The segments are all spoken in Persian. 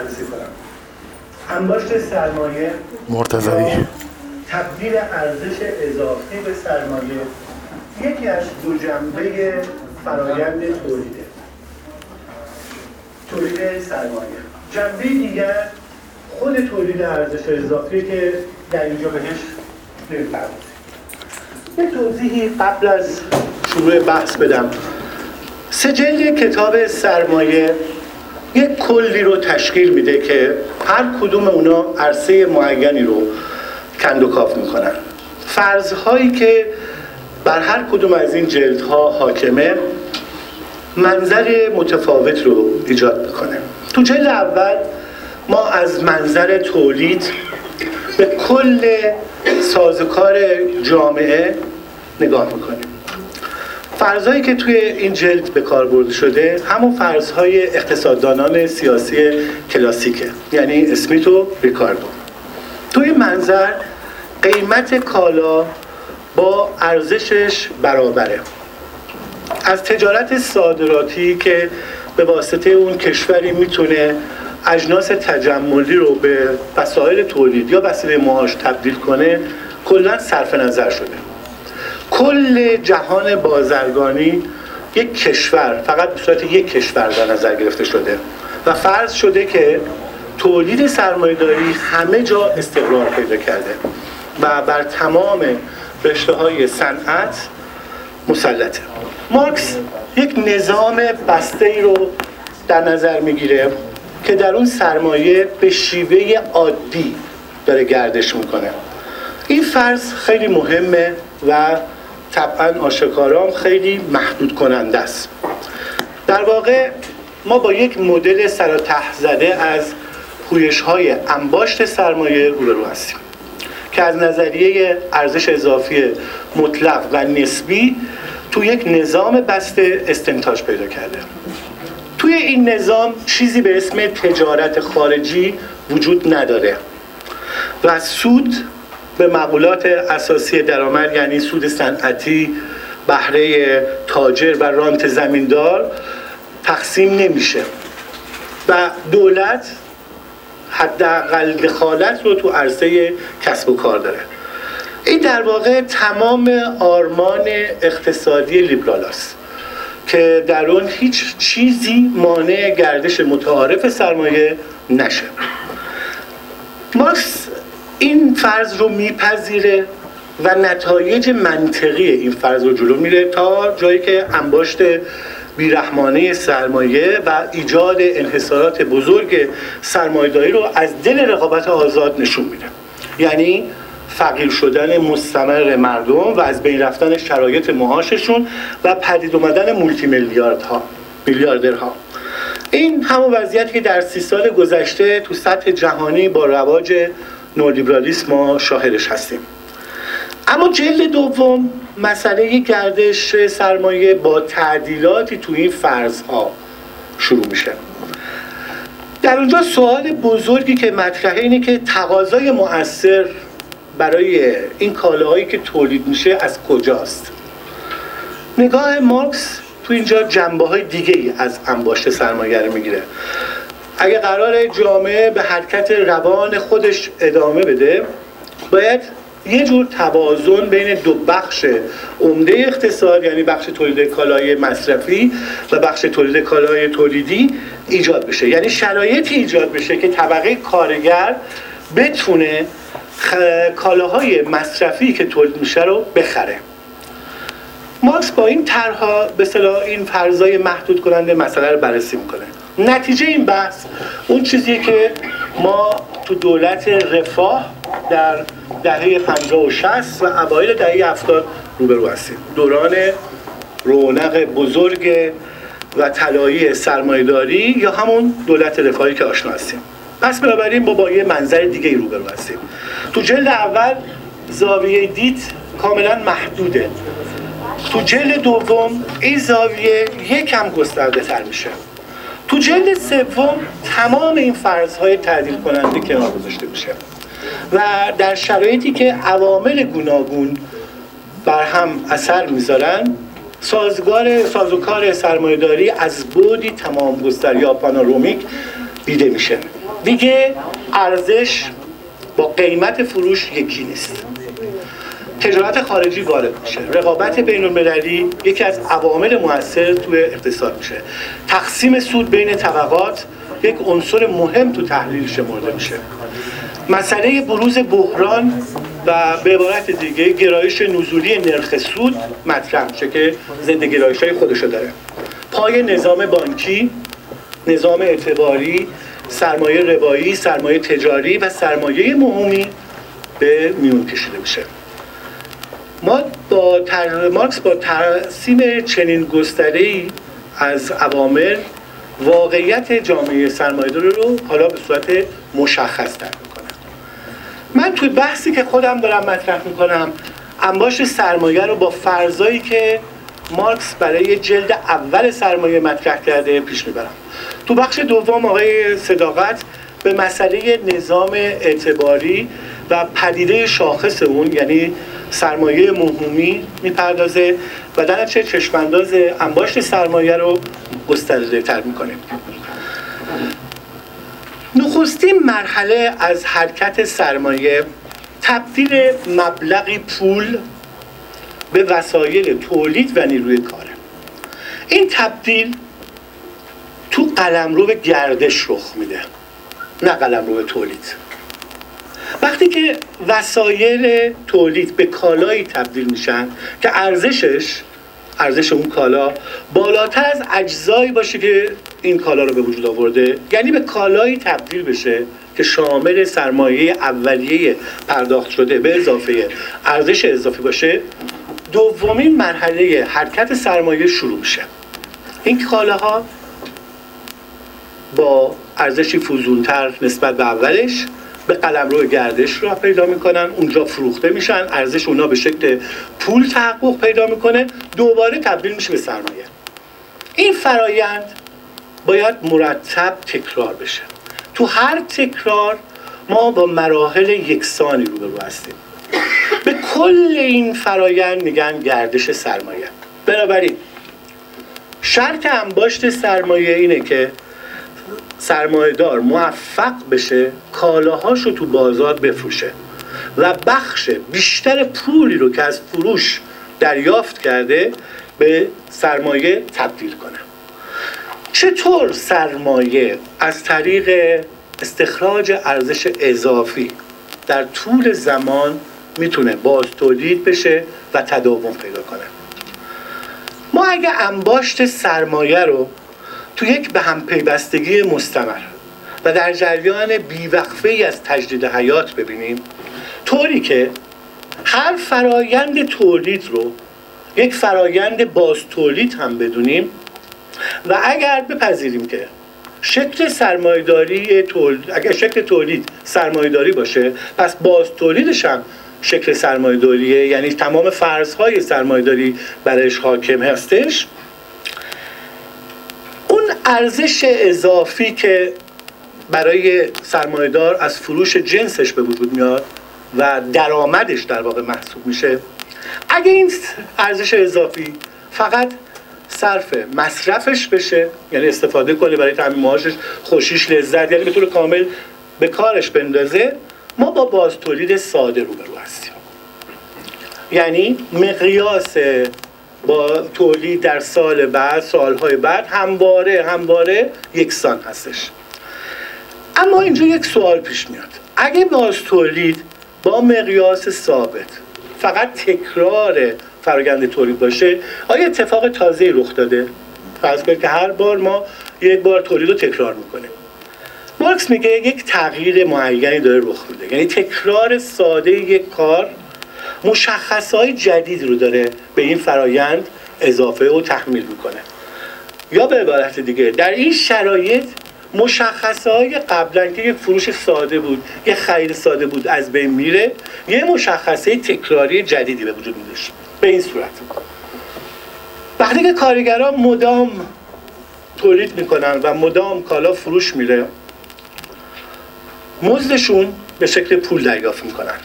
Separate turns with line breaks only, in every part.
بررسی کنم انباشت سرمایه
مرتضوی.
تبدیل ارزش اضافی به سرمایه یکی از دو جنبه فرایند تولیده. تولید سرمایه. جنبه دیگر خود تولید ارزش اضافی که در اینجا بهش نمی‌پردازیم. یه توضیحی قبل از شروع بحث بدم. سجل کتاب سرمایه یک کلی رو تشکیل میده که هر کدوم اونا عرصه معینی رو کند و کاف می‌کنن. فرضهایی که بر هر کدوم از این جلدها حاکمه منظر متفاوت رو ایجاد می‌کنه. تو جلد اول ما از منظر تولید به کل سازوکار جامعه نگاه می‌کنیم. فرضهایی که توی این جلد به کار برده شده همون فرضهای اقتصاددانان سیاسی کلاسیکه. یعنی اسمیت و ریکاردو توی منظر قیمت کالا با ارزشش برابره. از تجارت صادراتی که به واسطه اون کشوری می‌تونه اجناس تجملی رو به وسایل تولید یا وسیله معاش تبدیل کنه کلا صرف نظر شده. کل جهان بازرگانی یک کشور فقط به صورت یک کشور در نظر گرفته شده و فرض شده که تولید سرمایه‌داری همه جا استقرار پیدا کرده و بر تمام رشته های صنعت مسلطه مارکس یک نظام بسته ای رو در نظر می‌گیره که در اون سرمایه به شیوه عادی داره گردش می‌کنه. این فرض خیلی مهمه و طبعا آشکارام خیلی محدود کننده است. در واقع ما با یک مدل سر زده از پویش های انباشت سرمایه روبرو هستیم که از نظریه ارزش اضافی مطلق و نسبی تو یک نظام بسته استنتاج پیدا کرده. توی این نظام چیزی به اسم تجارت خارجی وجود نداره و سود به مقولات اساسی درآمد یعنی سود صنعتی بهره تاجر و رانت زمیندار تقسیم نمیشه. و دولت حداقل دخالت رو تو عرصه کسب و کار داره. این در واقع تمام آرمان اقتصادی لیبرال است که در اون هیچ چیزی مانع گردش متعارف سرمایه نشه. مارکس این فرض رو میپذیره و نتایج منطقی این فرض رو جلو میره تا جایی که انباشت بیرحمانه سرمایه و ایجاد انحصارات بزرگ سرمایه‌داری رو از دل رقابت آزاد نشون میده. یعنی فقیر شدن مستمر مردم و از بین رفتن شرایط معاششون و پدید اومدن مولتی میلیاردها میلیاردرها این همون وضعیتی که در سی سال گذشته تو سطح جهانی با رواج نولیبرالیسم ما شاهدش هستیم. اما جلد دوم مسئله گردش سرمایه با تعدیلاتی تو این فرضها شروع میشه. در اونجا سوال بزرگی که مطرحه اینه که تقاضای مؤثر برای این کالاهایی که تولید میشه از کجاست؟ نگاه مارکس تو اینجا جنبه های دیگه از انباشت سرمایه رو می‌گیره. اگه قرار جامعه به حرکت روان خودش ادامه بده باید یه جور توازن بین دو بخش عمده اقتصاد یعنی بخش تولید کالای مصرفی و بخش تولید کالای تولیدی ایجاد بشه. یعنی شرایطی ایجاد بشه که طبقه کارگر بتونه کالاهای مصرفی که تولید میشه رو بخره. مارکس با این طرحها به صلاح این فرضای محدود کننده مسئله رو بررسی می‌کنه. نتیجه این بحث اون چیزیه که ما تو دولت رفاه در دهه 50 و 60 و اوایل دهه 70 روبرو هستیم. دوران رونق بزرگ و طلایی سرمایه‌داری یا همون دولت رفاهی که آشنا هستیم. پس بنابراین با با یه منظر دیگه روبرو هستیم. تو جلد اول زاویه دید کاملا محدوده. تو جلد دوم این زاویه یکم گسترده تر میشه. تو جلد سوم تمام این فرضهای تعدیل کننده کنار گذاشته میشه و در شرایطی که عوامل گوناگون بر هم اثر می‌ذارن سازگار سازوکار سرمایهداری از بودی تمام گستر یا پانارومیک دیده میشه. دیگه ارزش با قیمت فروش یکی نیست. تجارت خارجی وارد میشه. رقابت بین المللی یکی از عوامل موثر توی اقتصاد میشه. تقسیم سود بین طبقات یک عنصر مهم تو تحلیل شمرده میشه. مسئله بروز بحران و به عبارت دیگه گرایش نزولی نرخ سود مطرح میشه که زنده گرایش های خودشو داره. پای نظام بانکی نظام اعتباری سرمایه روایی سرمایه تجاری و سرمایه مهمی به میون کشیده میشه. ما با تر... مارکس با ترسیم چنین گستره از عوامل واقعیت جامعه سرمایه‌دار رو حالا به صورت مشخص تر می‌کنم. من توی بحثی که خودم دارم مطرح می‌کنم انباش سرمایه رو با فرضایی که مارکس برای جلد اول سرمایه مطرح کرده پیش می‌برم. تو بخش دوم آقای صداقت به مسئله نظام اعتباری و پدیده شاخص اون یعنی سرمایه مهمی می‌پردازه و در چه چشمانداز انباشت سرمایه رو گسترده تر می‌کنه. نخستین مرحله از حرکت سرمایه تبدیل مبلغی پول به وسایل تولید و نیروی کاره این تبدیل تو قلم رو به گردش رخ میده نه قلم رو به تولید. وقتی که وسایل تولید به کالایی تبدیل میشن که ارزشش ارزش اون کالا بالاتر از اجزایی باشه که این کالا رو به وجود آورده یعنی به کالایی تبدیل بشه که شامل سرمایه اولیه پرداخت شده به اضافه ارزش اضافی باشه دومین مرحله حرکت سرمایه شروع میشه. این کالاها با ارزشی فوزونتر نسبت به اولش به قلمرو گردش را پیدا می‌کنن اونجا فروخته میشن ارزش اونا به شکل پول تحقق پیدا می‌کنه دوباره تبدیل میشه به سرمایه. این فرایند باید مرتب تکرار بشه. تو هر تکرار ما با مراحل یکسانی روبرو هستیم. به کل این فرایند میگن گردش سرمایه. بنابراین شرط انباشت سرمایه اینه که سرمایهدار موفق بشه کالاهاش رو تو بازار بفروشه و بخش بیشتر پولی رو که از فروش دریافت کرده به سرمایه تبدیل کنه. چطور سرمایه از طریق استخراج ارزش اضافی در طول زمان می‌تونه باز تولید بشه و تداوم پیدا کنه؟ ما اگه انباشت سرمایه رو تو یک به هم پیوستگی مستمر و در جریان بیوقفه ای از تجدید حیات ببینیم طوری که هر فرایند تولید رو یک فرایند باز تولید هم بدونیم و اگر بپذیریم که شکل سرمایداری تولید اگر شکل تولید سرمایداری باشه پس باز تولیدش هم شکل سرمایداریه یعنی تمام فرضهای سرمایداری برایش حاکم هستش. ارزش اضافی که برای سرمایهدار از فروش جنسش به وجود میاد و درآمدش در واقع محسوب میشه اگه این ارزش اضافی فقط صرف مصرفش بشه یعنی استفاده کنه برای تامین معاشش خوشیش لذت یعنی به طور کامل به کارش بندازه ما با باز تولید ساده روبرو هستیم. یعنی مقیاس با تولید در سال بعد سالهای بعد همواره همواره یکسان هستش. اما اینجا یک سوال پیش میاد. اگه باز تولید با مقیاس ثابت فقط تکرار فرآیند تولید باشه آیا اتفاق تازه رخ داده؟ فرض کنید که هر بار ما یک بار تولید رو تکرار می‌کنیم. مارکس میگه یک تغییر معینی داره رخ میده. یعنی تکرار ساده یک کار های جدید رو داره به این فرایند اضافه و تحمیل می‌کنه. یا به عبارت دیگه در این شرایط مشخصه های قبلا که یک فروش ساده بود یک خرید ساده بود از بین میره یه مشخصه تکراری جدیدی به وجود میده به این صورت. وقتی که کارگران مدام تولید می‌کنن و مدام کالا فروش میره مزدشون به شکل پول دریافت می‌کنن.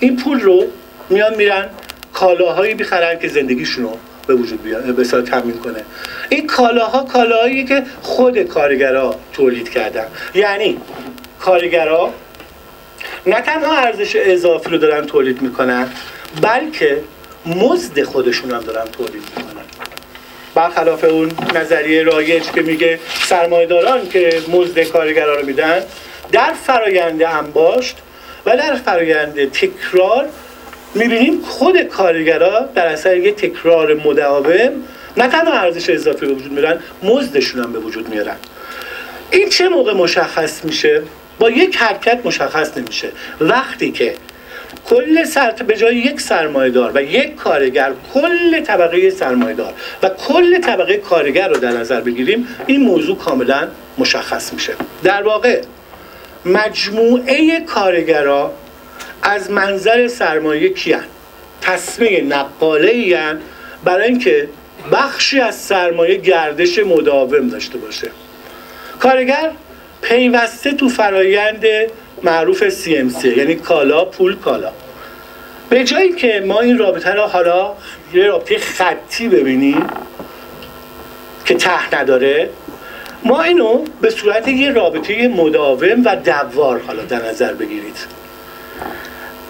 این پول رو میان میرن کالاهایی می‌خرن که زندگیشون رو به وجود بیاد به تامین کنه. این کالاها کالاهایی که خود کارگرها تولید کردن. یعنی کارگرا نه تنها ارزش اضافی رو دارن تولید می‌کنن بلکه مزد خودشون هم دارن تولید می‌کنن. برخلاف اون نظریه رایج که میگه سرمایداران که مزد کارگرا رو میدن در فرایند انباشت و در فرایند تکرار می‌بینیم خود کارگرا در اثر یک تکرار مداوم نه تنها ارزش اضافی به وجود میارن مزدشون هم به وجود میارن. این چه موقع مشخص میشه؟ با یک حرکت مشخص نمیشه. وقتی که کل سر به جای یک سرمایه‌دار و یک کارگر کل طبقه سرمایه‌دار و کل طبقه کارگر رو در نظر بگیریم این موضوع کاملا مشخص میشه. در واقع مجموعه کارگرا از منظر سرمایه کیان تصمیم نقاله این برای اینکه بخشی از سرمایه گردش مداوم داشته باشه. کارگر پیوسته تو فرایند معروف CMC یعنی کالا پول کالا. به جایی که ما این رابطه رو حالا یه رابطه خطی ببینیم که ته نداره ما اینو به صورت یه رابطه مداوم و دوار حالا در نظر بگیرید.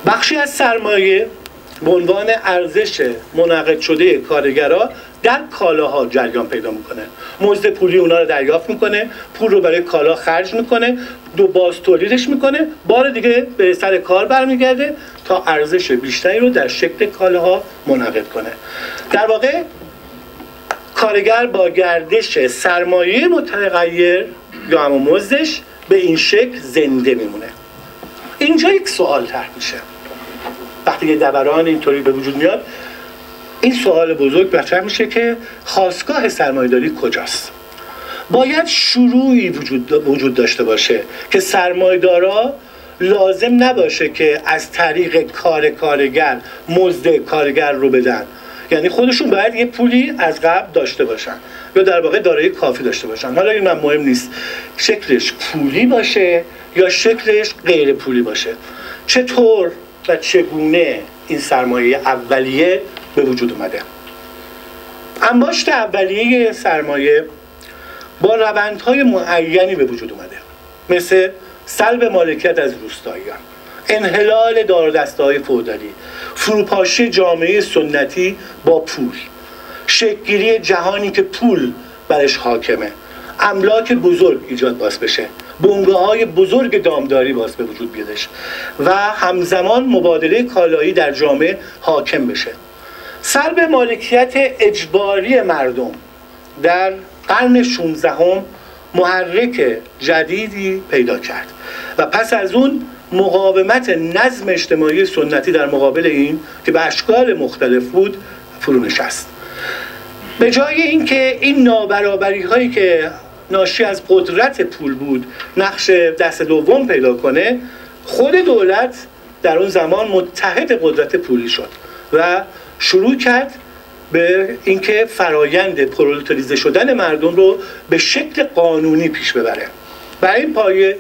بخشی از سرمایه به عنوان ارزش منعقد شده کارگرا در کالاها جریان پیدا می‌کنه. مزد پولی اونا رو دریافت می‌کنه پول رو برای کالا خرج می‌کنه دو باز تولیدش می‌کنه بار دیگه به سر کار برمیگرده تا ارزش بیشتری رو در شکل کالاها منعقد کنه. در واقع کارگر با گردش سرمایه متغیر یا همون مزدش به این شکل زنده میمونه. اینجا یک سوال طرح میشه. وقتی یه دوران اینطوری به وجود میاد این سوال بزرگ مطرح میشه که خواستگاه سرمایهداری کجاست؟ باید شروعی وجود, داشته باشه که سرمایهدارا لازم نباشه که از طریق کار کارگر مزد کارگر رو بدن. یعنی خودشون باید یه پولی از قبل داشته باشن یا در واقع دارایی کافی داشته باشن. حالا این من مهم نیست. شکلش پولی باشه یا شکلش غیر پولی باشه. چطور و چگونه این سرمایه اولیه به وجود اومده؟ انباشت اولیه سرمایه با روندهای معینی به وجود اومده. مثل سلب مالکیت از روستاییان. انحلال داردسته های فودالی فروپاشی جامعه سنتی با پول. شکلگیری جهانی که پول برش حاکمه. املاک بزرگ ایجاد باز بشه. بنگاه های بزرگ دامداری باز به وجود بیادش. و همزمان مبادله کالایی در جامعه حاکم بشه. سلب مالکیت اجباری مردم. در قرن 16 هم محرک جدیدی پیدا کرد. و پس از اون مقاومت نظم اجتماعی سنتی در مقابل این که به اشکال مختلف بود فرو نشست به جای اینکه این نابرابری هایی که ناشی از قدرت پول بود نقش دست دوم پیدا کنه خود دولت در اون زمان متحد قدرت پولی شد و شروع کرد به اینکه فرایند پرولتاریزه شدن مردم رو به شکل قانونی پیش ببره. برای این پایه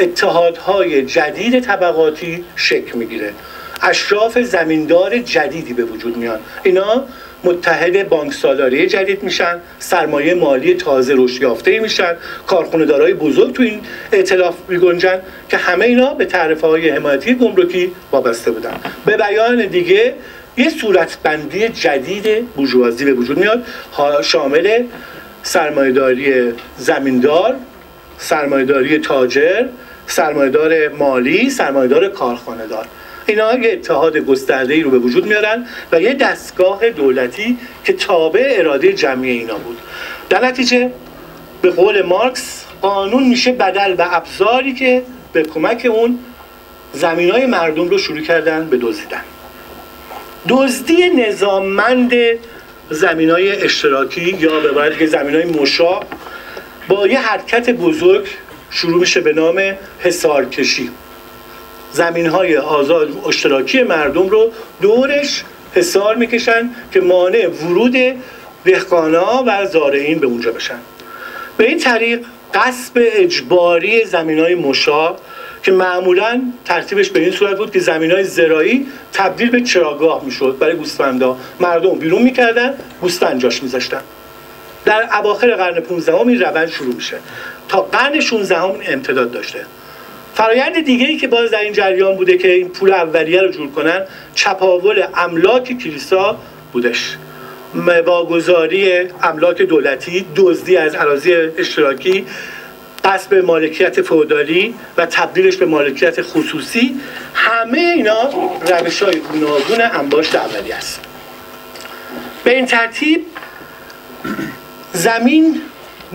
اتحادهای جدید طبقاتی شکل می‌گیره. اشراف زمیندار جدیدی به وجود میان اینا متحد بانک سالاری جدید میشن سرمایه مالی تازه رشد یافته میشن کارخونه دارای بزرگ تو این ائتلاف میگنجن که همه اینا به تعرفه های حمایتی گمرکی وابسته بودن. به بیان دیگه یه صورتبندی جدید بورژوازی به وجود میاد شامل سرمایهداری زمیندار سرمایهداری تاجر سرمایهدار مالی سرمایهدار کارخانه دار اینا یه اتحاد گسترده ای رو به وجود میارن و یه دستگاه دولتی که تابع اراده جمعی اینا بود. در نتیجه به قول مارکس قانون میشه بدل و ابزاری که به کمک اون زمین های مردم رو شروع کردن به دزدیدن. دزدی نظاممند زمین های اشتراکی یا به باید که زمین های مشا با یه حرکت بزرگ شروع میشه به نام حسارکشی زمین های آزاد اشتراکی مردم رو دورش حسار می‌کشن که مانع ورود دهقانا و زارعین به اونجا بشن. به این طریق قصب اجباری زمین های مشا که معمولا ترتیبش به این صورت بود که زمین های زرایی تبدیل به چراگاه می‌شد برای گوسفندا. مردم بیرون می‌کردن گوسفند جاش میذاشتن. در اواخر قرن 15 این روند شروع میشه. تا قرن 16 امتداد داشته. فرایند دیگه ای که باز در این جریان بوده که این پول اولیه رو جور کنن چپاول املاک کلیسا بودش. واگذاری املاک دولتی دزدی از اراضی اشتراکی قصب مالکیت فودالی و تبدیلش به مالکیت خصوصی همه اینا روش های گوناگون انباشت اولی است. به این ترتیب زمین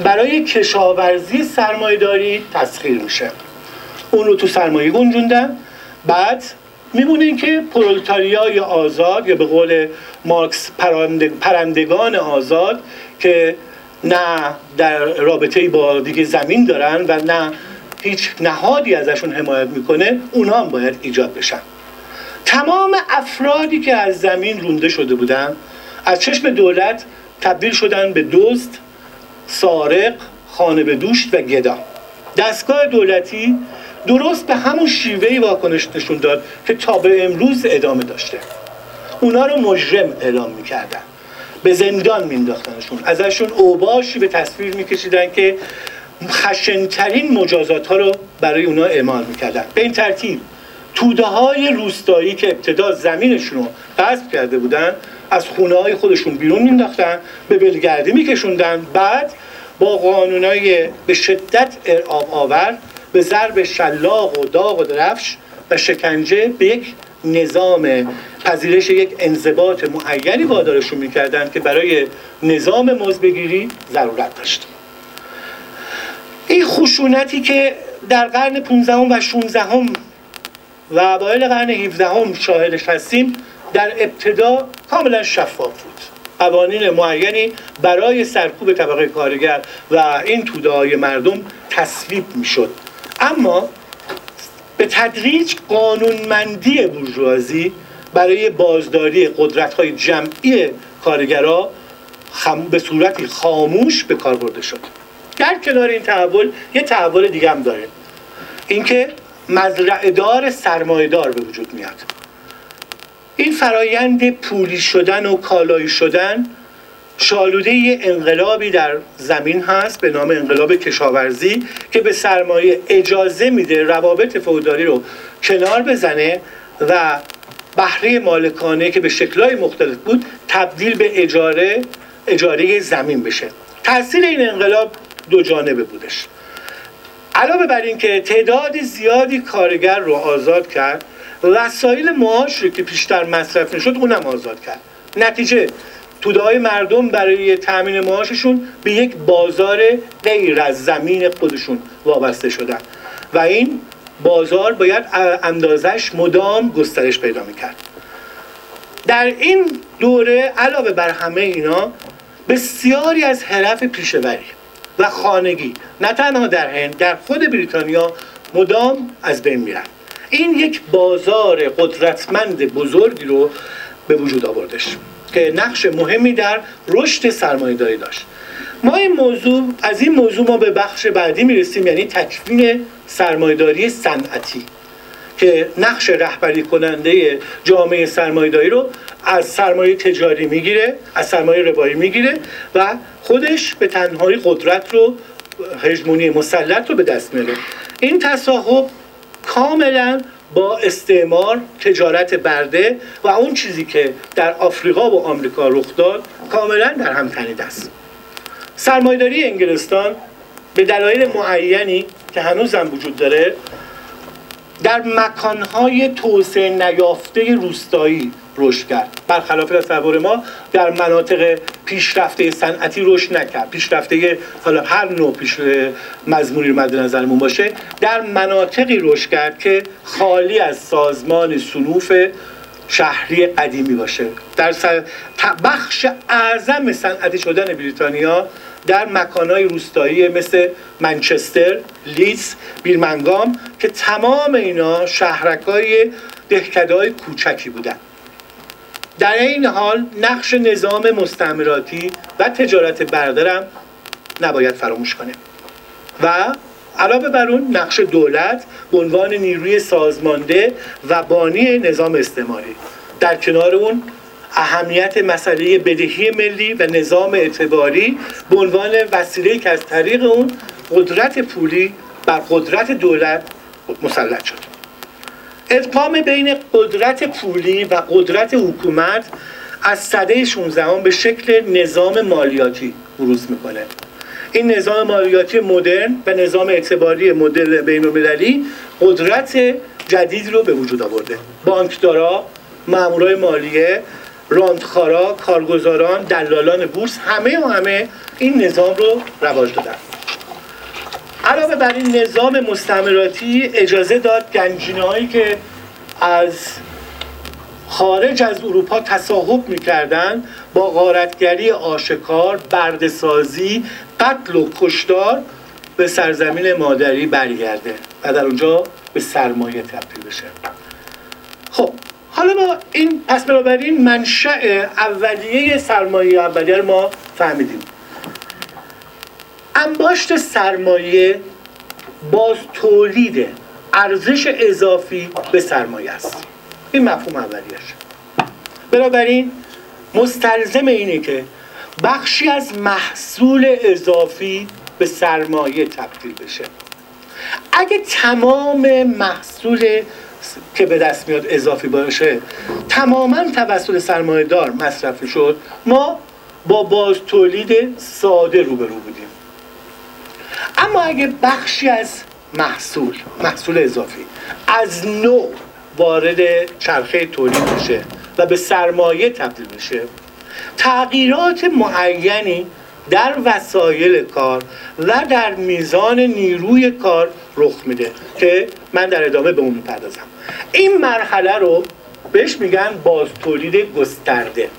برای کشاورزی سرمایه داری تسخیر میشه. اون رو تو سرمایه گنجوندن بعد میمونه که پرولتاریا آزاد یا به قول مارکس پرندگان آزاد که نه در رابطه با دیگه زمین دارن و نه هیچ نهادی ازشون حمایت می‌کنه اونا هم باید ایجاد بشن. تمام افرادی که از زمین رونده شده بودن از چشم دولت تبدیل شدن به دزد سارق خانه به دوشت و گدا. دستگاه دولتی درست به همون شیوهی واکنش نشون داد که تا به امروز ادامه داشته. اونا رو مجرم اعلام می‌کردن. به زندان مینداختنشون ازشون اوباشی به تصویر میکشیدن که خشنترین مجازات ها رو برای اونا اعمال می‌کردن. به این ترتیب توده های روستایی که ابتدا زمینشون رو قصد کرده بودن از خونه های خودشون بیرون مینداختن به بلگردی میکشوندن. بعد با قانونای به شدت ارعاب آور به ضرب شلاق و داغ و درفش و شکنجه به یک نظام پذیرش یک انضباط معینی وادارشون می‌کردن که برای نظام مزبگیری ضرورت داشت. این خشونتی که در قرن 15 و 16 و اوایل قرن 17 شاهدش هستیم در ابتدا کاملا شفاف بود. قوانین معینی برای سرکوب طبقه کارگر و این توده های مردم تصویب می‌شد. اما به تدریج قانونمندی بورژوازی برای بازداری قدرت های جمعی کارگرا به صورتی خاموش به کار برده شد. در کنار این تحول یه تحول دیگه هم داره. اینکه مزرعهدار سرمایهدار به وجود میاد. این فرایند پولی شدن و کالایی شدن شالوده انقلابی در زمین هست به نام انقلاب کشاورزی که به سرمایه اجازه میده روابط فودالی رو کنار بزنه و بهره مالکانه که به شکلهای مختلف بود تبدیل به اجاره اجاره زمین بشه. تاثیر این انقلاب دو جانبه بودش. علاوه بر اینکه تعداد زیادی کارگر رو آزاد کرد وسایل معاش رو که پیشتر مصرف می‌شد اونم آزاد کرد. نتیجه توده های مردم برای تامین معاششون به یک بازار غیر از زمین خودشون وابسته شدن. و این بازار باید اندازش مدام گسترش پیدا می‌کرد. در این دوره علاوه بر همه اینا بسیاری از حرف پیشوری و خانگی نه تنها در هند در خود بریتانیا مدام از بین میرن این یک بازار قدرتمند بزرگی رو به وجود آوردش که نقش مهمی در رشد سرمایه‌داری داشت. ما این موضوع از این موضوع ما به بخش بعدی می‌رسیم یعنی تکوین سرمایه‌داری صنعتی که نقش رهبری کننده جامعه سرمایه‌داری رو از سرمایه تجاری می‌گیره از سرمایه روایی می‌گیره و خودش به تنهایی قدرت رو هژمونی مسلط رو به دست میاره. این تصاحب کاملا با استعمار تجارت برده و اون چیزی که در آفریقا و آمریکا رخ داد کاملا در هم تنیده است. سرمایداری انگلستان به دلایل معینی که هنوزم وجود داره در مکانهای توسعه نیافته روستایی رشد کرد. برخلاف تصور ما در مناطق پیشرفته صنعتی رشد نکرد. پیشرفته حالا هر نوع پیش مضمونی رو مد نظرمون باشه در مناطقی رشد کرد که خالی از سازمان سنوف شهری قدیمی باشه. در بخش اعظم صنعتی شدن بریتانیا در مکانهای روستایی مثل منچستر، لیدز، بیرمنگام که تمام اینا شهرکای دهکدهای کوچکی بودن. در این حال نقش نظام مستعمراتی و تجارت بردرم نباید فراموش کنیم و علاوه بر اون نقش دولت به عنوان نیروی سازمانده و بانی نظام استعماری. در کنار اون اهمیت مسئله بدهی ملی و نظام اعتباری به عنوان وسیله که از طریق اون قدرت پولی بر قدرت دولت مسلط شد. ادغام بین قدرت پولی و قدرت حکومت از صده 16 به شکل نظام مالیاتی بروز می‌کنه. این نظام مالیاتی مدرن و نظام اعتباری مدل بین المللی قدرت جدید رو به وجود آورده. بانکدارا مامورای مالیه راندخارا کارگزاران دلالان بورس همه و همه این نظام رو رواج دادن. علاوه بر این نظام مستمراتی اجازه داد گنجینه هایی که از خارج از اروپا تصاحب می‌کردن با غارتگری آشکار بردسازی قتل و کشتار به سرزمین مادری برگرده و در اونجا به سرمایه تبدیل بشه. خب حالا ما این پس بنابراین منشأ اولیه سرمایه اولیه ما فهمیدیم. انباشت سرمایه باز تولید ارزش اضافی به سرمایه است. این مفهوم اولیش بنابراین مستلزم اینه که بخشی از محصول اضافی به سرمایه تبدیل بشه. اگه تمام محصول که به دست میاد اضافی باشه تماما توسط سرمایه دار مصرفی شد ما با باز تولید ساده روبرو بودیم. اما اگه بخشی از محصول محصول اضافی از نوع وارد چرخه تولید بشه و به سرمایه تبدیل بشه تغییرات معینی در وسایل کار و در میزان نیروی کار رخ میده که من در ادامه به اون می‌پردازم. این مرحله رو بهش میگن بازتولید گسترده.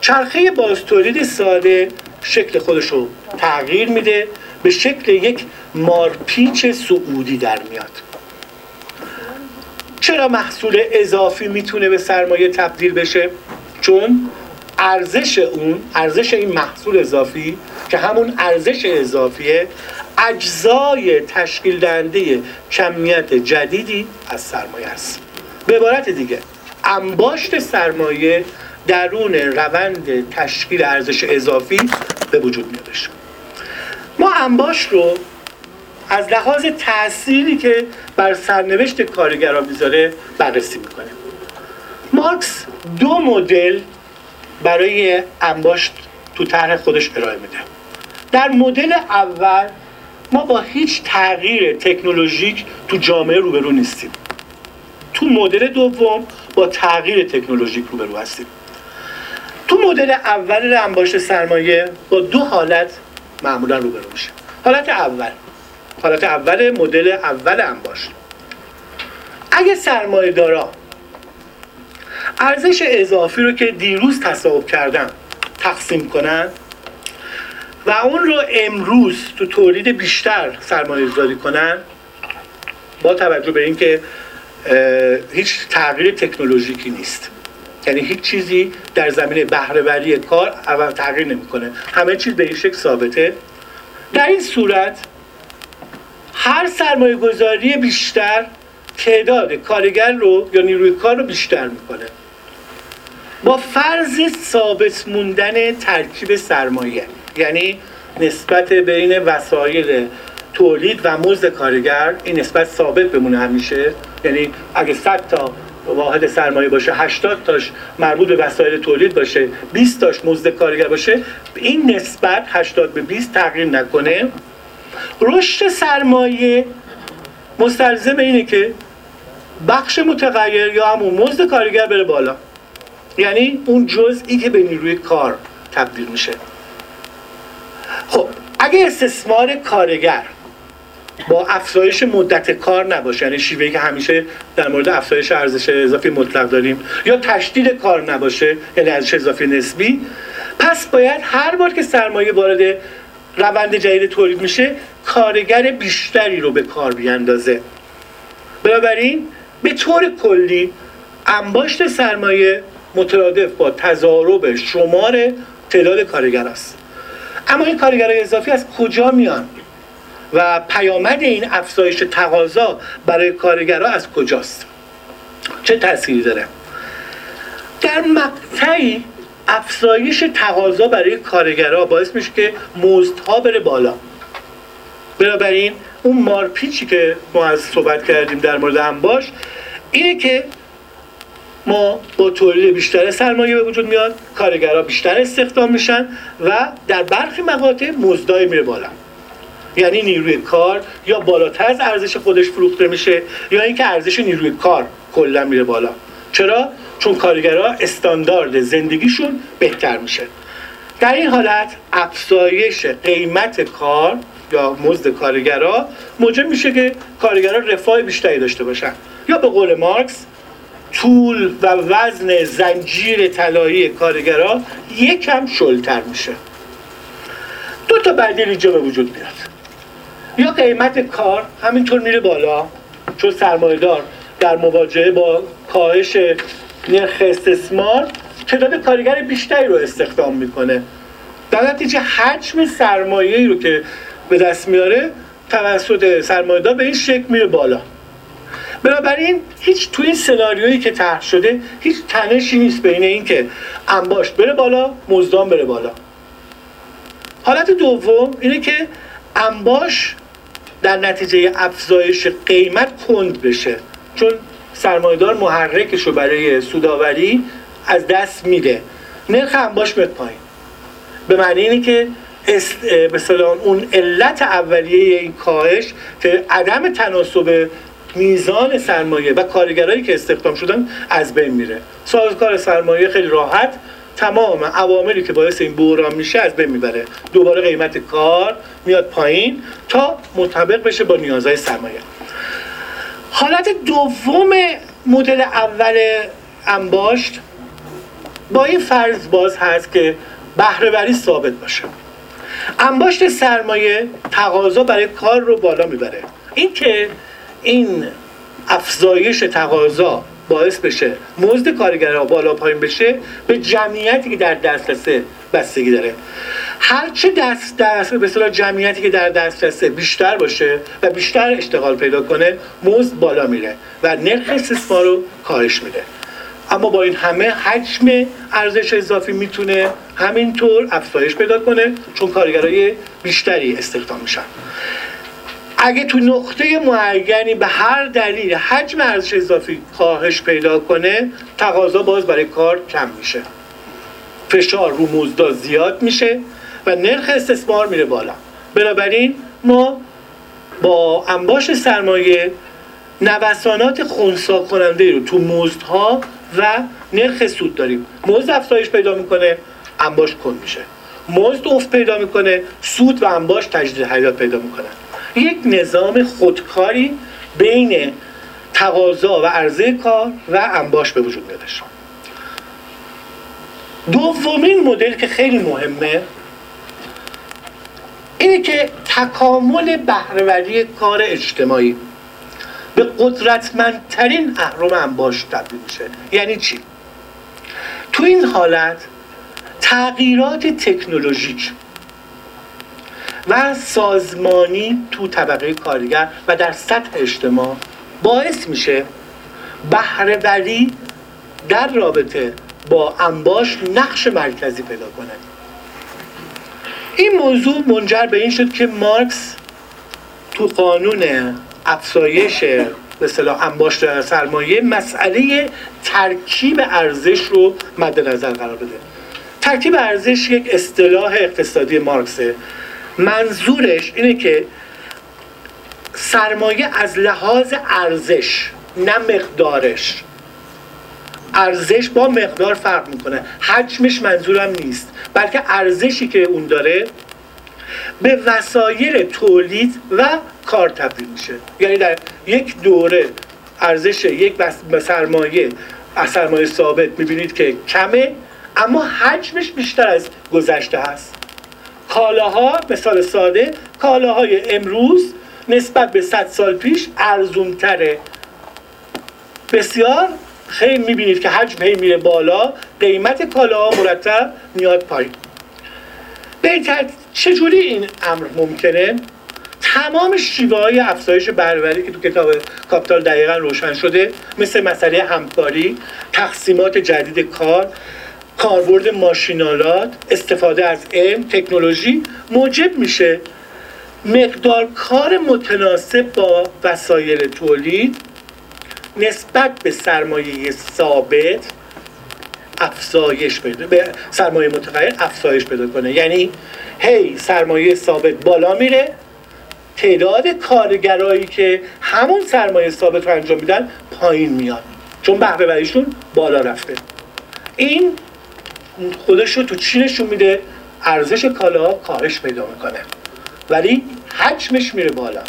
چرخه بازتولید ساده شکل خودش رو تغییر میده به شکل یک مارپیچ سعودی در میاد. چرا محصول اضافی می‌تونه به سرمایه تبدیل بشه؟ چون ارزش اون ارزش این محصول اضافی که همون ارزش اضافیه اجزای تشکیل دهنده کمیت جدیدی از سرمایه است. به عبارت دیگه انباشت سرمایه درون روند تشکیل ارزش اضافی به وجود میادش ما انباشت رو از لحاظ تأثیری که بر سرنوشت کارگران می‌ذاره بررسی می‌کنه مارکس دو مدل برای انباشت تو طرح خودش ارائه میده. در مدل اول ما با هیچ تغییر تکنولوژیک تو جامعه روبرو نیستیم. تو مدل دوم با تغییر تکنولوژیک روبرو هستیم. تو مدل اول انباشت سرمایه با دو حالت معمولا روبرو میشه. حالت اول. حالت اول مدل اول انباشت اگه سرمایه دارا ارزش اضافی رو که دیروز تصاحب کردن تقسیم کنن و اون رو امروز تو تولید بیشتر سرمایه گذاری کنن با توجه به اینکه هیچ تغییر تکنولوژیکی نیست. یعنی هیچ چیزی در زمینه بهرهوری کار اول تغییر نمی‌کنه. همه چیز به این شکل ثابته. در این صورت هر سرمایه گذاری بیشتر تعداد کارگر رو یا نیروی کار رو بیشتر می‌کنه. با فرض ثابت موندن ترکیب سرمایه یعنی نسبت بین وسایل تولید و مزد کارگر این نسبت ثابت بمونه همیشه. یعنی اگه 100 تا واحد سرمایه باشه 80 تاش مربوط به وسایل تولید باشه 20 تاش مزد کارگر باشه این نسبت 80 به 20 تغییر نکنه. رشد سرمایه مستلزم اینه که بخش متغیر یا همون مزد کارگر بره بالا. یعنی اون جزئی که به نیروی کار تبدیل میشه. خب اگه استثمار کارگر با افزایش مدت کار نباشه. یعنی شیوهی که همیشه در مورد افزایش ارزش اضافی مطلق داریم. یا تشدید کار نباشه یعنی ارزش اضافی نسبی. پس باید هر بار که سرمایه وارد روند جدید تولید میشه کارگر بیشتری رو به کار بیاندازه. بنابراین به طور کلی انباشت سرمایه مترادف با تضارب شمار تعداد کارگر است. اما این کارگرای اضافی از کجا میان؟ و پیامد این افزایش تقاضا برای کارگرها از کجاست؟ چه تأثیری داره؟ در مقطعی افزایش تقاضا برای کارگرها باعث میشه که مزدها بره بالا. بنابراین اون مارپیچی که ما از صحبت کردیم در مورد انباش اینه که ما با تولید بیشتر سرمایه به وجود میاد کارگرها بیشتر استخدام میشن و در برخی مقاطع مزدای میره بالا. یعنی نیروی کار یا بالاتر از ارزش خودش فروخته میشه یا اینکه ارزش نیروی کار کلا میره بالا. چرا؟ چون کارگرها استاندارد زندگیشون بهتر میشه. در این حالت افزایش قیمت کار یا مزد کارگرها موجب میشه که کارگرها رفاه بیشتری داشته باشن. یا به قول مارکس طول و وزن زنجیر طلایی کارگرها یکم شلتر میشه. دو تا بدیل اینجا به وجود میاد. یا قیمت کار همینطور میره بالا چون سرمایهدار در مواجهه با کاهش نرخ استثمار تعداد کارگر بیشتری رو استخدام می‌کنه. در نتیجه حجم سرمایه رو که به دست میاره توسط سرمایه‌دار به این شکل میره بالا. بنابراین هیچ توی این سناریویی که طرح شده هیچ تنشی نیست بین اینکه انباشت بره بالا مزدان بره بالا. حالت دوم اینه که انباش در نتیجه افزایش قیمت کند بشه. چون سرمایدار محرکش رو برای سوداوری از دست میده. نرخ انباش میاد پایین. به معنی اینه که مثلا اون علت اولیه این کاهش که عدم تناسب میزان سرمایه و کارگرایی که استخدام شدن از بین میره. سازوکار سرمایه خیلی راحت تمام عواملی که باعث این بحران میشه از بین می‌بره. دوباره قیمت کار میاد پایین تا مطابق بشه با نیازهای سرمایه. حالت دوم مدل اول انباشت با این فرض باز هست که بهرهوری ثابت باشه. انباشت سرمایه تقاضا برای کار رو بالا می‌بره. این که این افزایش تقاضا باعث بشه مزد کارگرها بالا پایین بشه به جمعیتی که در دسترسه بستگی داره. هرچه دست دست به جمعیتی که در دسترسه بیشتر باشه و بیشتر اشتغال پیدا کنه مزد بالا میره و نرخ استثمار رو کاهش میده. اما با این همه حجم ارزش اضافی می‌تونه همینطور افزایش پیدا کنه چون کارگرای بیشتری استخدام میشن. اگه تو نقطه معینی به هر دلیل حجم ارزش اضافی کاهش پیدا کنه تقاضا باز برای کار کم میشه. فشار رو مزدا زیاد میشه و نرخ استثمار میره بالا. بنابراین ما با انباش سرمایه نوسانات خونسا کننده رو تو مزدها و نرخ سود داریم. مزد افزایش پیدا می‌کنه انباش کن میشه. مزد افت پیدا می‌کنه سود و انباش تجدید حیات پیدا می‌کنن. یک نظام خودکاری بین تقاضا و عرضه کار و انباش به وجود میادش دومین مدل که خیلی مهمه اینه که تکامل بهرهوری کار اجتماعی به قدرتمندترین اهرم انباش تبدیل میشه. یعنی چی؟ تو این حالت تغییرات تکنولوژیک و سازمانی تو طبقه کارگر و در سطح اجتماع باعث میشه بهرهوری در رابطه با انباش نقش مرکزی پیدا کنه. این موضوع منجر به این شد که مارکس تو قانون افزایش به اصطلاح انباشت سرمایه مسئله ترکیب ارزش رو مد نظر قرار بده. ترکیب ارزش یک اصطلاح اقتصادی مارکسه. منظورش اینه که سرمایه از لحاظ ارزش نه مقدارش. ارزش با مقدار فرق می‌کنه. حجمش منظورم نیست بلکه ارزشی که اون داره به وسایل تولید و کار تبدیل میشه. یعنی در یک دوره ارزش یک سرمایه سرمایه ثابت می‌بینید که کمه اما حجمش بیشتر از گذشته هست. کالاها مثال ساده کالاهای امروز نسبت به 100 سال پیش ارزونتره. بسیار خیلی می‌بینید که حجم هی میره بالا قیمت کالاها مرتب میاد پایین. بهتر چجوری این امر ممکنه؟ تمام شیوه های افزایش بهرهوری که تو کتاب کاپیتال دقیقا روشن شده مثل مسئله همکاری تقسیمات جدید کار کاربرد ماشینالات استفاده از علم تکنولوژی موجب میشه مقدار کار متناسب با وسایل تولید نسبت به سرمایه ثابت افزایش پیدا به سرمایه متغیر افزایش پیدا کنه. یعنی هی سرمایه ثابت بالا میره تعداد کارگرایی که همون سرمایه ثابت رو انجام میدن پایین میاد چون بهره وریشون بالا رفته. این خودش رو تو چی نشون میده؟ ارزش کالا کاهش پیدا می‌کنه. ولی حجمش میره بالا.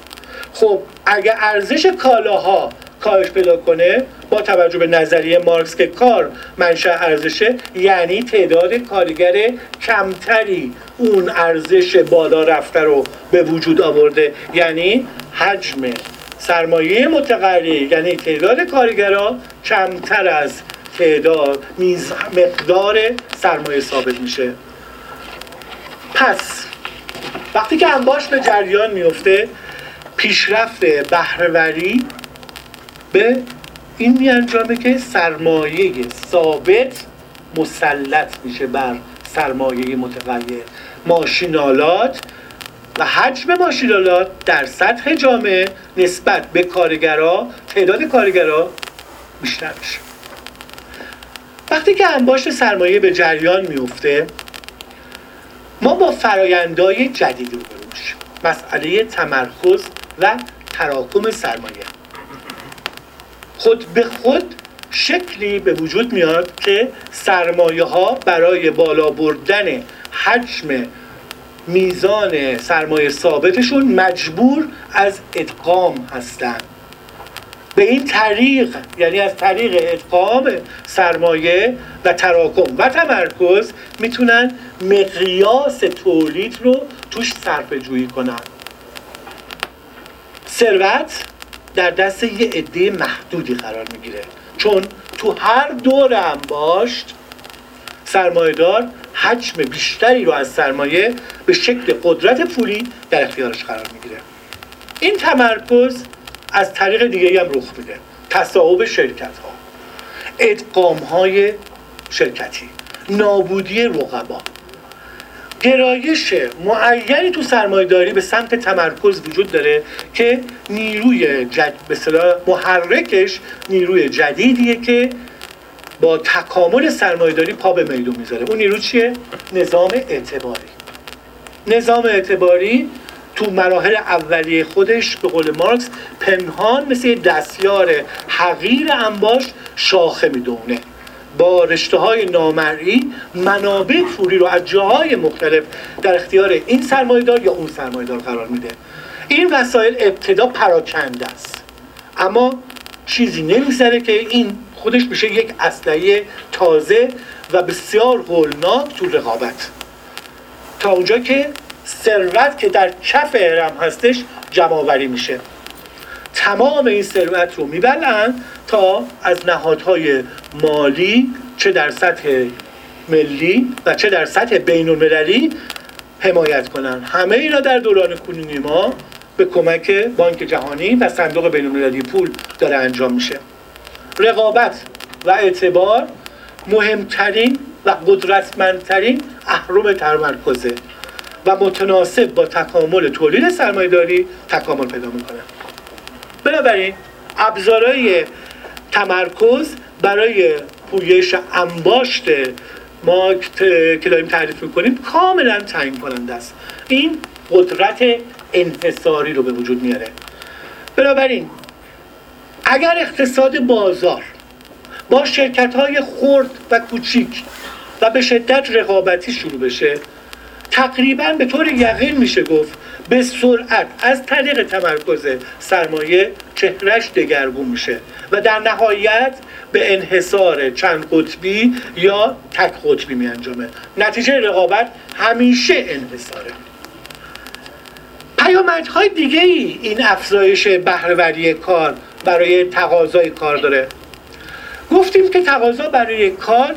خب اگه ارزش کالاها کاهش پیدا کنه با توجه به نظریه مارکس که کار منشأ ارزشه یعنی تعداد کارگر کمتری اون ارزش بالا رفته رو به وجود آورده. یعنی حجم سرمایه متقری یعنی تعداد کارگرها کمتر از تعداد میز مقدار سرمایه ثابت میشه. پس وقتی که انباش به جریان میفته پیشرفت بهرهوری به این میانجامه که سرمایه ثابت مسلط میشه بر سرمایه متغیر ماشینالات و حجم ماشینالات در سطح جامعه نسبت به کارگرا تعداد کارگرا بیشتر میشه. وقتی که انباشت سرمایه به جریان میفته ما با فرایندهای جدیدی روبرو میشیم. مسئله تمرکز و تراکم سرمایه. خود به خود شکلی به وجود میاد که سرمایه ها برای بالا بردن حجم میزان سرمایه ثابتشون مجبور از ادغام هستند. به این طریق یعنی از طریق ادغام سرمایه و تراکم و تمرکز می‌تونن مقیاس تولید رو توش صرف جویی کنن. ثروت در دست یه عده محدودی قرار می‌گیره. چون تو هر دور انباشت سرمایهدار حجم بیشتری رو از سرمایه به شکل قدرت پولی در اختیارش قرار می‌گیره. این تمرکز از طریق دیگه هم رخ میده. تصاحب شرکت ها ادغام های شرکتی. نابودی رقبا. گرایش معینی تو سرمایهداری به سمت تمرکز وجود داره که نیروی جد... به محرکش نیروی جدیدیه که با تکامل سرمایهداری پا به میدون می‌ذاره. اون نیرو چیه؟ نظام اعتباری. نظام اعتباری تو مراحل اولیه خودش به قول مارکس پنهان مثل دستیار حقیر انباش شاخه می‌دونه. با رشته های نامرئی منابع پولی رو از جاهای مختلف در اختیار این سرمایدار یا اون سرمایدار قرار میده. این وسایل ابتدا پراکنده است. اما چیزی نمیگذره که این خودش میشه یک اسلحه تازه و بسیار هولناک تو رقابت. تا اونجا که ثروت که در کف هرم هستش جمعآوری میشه. تمام این ثروت رو میبلند تا از نهادهای مالی چه در سطح ملی و چه در سطح بین المللی حمایت کنن. همه اینا در دوران کنونی ما به کمک بانک جهانی و صندوق بین المللی پول داره انجام میشه. رقابت و اعتبار مهمترین و قدرتمندترین اهرم تمرکزه و متناسب با تکامل تولید سرمایه‌داری تکامل پیدا می‌کنه. بنابراین ابزارهای تمرکز برای پویش انباشت ما که داریم تعریف می‌کنیم کاملا تعیین کننده است. این قدرت انحصاری رو به وجود میاره. بنابراین اگر اقتصاد بازار با شرکت های خرد و کوچیک و به شدت رقابتی شروع بشه تقریبا به طور یقین میشه گفت به سرعت از طریق تمرکز سرمایه چهرش دگرگون میشه و در نهایت به انحصار چند قطبی یا تک قطبی می انجامه نتیجه رقابت همیشه انحصاره. پیامدهای دیگه ای این افزایش بهرهوری کار برای تقاضای کار داره. گفتیم که تقاضا برای کار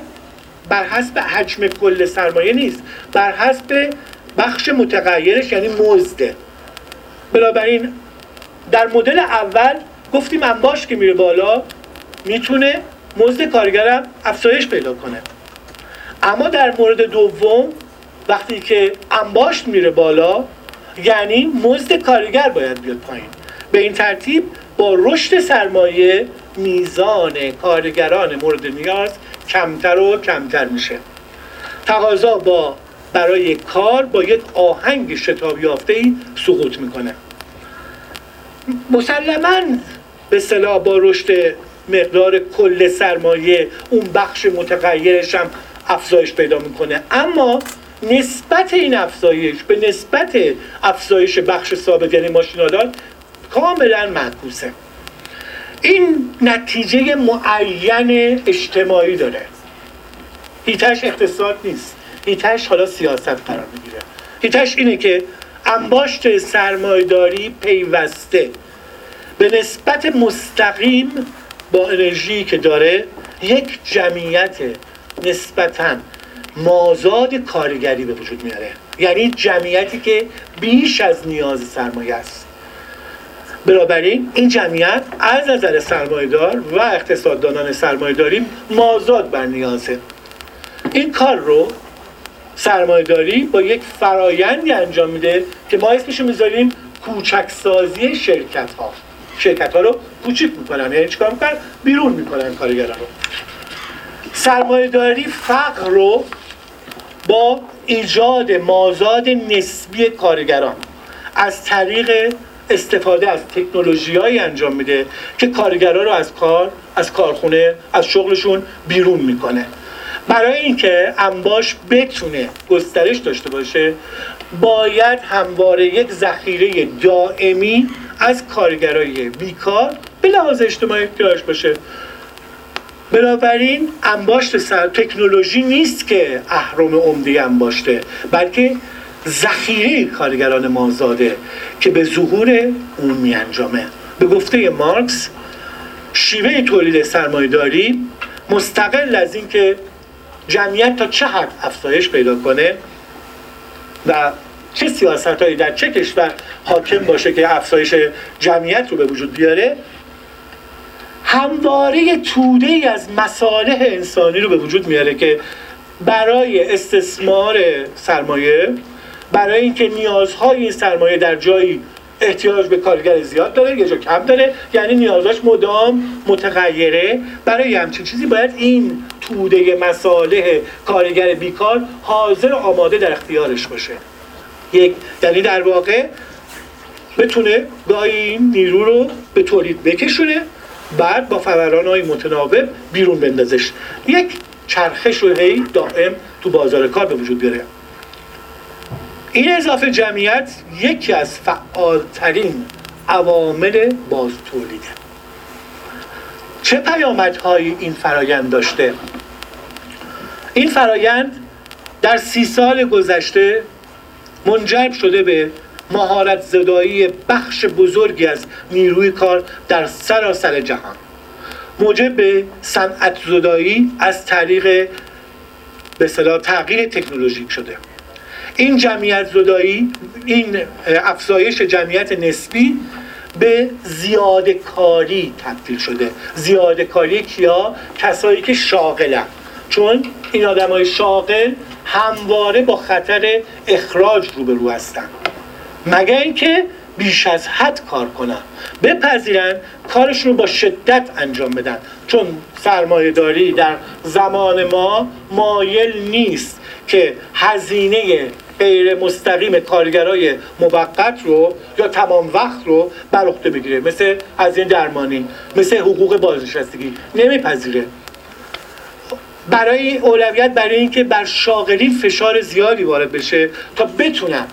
بر حسب حجم کل سرمایه نیست. بر حسب بخش متغیرش یعنی مزده بنابراین در مدل اول گفتیم انباش که میره بالا می‌تونه مزد کارگرم افزایش پیدا کنه. اما در مورد دوم وقتی که انباشت میره بالا یعنی مزد کارگر باید بیاد پایین. به این ترتیب با رشد سرمایه میزان کارگران مورد نیاز کمتر و کمتر میشه. تقاضا با برای کار با یک آهنگ شتاب یافته ای سقوط می‌کنه. مسلما به صلاح با رشد مقدار کل سرمایه اون بخش متغیرش هم افزایش پیدا می‌کنه. اما نسبت این افزایش به نسبت افزایش بخش ثابت یعنی ماشینالات کاملا معکوسه. این نتیجه معین اجتماعی داره. هیتش اقتصاد نیست. هیتش حالا سیاست قرار می‌گیره. هیتش اینه که انباشت سرمایداری پیوسته. به نسبت مستقیم با انرژی که داره یک جمعیت نسبتا مازاد کارگری به وجود میاره. یعنی جمعیتی که بیش از نیاز سرمایه است. بنابراین این جمعیت از نظر سرمایهدار و اقتصاددانان سرمایهداری مازاد بر نیازه. این کار رو سرمایهداری با یک فرایندی انجام میده که ما اسمشو می‌ذاریم کوچکسازی شرکت ها شرکت ها رو کوچیک می‌کنن یعنی چیکار می‌کنن؟ بیرون می‌کنن کارگران رو. سرمایهداری فقر رو با ایجاد مازاد نسبی کارگران از طریق استفاده از تکنولوژی انجام میده که کارگران رو از کار از کارخونه از شغلشون بیرون می‌کنه. برای اینکه انباش بتونه گسترش داشته باشه باید همواره یک ذخیره دائمی از کارگرای بیکار به لحاظ اجتماعی احتیاج باشه. بنابراین انباشت سر تکنولوژی نیست که اهرم عمده انباشته بلکه ذخیره کارگران مازاده که به ظهور اون می انجامه به گفته مارکس شیوه تولید سرمایداری مستقل از اینکه جمعیت تا چه حد افزایش پیدا کنه و چه سیاست هایی در چه کشور حاکم باشه که افزایش جمعیت رو به وجود بیاره همواره توده ای از مصالح انسانی رو به وجود میاره که برای استثمار سرمایه برای اینکه نیازهای این سرمایه در جایی احتیاج به کارگر زیاد داره یه جا کم داره یعنی نیازاش مدام متغیره. برای همچین چیزی باید این توده مصالح کارگر بیکار حاضر و آماده در اختیارش باشه. یک یعنی در واقع بتونه گاهی این نیرو رو به تولید بکشونه بعد با فوران های متناوب بیرون بندازش. یک چرخش و هی دائم تو بازار کار به وجود بیاره. این اضافه جمعیت یکی از فعالترین عوامل باز تولیده. چه پیامدهایی این فرایند داشته؟ این فرایند در سی سال گذشته منجر شده به مهارت زدایی بخش بزرگی از نیروی کار در سراسر جهان. موجب به صنعت زدایی از طریق به صلاح تغییر تکنولوژیک شده. این جمعیت زدایی این افزایش جمعیت نسبی به زیاده کاری تبدیل شده. زیاده کاری کیا؟ کسایی که شاغلن. چون این آدم های شاغل همواره با خطر اخراج روبرو هستن. مگر اینکه بیش از حد کار کنن. بپذیرن کارشون رو با شدت انجام بدن. چون سرمایه داری در زمان ما مایل نیست که هزینه غیر مستقیم کارگرای موقت رو یا تمام وقت رو بر عهده بگیره. مثل از این درمانی مثل حقوق بازنشستگی. نمیپذیره. برای اولویت برای اینکه بر شاغلین فشار زیادی وارد بشه تا بتونن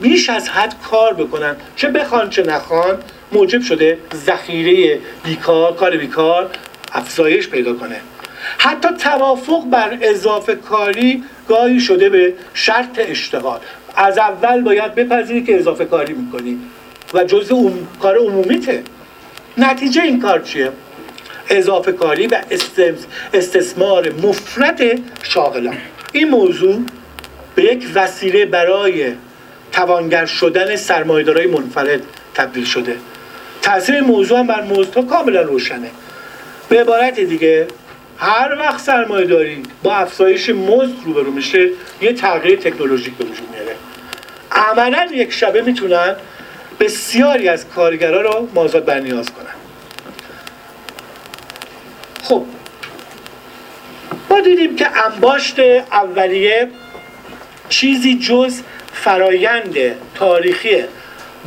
بیش از حد کار بکنن. چه بخوان چه نخوان موجب شده ذخیره بیکار کار بیکار افزایش پیدا کنه. حتی توافق بر اضافه کاری گاهی شده به شرط اشتغال. از اول باید بپذیری که اضافه کاری می‌کنی. و جزء اون کار عمومیته. نتیجه این کار چیه؟ اضافه کاری و استثمار مفرد شاغلان. این موضوع به یک وسیله برای توانگر شدن سرمایه‌دارای منفرد تبدیل شده. تاثیر موضوع هم بر موضوع کاملا روشنه. به عبارت دیگه هر وقت سرمایه داری با افزایش مزد روبرو میشه یه تغییر تکنولوژیک به وجود میاره. عملا یک شبه می‌تونن بسیاری از کارگرا رو مازاد برنیاز کنن. خب ما دیدیم که انباشت اولیه چیزی جز فرایند تاریخی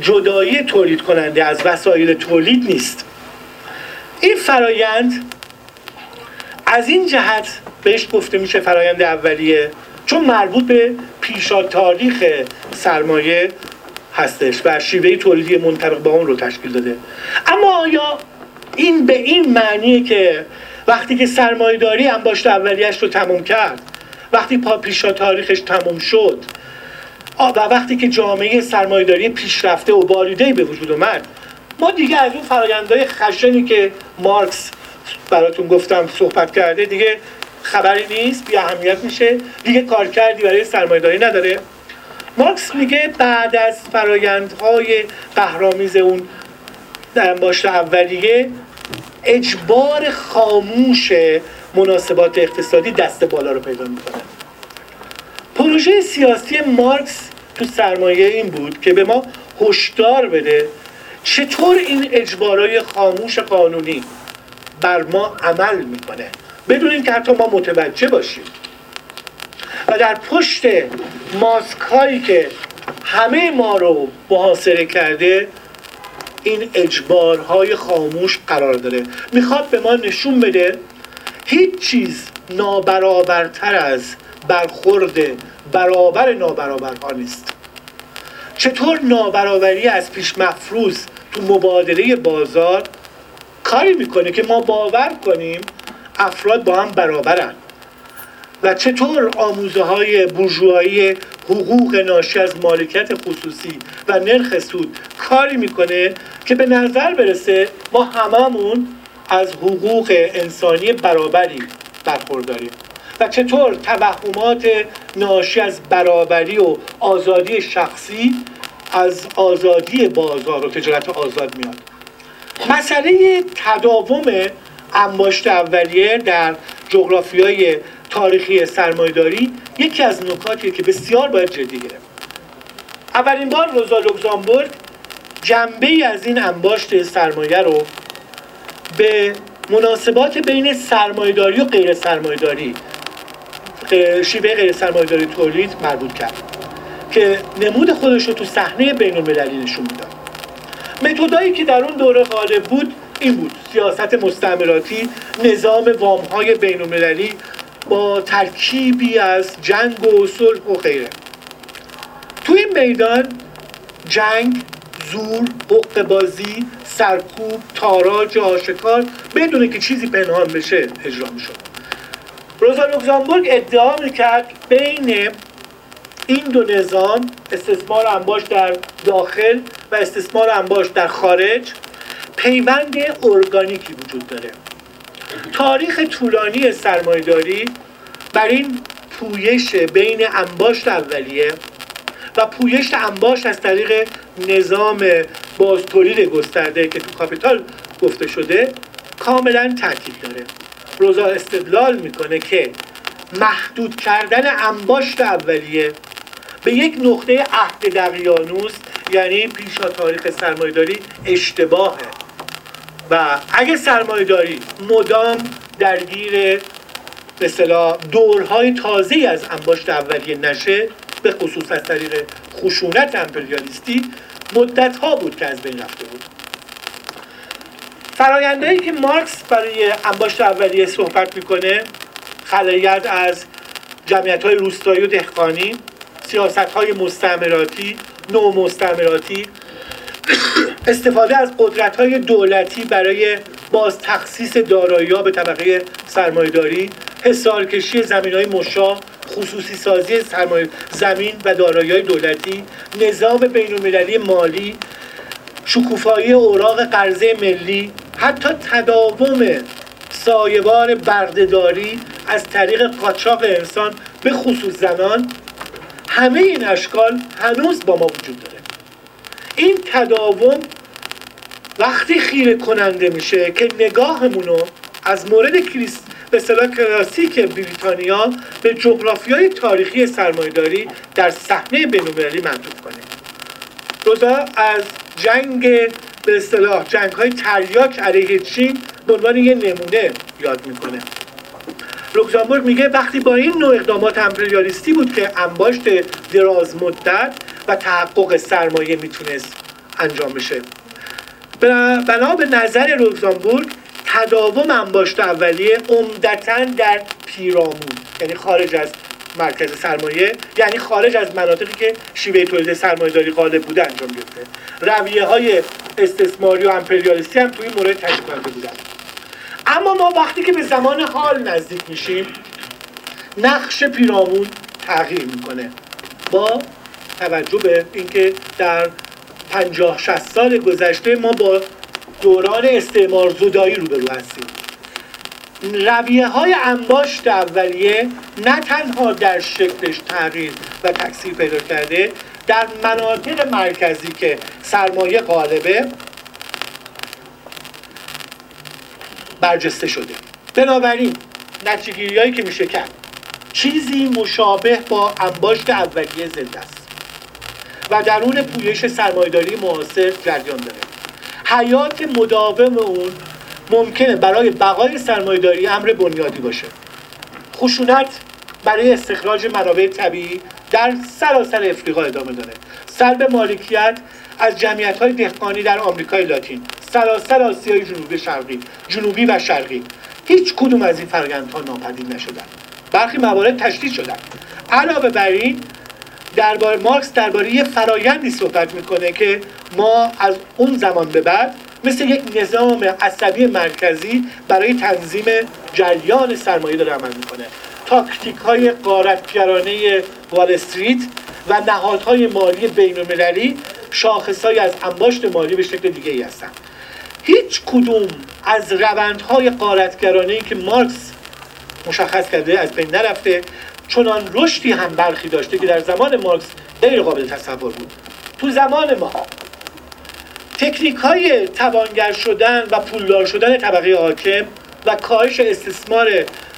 جدایی تولید کننده از وسایل تولید نیست. این فرایند از این جهت بهش گفته میشه فرایند اولیه چون مربوط به پیشا تاریخ سرمایه هستش و شیوه تولیدی منطبق با اون رو تشکیل داده. اما آیا این به این معنیه که وقتی که سرمایه داری انباشت اولیش رو تموم کرد وقتی پا پیشا تاریخش تموم شد و وقتی که جامعه سرمایهداری پیشرفته و باریده به وجود اومد ما دیگه از اون فرایندهای خشنی که مارکس براتون گفتم صحبت کرده. دیگه خبری نیست بی اهمیت میشه. دیگه کار کردی برای سرمایه‌داری نداره. مارکس میگه بعد از فرایندهای قهرامیز اون در باشه اولیه اجبار خاموش مناسبات اقتصادی دست بالا رو پیدا می‌کنه. پروژه سیاسی مارکس تو سرمایه این بود که به ما هشدار بده چطور این اجبارای خاموش قانونی بر ما عمل می‌کنه. بدون اینکه حتی ما متوجه باشیم. و در پشت ماسک هایی که همه ما رو محاصره کرده این اجبارهای خاموش قرار داره. می‌خواد به ما نشون بده هیچ چیز نابرابرتر از برخورد برابر نابرابرها نیست. چطور نابرابری از پیش مفروض تو مبادله بازار کاری می‌کنه که ما باور کنیم افراد با هم برابرن. و چطور آموزه های بورژوایی حقوق ناشی از مالکیت خصوصی و نرخ سود کاری می‌کنه که به نظر برسه ما هممون از حقوق انسانی برابری برخورداریم. و چطور توهمات ناشی از برابری و آزادی شخصی از آزادی بازار و تجارت آزاد میاد. مسئله تداوم انباشت اولیه در جغرافیای تاریخی سرمایداری یکی از نکاتیه که بسیار باید جدی گرفت. اولین بار روزا لوکزامبورگ جنبه ای از این انباشت سرمایه رو به مناسبات بین سرمایداری و غیر سرمایداری شیوه غیر سرمایداری تولید مربوط کرد که نمود خودش رو تو صحنه بین المللی نشون می‌داد. متدایی که در اون دوره غالب بود این بود. سیاست مستعمراتی نظام وامهای بین المللی با ترکیبی از جنگ و صلح و غیره. تو این میدان جنگ زور حق بازی سرکوب تاراج آشکار بدون که چیزی پنهان بشه اجرا می‌شد. روزا لوکزامبورگ ادعا می‌کرد بین این دو نظام استثمار انباش در داخل و استثمار انباش در خارج پیوند ارگانیکی وجود داره. تاریخ طولانی سرمایداری بر این پویش بین انباشت اولیه و پویش انباشت از طریق نظام باز تولید گسترده که تو کاپیتال گفته شده کاملا تاکید داره. روزا استدلال می‌کنه که محدود کردن انباشت اولیه به یک نقطه عهد دقیانوس یعنی پیشا تاریخ سرمایداری اشتباهه. و اگه سرمایداری مدام درگیر به دورهای تازه از انباشت اولیه نشه به خصوص از طریق خشونت امپریالیستی مدت ها بود که از بین رفته بود. فرایندهایی که مارکس برای انباشت اولیه صحبت می‌کنه خلایت از جمعیت های روستایی و دهقانی. سیاست های مستعمراتی استفاده از قدرت های دولتی برای باز تخصیص دارایی به طبقه سرمایهداری حسارکشی زمین های مشا خصوصی سازی سرمایه زمین و دارایی دولتی نظام بین مالی شکوفایی اوراق قرضه ملی حتی تداوم سایبان بردهداری از طریق قاچاق انسان به خصوص زنان همه این اشکال هنوز با ما وجود داره. این تداوم وقتی خیره کننده میشه که نگاهمون رو از مورد کریست به اصطلاح کلاسیک بریتانیا به جغرافیای تاریخی سرمایهداری در صحنه بین‌المللی معطوف کنه. روزا از جنگ به اصطلاح جنگ های تریاک علیه چین به عنوان یه نمونه یاد می‌کنه. لوکزامبورگ میگه وقتی با این نوع اقدامات امپریالیستی بود که انباشت دراز مدت و تحقق سرمایه می‌تونست انجام بشه. بنا به نظر لوکزامبورگ تداوم انباشت اولیه عمدتا در پیرامون یعنی خارج از مرکز سرمایه یعنی خارج از مناطقی که شیوه تولید سرمایه داری غالب بوده انجام گرفته. رویه های استثماری و امپریالیستی هم توی مورد تشکیل کننده بودن اما ما وقتی که به زمان حال نزدیک میشیم نقش پیرامون تغییر می‌کنه. با توجه به اینکه در 50 60 سال گذشته ما با دوران استعمار زدایی روبرو هستیم. رویه های انباشت اولیه نه تنها در شکلش تغییر و تکثیر پیدا کرده در مناطق مرکزی که سرمایه غالبه برجسته شده. بنابراین نتیجه هایی که میشه کرد چیزی مشابه با انباشت اولیه زنده است. و درون پویش سرمایداری معاصر جریان داره. حیات مداوم اون ممکنه برای بقای سرمایداری امر بنیادی باشه. خشونت برای استخراج منابع طبیعی در سراسر افریقا ادامه داره. سلب مالکیت از جمعیت های دهقانی در آمریکای لاتین. سراسر آسیای جنوبی شرقی جنوبی و شرقی. هیچ کدوم از این فرآیندها ناپدید نشدن. برخی موارد تشدید شدن. علاوه بر این درباره مارکس درباره یه فرایندی صحبت می‌کنه که ما از اون زمان به بعد مثل یک نظام عصبی مرکزی برای تنظیم جریان سرمایه داره عمل می‌کنه. تاکتیک های قارتگرانه وال استریت و نهادهای مالی بین المللی از انباشت مالی به شکل دیگه ای هستن. هیچ کدوم از روندهای قارتگرانه که مارکس مشخص کرده از بین نرفته چنان رشدی هم برخی داشته که در زمان مارکس غیر قابل تصور بود. تو زمان ما تکنیک های توانگر شدن و پولدار شدن طبقه حاکم و کاهش استثمار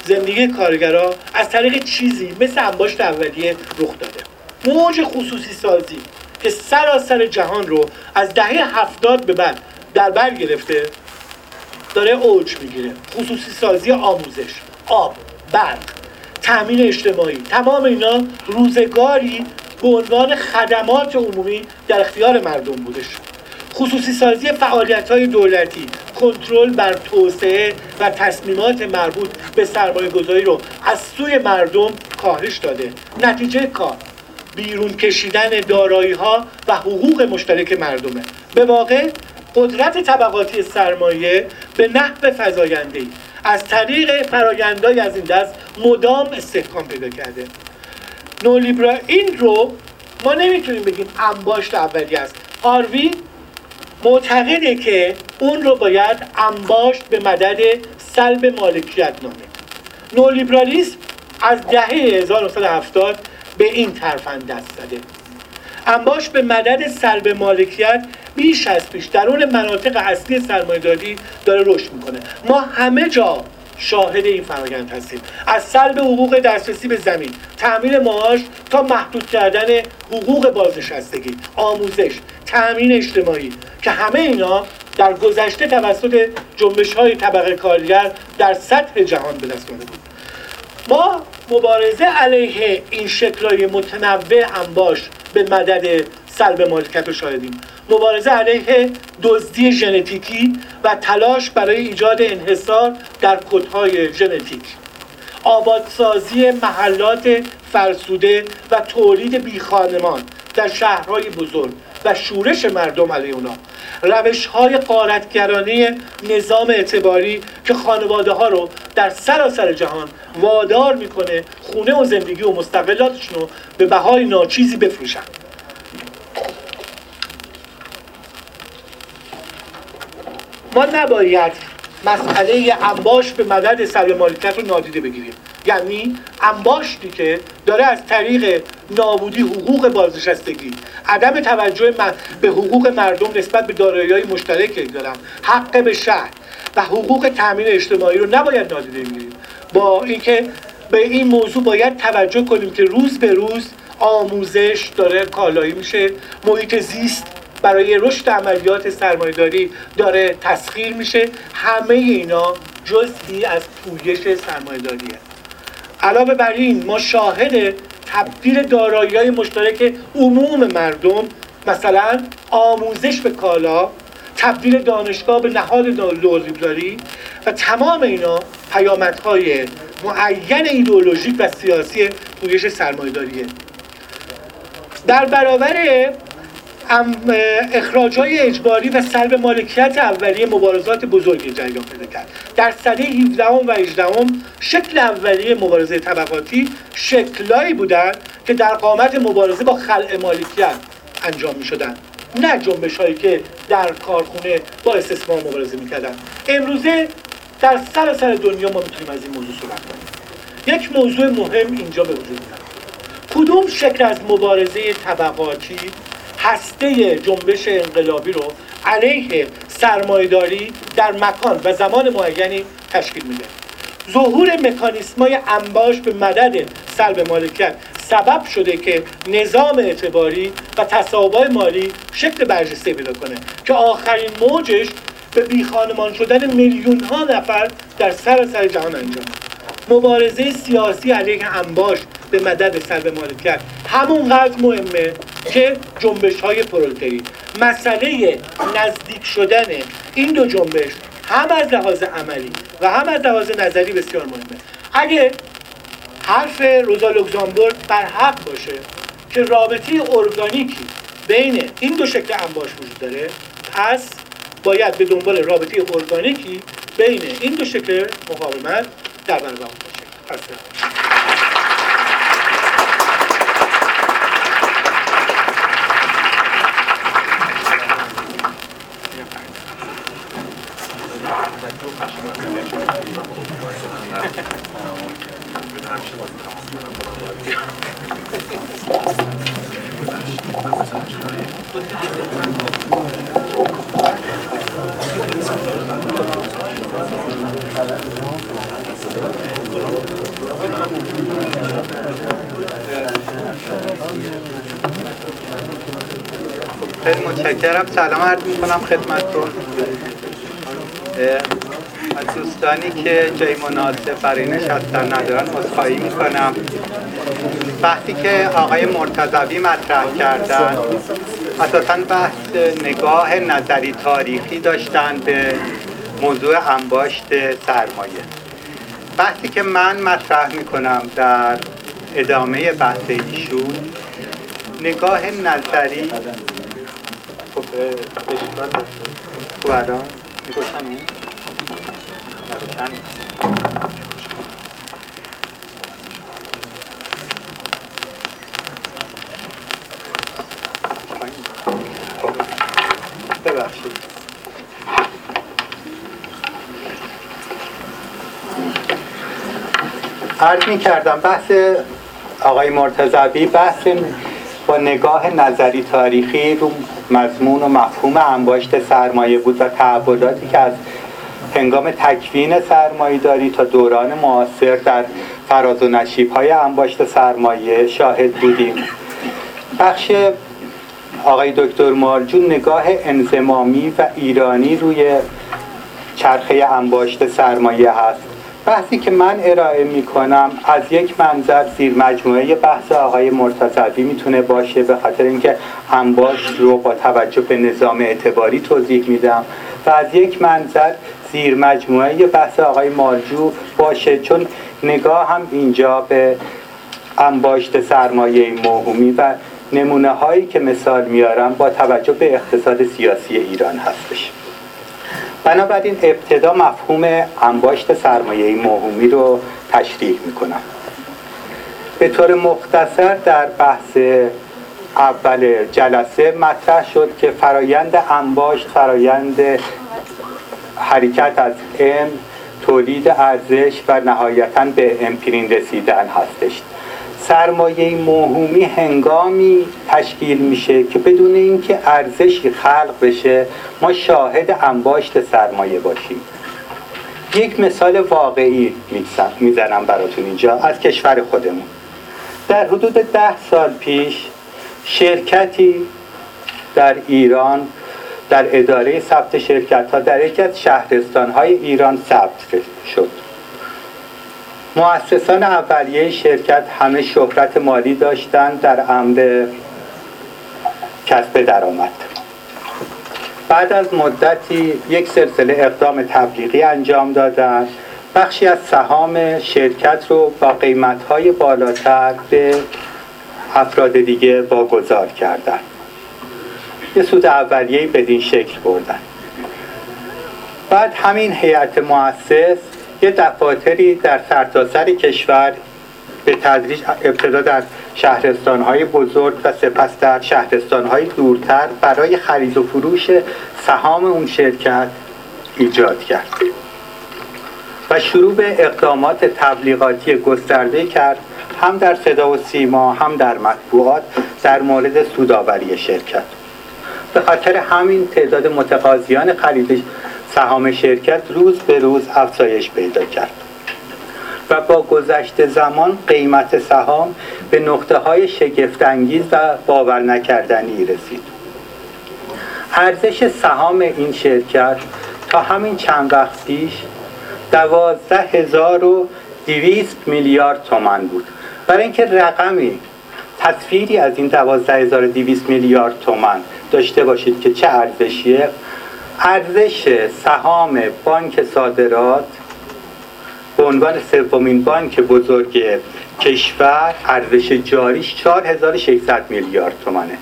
زندگی کارگرا از طریق چیزی مثل انباشت اولیه رخ داده. موج خصوصی سازی که سراسر جهان رو از دهه هفتاد به بعد در بر گرفته داره اوج می‌گیره. خصوصی سازی آموزش آب برق تامین اجتماعی. تمام اینا روزگاری به عنوان خدمات عمومی در اختیار مردم بودش خصوصی سازی فعالیت های دولتی کنترل بر توسعه و تصمیمات مربوط به سرمایه گذاری رو از سوی مردم کاهش داده. نتیجه کار بیرون کشیدن دارایی ها و حقوق مشترک مردمه. به واقع قدرت طبقاتی سرمایه به نحو فضاینده از طریق فرایندهای از این دست مدام استحکام پیدا کرده. نولیبرا این رو ما نمی‌تونیم بگیم انباشت اولی است. آروی معتقده که اون رو باید انباشت به مدد سلب مالکیت نامید نولیبرالیسم از دهه 1970 به این ترفند دست زده. انباش به مدد سلب مالکیت بیش از پیش درون مناطق اصلی سرمایه‌داری داره رشد می‌کنه. ما همه جا شاهد این فرایند هستیم. از سلب حقوق دسترسی به زمین تأمین معاش تا محدود کردن حقوق بازنشستگی آموزش تأمین اجتماعی که همه اینا در گذشته توسط جنبش های طبقه کارگر در سطح جهان به دست بود. ما مبارزه علیه این شکلهای متنوع انباش به مدد سلب مالکیت رو شاهدیم مبارزه علیه دزدی ژنتیکی و تلاش برای ایجاد انحصار در کدهای ژنتیک. آبادسازی محلات فرسوده و تولید بیخانمان در شهرهای بزرگ و شورش مردم علیه اونا. روش های قارتگرانه نظام اعتباری که خانواده ها رو در سراسر جهان وادار می‌کنه خونه و زندگی و مستقلاتشون رو به بهای ناچیزی بفروشن. ما نباید مسئله انباش به مدد سر مالکیت رو نادیده بگیریم. یعنی انباشتی که داره از طریق نابودی حقوق بازنشستگی عدم توجه به حقوق مردم نسبت به دارایی مشترک دارم حق به شهر و حقوق تامین اجتماعی رو نباید نادیده بگیریم با اینکه به این موضوع باید توجه کنیم که روز به روز آموزش داره کالایی میشه محیط زیست برای رشد عملیات سرمایهداری داره تسخیر میشه همه اینا جزئی از پویش سرمایهداریه. علاوه بر این ما شاهد تبدیل دارایی های مشترک عموم مردم مثلا آموزش به کالا تبدیل دانشگاه به نهاد داری و تمام اینا پیامدهای معین ایدئولوژیک و سیاسی پویش سرمایه‌داریه. در برابر اخراج های اجباری و سلب مالکیت اولیه مبارزات بزرگی جریان پیدا کرد. در سده 17 و 18 شکل اولیه مبارزه طبقاتی شکلایی بودند که در قامت مبارزه با خلع مالکیت انجام می شدن نه جنبش هایی که در کارخونه با استثمار مبارزه می‌کردن امروزه در سر دنیا ما می‌تونیم از این موضوع صحبت کنیم. یک موضوع مهم اینجا به وجود میاد. کدوم شکل از مبارزه طبقاتی هسته جنبش انقلابی رو علیه سرمایداری در مکان و زمان معینی تشکیل میده. ظهور مکانیسمای انباش به مدد سلب مالکیت سبب شده که نظام اعتباری و تصاوبای مالی شکل برجسته پیدا کنه که آخرین موجش به بیخانمان شدن میلیون ها نفر در سراسر جهان انجام مبارزه سیاسی علیه انباش به مدد سلب مالکیت. همونقدر مهمه که جنبش های پرولتری. مسئله نزدیک شدن این دو جنبش هم از لحاظ عملی و هم از لحاظ نظری بسیار مهمه. اگه حرف روزا لوکزامبورگ بر حق باشه که رابطه ارگانیکی بین این دو شکل انباش وجود داره پس باید به دنبال رابطه ارگانیکی بین این دو شکل مقاومت در برابر باشه
خیلی متشکرم سلام عرض می‌کنم خدمتتون. از دوستانی که جای مناسب برای نشستن ندارن عذرخواهی می‌کنم. وقتی که آقای مرتضوی مطرح کردن اساسا بحث نگاه نظری تاریخی داشتن به موضوع انباشت سرمایه. بحثی که من مطرح می‌کنم در ادامه بحث ایشون نگاه نظری اشکال خوب الان ببخشید. عرض می کردم بحث آقای مرتضوی بحث با نگاه نظری تاریخی رو مضمون و مفهوم انباشت سرمایه بود و تعبداتی که از هنگام تکوین سرمایه داری تا دوران معاصر در فراز و نشیب های انباشت سرمایه شاهد بودیم. بخش آقای دکتر مارجون نگاه انزمامی و ایرانی روی چرخه انباشت سرمایه هست. بحثی که من ارائه می کنم از یک منظر زیر مجموعه بحث آقای مرتضوی می‌تونه باشه به خاطر اینکه انباشت رو با توجه به نظام اعتباری توضیح میدم و از یک منظر زیر مجموعه بحث آقای مارجو باشه چون نگاه هم اینجا به انباشت سرمایه موهومی و نمونه هایی که مثال میارم با توجه به اقتصاد سیاسی ایران هستش. بنابراین ابتدا مفهوم انباشت سرمایه موهومی رو تشریح می‌کنم. به طور مختصر در بحث اول جلسه مطرح شد که فرایند انباشت فرایند حرکت از ام تولید ارزش و نهایتا به امپرین رسیدن هستش. سرمایه موهومی هنگامی تشکیل میشه که بدون اینکه ارزشی خلق بشه ما شاهد انباشت سرمایه باشیم. یک مثال واقعی می‌زنم براتون اینجا از کشور خودمون. در حدود ده سال پیش شرکتی در ایران در اداره ثبت شرکت ها در یکی از شهرستان های ایران ثبت شد. مؤسسان اولیه شرکت همه شهرت مالی داشتند در امر کسب درآمد. بعد از مدتی یک سلسله اقدام تبلیغی انجام دادند. بخشی از سهام شرکت رو با قیمتهای بالاتر به افراد دیگه واگذار کردند. یه سود اولیه بدین شکل بردن. بعد همین هیئت مؤسس یه دفاتری در سرتاسر سر کشور به تدریج ابتدا در شهرستانهای بزرگ و سپس در شهرستانهای دورتر برای خرید و فروش سهام اون شرکت ایجاد کرد و شروع به اقدامات تبلیغاتی گسترده کرد هم در صدا و سیما هم در مطبوعات در مورد سوداوری شرکت. به خاطر همین تعداد متقاضیان خرید سهام شرکت روز به روز افزایش پیدا کرد و با گذشت زمان قیمت سهام به نقطه های شگفتانگیز و باور نکردنی رسید. ارزش سهام این شرکت تا همین چند وقت پیش دوازده هزار و دویست میلیارد تومن بود. برای اینکه رقمی تصویری از این دوازده هزار میلیارد تومن داشته باشید که چه ارزشیه ارزش سهام بانک صادرات به عنوان سومین بانک بزرگ کشور ارزش جاریش 4600 میلیارد تومنه.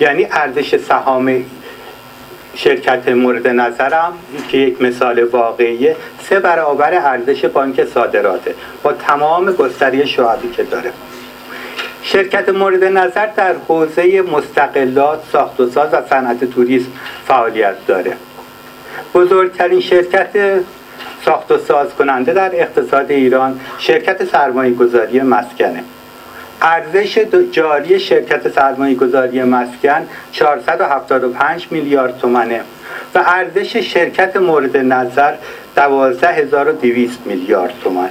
یعنی ارزش سهام شرکت مورد نظرم که یک مثال واقعیه سه برابر ارزش بانک صادراته با تمام گستری شعبی که داره. شرکت مورد نظر در حوزه مستقلات ساخت و ساز و صنعت توریسم فعالیت داره. بزرگترین شرکت ساخت و ساز کننده در اقتصاد ایران شرکت سرمایه گذاری مسکنه. ارزش جاری شرکت سرمایه گذاری مسکن 475 میلیارد تومنه و ارزش شرکت مورد نظر 12200 میلیارد تومن.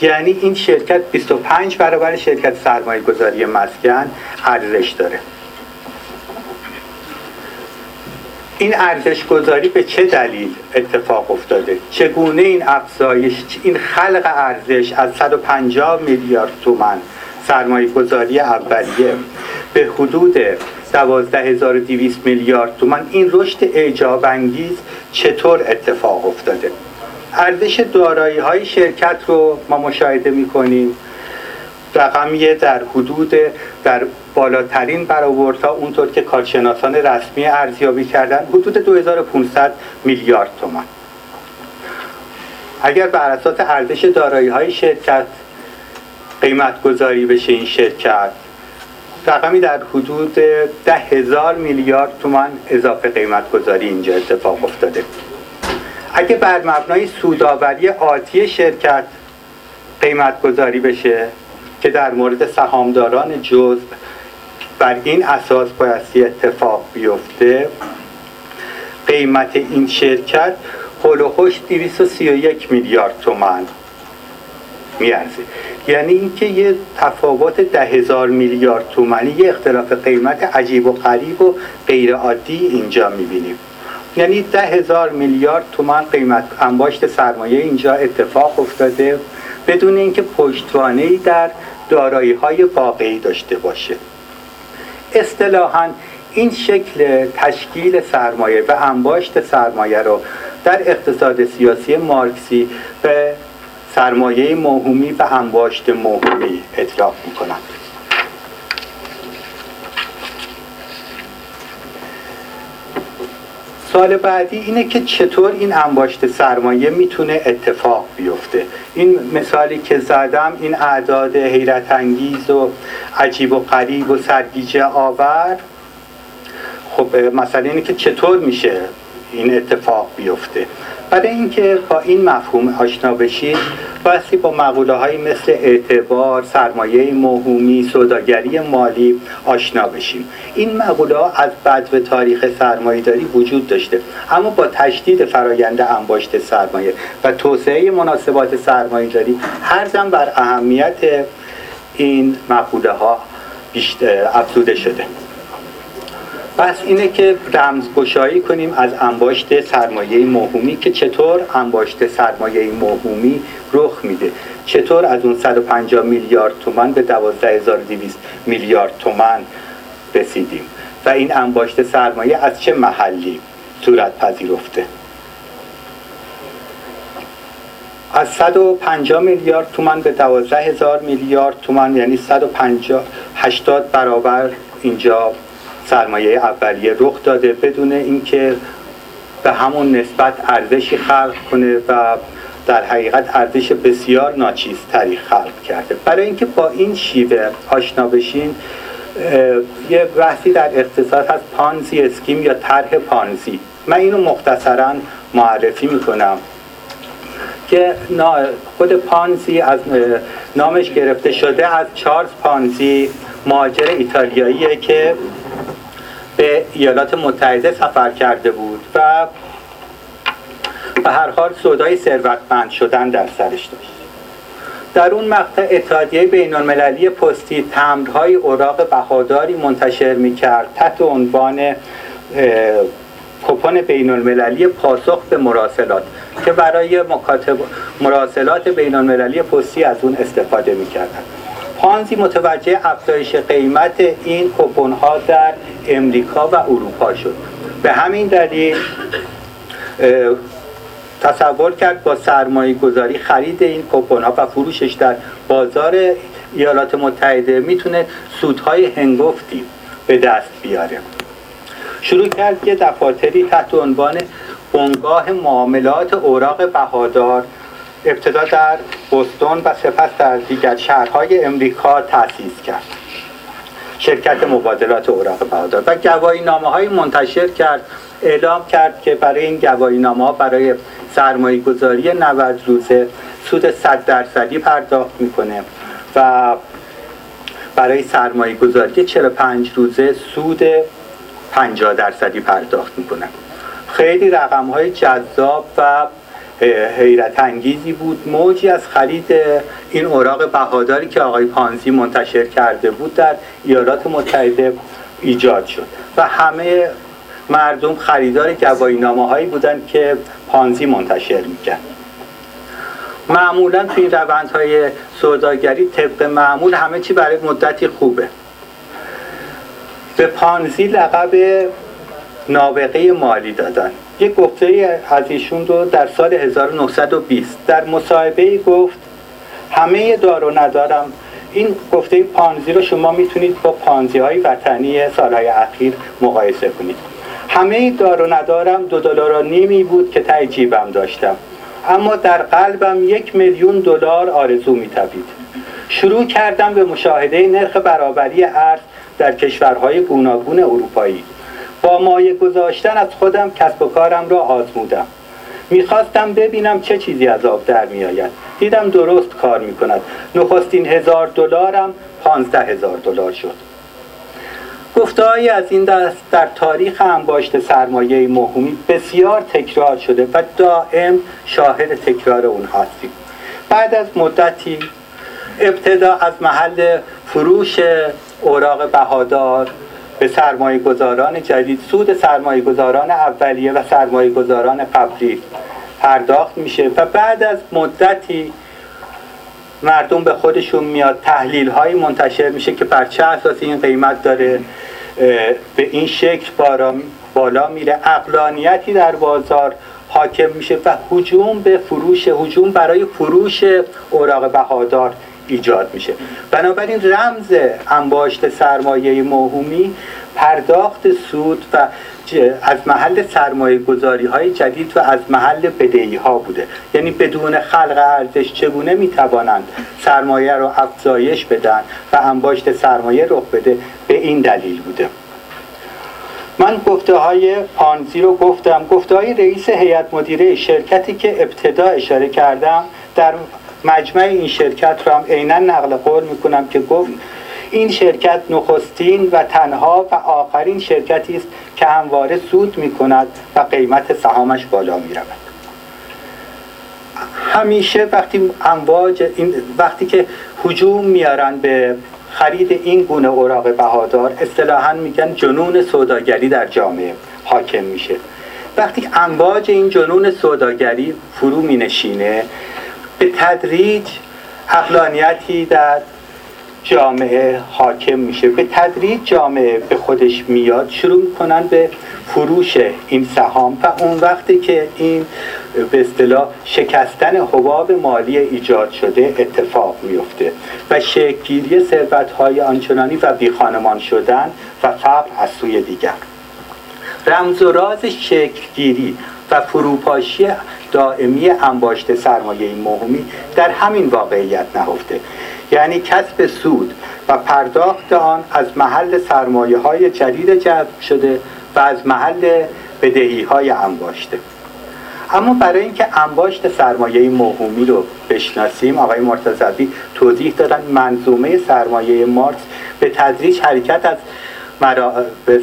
یعنی این شرکت 25 برابر شرکت سرمایه گذاری مسکن ارزش داره. این ارزش گذاری به چه دلیل اتفاق افتاده؟ چگونه این افزایش این خلق ارزش از 150 میلیارد تومن سرمایه گذاری اولیه به حدود 12200 میلیارد تومن این رشد اعجاب انگیز چطور اتفاق افتاده؟ ارزش دارایی های شرکت رو ما مشاهده می‌کنیم. رقمیه در حدود در بالاترین برآوردها اونطور که کارشناسان رسمی ارزیابی کردن حدود 2500 میلیارد تومان. اگر بر اساس ارزش دارایی های شرکت قیمت گذاری بشه این شرکت رقمی در حدود ده هزار میلیارد تومان اضافه قیمت گذاری اینجا اتفاق افتاده. اگه بر مبنای سوداوری آتی شرکت قیمت گذاری بشه که در مورد سهامداران جزء بر این اساس بایستی اتفاق بیفته قیمت این شرکت هلوهوش 231 میلیارد تومن میارزه. یعنی اینکه یه تفاوت ده هزار میلیارد تومنی یه اختلاف قیمت عجیب و غریب و غیر عادی اینجا می‌بینیم. یعنی ده هزار میلیارد تومن قیمت انباشت سرمایه اینجا اتفاق افتاده بدون اینکه پشتوانه در دارایی های واقعی داشته باشه. اصطلاحا این شکل تشکیل سرمایه و انباشت سرمایه رو در اقتصاد سیاسی مارکسی به سرمایه موهومی و انباشت موهومی اطلاق می‌کنند. سال بعدی اینه که چطور این انباشت سرمایه می‌تونه اتفاق بیفته؟ این مثالی که زدم این اعداد حیرت انگیز و عجیب و غریب و سرگیجه آور خب مثلا اینه که چطور میشه این اتفاق بیفته؟ برای اینکه با این مفهوم آشنا بشید بحثی با مقوله های مثل اعتبار، سرمایه موهومی، سوداگری مالی آشنا بشیم. این مقوله ها از بد تاریخ سرمایه داری وجود داشته اما با تشدید فرایند انباشت سرمایه و توسعه مناسبات سرمایه داری هر دم بر اهمیت این مقوله ها افزوده شده. پس اینه که رمزگشایی کنیم از انباشت سرمایه موهومی که چطور انباشت سرمایه موهومی رخ میده. چطور از اون 150 میلیارد تومن به 12200 میلیارد تومن رسیدیم؟ و این انباشت سرمایه از چه محلی صورت پذیرفته؟ از 150 میلیارد تومن به 12 هزار میلیارد تومن یعنی 150 80 برابر اینجا سرمایه اولیه رخ داده بدون اینکه به همون نسبت ارزشی خلق کنه و در حقیقت ارزش بسیار ناچیز تاریخ خلق کرده. برای اینکه با این شیوه آشنا بشین یه بحثی در اقتصاد هست پانزی اسکیم یا طرح پانزی. من اینو مختصرا معرفی می‌کنم که خود پانزی از نامش گرفته شده از چارلز پانزی مهاجر ایتالیاییه که به ایالات متحده سفر کرده بود و به هر حال سودای ثروتمند شدن در سرش داشت در اون مقطع اتحادیه بین المللی پستی تمرهای اوراق بهاداری منتشر می کرد تحت عنوان کپون بین المللی پاسخ به مراسلات که برای مراسلات بین المللی پستی از اون استفاده می کردن. پانزی متوجه افزایش قیمت این کپون ها در امریکا و اروپا شد. به همین دلیل تصور کرد با سرمایه گذاری خرید این کپون ها و فروشش در بازار ایالات متحده می‌تونه سودهای هنگفتی به دست بیاره. شروع کرد که دفاتری تحت عنوان بنگاه معاملات اوراق بهادار ابتدا در بستون و سپس در دیگر شهرهای امریکا تأسیس کرد. شرکت مبادلات اوراق بهادار و گواهی نامه های منتشر کرد اعلام کرد که برای این گواهی نامه ها برای سرمایه گذاری 90 روزه سود 100 درصدی پرداخت می‌کنه و برای سرمایه گذاری 45 روزه سود 50 درصدی پرداخت می‌کنه. خیلی رقم های جذاب و حیرت انگیزی بود. موجی از خرید این اوراق بهاداری که آقای پانزی منتشر کرده بود در ایالات متحده ایجاد شد. و همه مردم خریدار گواهی نامه هایی بودن که پانزی منتشر می‌کرد. معمولا توی این روندهای سوداگری طبق معمول همه چی برای مدتی خوبه. به پانزی لقب نابغه مالی دادن. یک گفته از ایشون رو در سال 1920 در مصاحبه گفت همه دار و ندارم. این گفته پانزی رو شما می‌تونید با پانزی های وطنی سالهای اخیر مقایسه کنید. همه دار و ندارم دو دلار و نیمی بود که تای جیبم داشتم. اما در قلبم یک میلیون دلار آرزو میتپید. شروع کردم به مشاهده نرخ برابری ارز در کشورهای گوناگون اروپایی. مایه گذاشتن از خودم کسب و کارم را آزمودم. می‌خواستم ببینم چه چیزی از آب در میآید. دیدم درست کار می‌کند. نخستین هزار دلارم پانزده هزار دلار شد. گفتههایی از این دست در تاریخ انباشت سرمایه مهمی بسیار تکرار شده و دائم شاهد تکرار اون هستیم. بعد از مدتی ابتدا از محل فروش اوراق بهادار به سرمایه گذاران جدید. سود سرمایه گذاران اولیه و سرمایه گذاران قبلی پرداخت میشه و بعد از مدتی مردم به خودشون میاد. تحلیل هایی منتشر میشه که بر چه اساس این قیمت داره. به این شکل بالا میره. اقلانیتی در بازار حاکم میشه و حجوم به فروش حجوم برای فروش اوراق بهادار ایجاد میشه. بنابراین رمز انباشت سرمایه موهومی پرداخت سود و از محل سرمایه گذاری های جدید و از محل بدهی ها بوده. یعنی بدون خلق ارزش چگونه می‌توانند سرمایه رو افزایش بدن و انباشت سرمایه رخ بده؟ به این دلیل بوده. من گفته های پانزی رو گفتم. گفته های رئیس هیئت مدیره شرکتی که ابتدا اشاره کردم در مجمع این شرکت رو هم عینا نقل قول می‌کنم که گفت این شرکت نخستین و تنها و آخرین شرکتی است که همواره سود می کند و قیمت سهامش بالا می رود همیشه وقتی امواج این وقتی که هجوم میارن به خرید این گونه اوراق بهادار اصطلاحا میگن جنون سوداگری در جامعه حاکم میشه. وقتی امواج این جنون سوداگری فرو می نشینه به تدریج اقلانیتی در جامعه حاکم میشه. به تدریج جامعه به خودش میاد شروع می‌کنن به فروش این سهام و اون وقتی که این به اصطلاح شکستن حباب مالی ایجاد شده اتفاق میفته و شکلگیری ثروت های آنچنانی و بیخانمان شدن و فقر از سوی دیگر. رمز و راز شکلگیری و فروپاشی دائمی انباشت سرمایه مهمی در همین واقعیت نهفته. یعنی کسب سود و پرداخت آن از محل سرمایه های جدید جذب شده و از محل بدهی های انباشته. اما برای اینکه انباشت سرمایه موهومی رو بشناسیم آقای مرتضوی توضیح دادن منظومه سرمایه مارکس به تدریج حرکت از به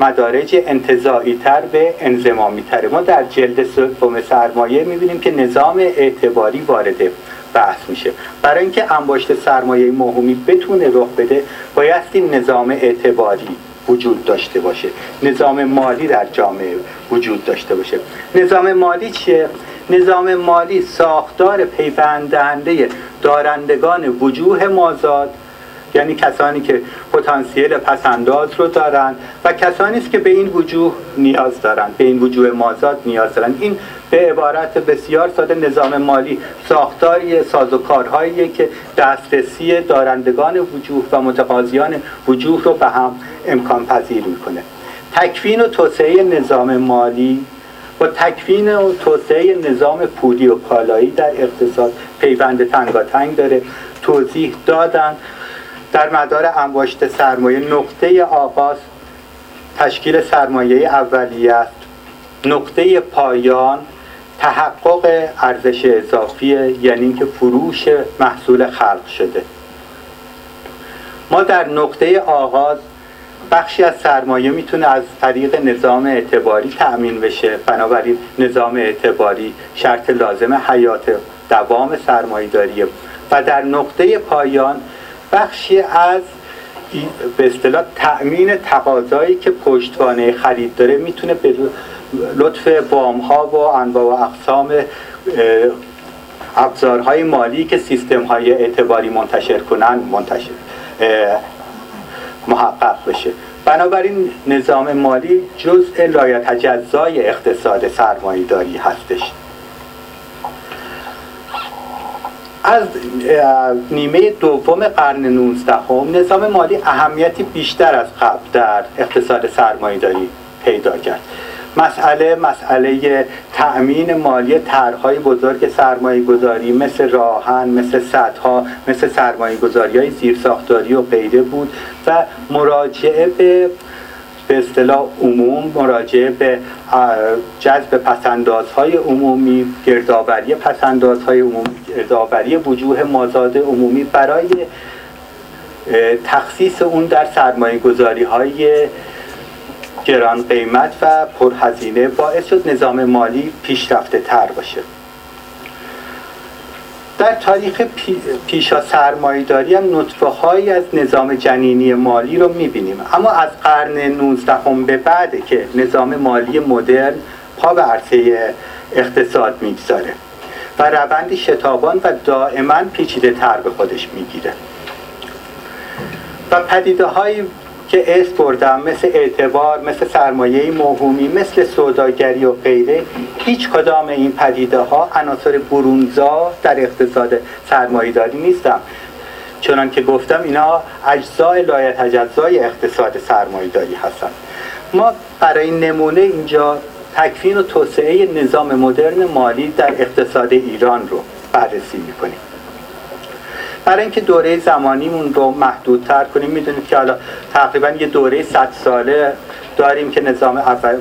مدارج انتظایی تر به انزمامی تره. ما در جلد سوم سرمایه می‌بینیم که نظام اعتباری وارد بحث میشه. برای اینکه انباشت سرمایه مهمی بتونه رخ بده بایستی نظام اعتباری وجود داشته باشه. نظام مالی در جامعه وجود داشته باشه. نظام مالی چیه؟ نظام مالی ساختار پیوندهنده دارندگان وجوه مازاد یعنی کسانی که پتانسیل پسنداز رو دارن و کسانی است که به این وجوه نیاز دارن به این وجوه مازاد نیاز دارن. این به عبارت بسیار ساده نظام مالی ساختاری سازوکارهایی که دسترسی دارندگان وجوه و متقاضیان وجوه رو به هم امکان پذیر می‌کنه. تکوین و توسعه نظام مالی با تکوین و توسعه نظام پولی و کالایی در اقتصاد پیوند تنگاتنگ داره. توضیح دادن در مدار انباشت سرمایه نقطه آغاز تشکیل سرمایه اولیه است. نقطه پایان تحقق ارزش اضافی یعنی اینکه فروش محصول خلق شده. ما در نقطه آغاز بخشی از سرمایه می‌تونه از طریق نظام اعتباری تأمین بشه. بنابراین نظام اعتباری شرط لازم حیات دوام سرمایه داریه و در نقطه پایان بخشی از به اصطلاح تأمین تقاضایی که پشتوانه خرید داره می‌تونه به لطف وام ها و انواع و اقسام ابزارهای مالی که سیستم های اعتباری منتشر کنن منتشر محقق بشه. بنابراین نظام مالی جزء لایتجزای اقتصاد سرمایه داری هستش. از نیمه دوم قرن 19 هم نظام مالی اهمیتی بیشتر از قبل در اقتصاد سرمایه‌داری پیدا کرد. مسئله مسئله تأمین مالی طرحهای بزرگ سرمایه گذاری مثل راهن مثل سدها مثل سرمایه گذاری های زیرساختاری و غیره بود و مراجعه به به اصطلاح عموم مراجعه به جذب پسندازهای عمومی گردآوری پسندازهای عمومی گردآوری وجوه مازاد عمومی برای تخصیص اون در سرمایه گذاری های گران قیمت و پرهزینه باعث شد نظام مالی پیشرفته تر باشه. در تاریخ پیشا سرمایداری هم نطفه هایی از نظام جنینی مالی رو می‌بینیم. اما از قرن 19 هم به بعده که نظام مالی مدرن پا به عرصه اقتصاد می‌گذاره و روندی شتابان و دائما پیچیده تر به خودش می‌گیره. و پدیده های که اسم بردم مثل اعتبار مثل سرمایه موهومی مثل سوداگری و غیره. هیچ کدام این پدیده ها عناصر برونزا در اقتصاد سرمایه‌داری نیستن چنان که گفتم اینا اجزای لایتجزای اقتصاد سرمایه‌داری هستند. ما برای نمونه اینجا تکوین و توسعه نظام مدرن مالی در اقتصاد ایران رو بررسی می‌کنیم. برای اینکه دوره زمانیمون رو محدودتر کنیم می‌دونید که حالا تقریبا یه دوره 100 ساله داریم که نظام اول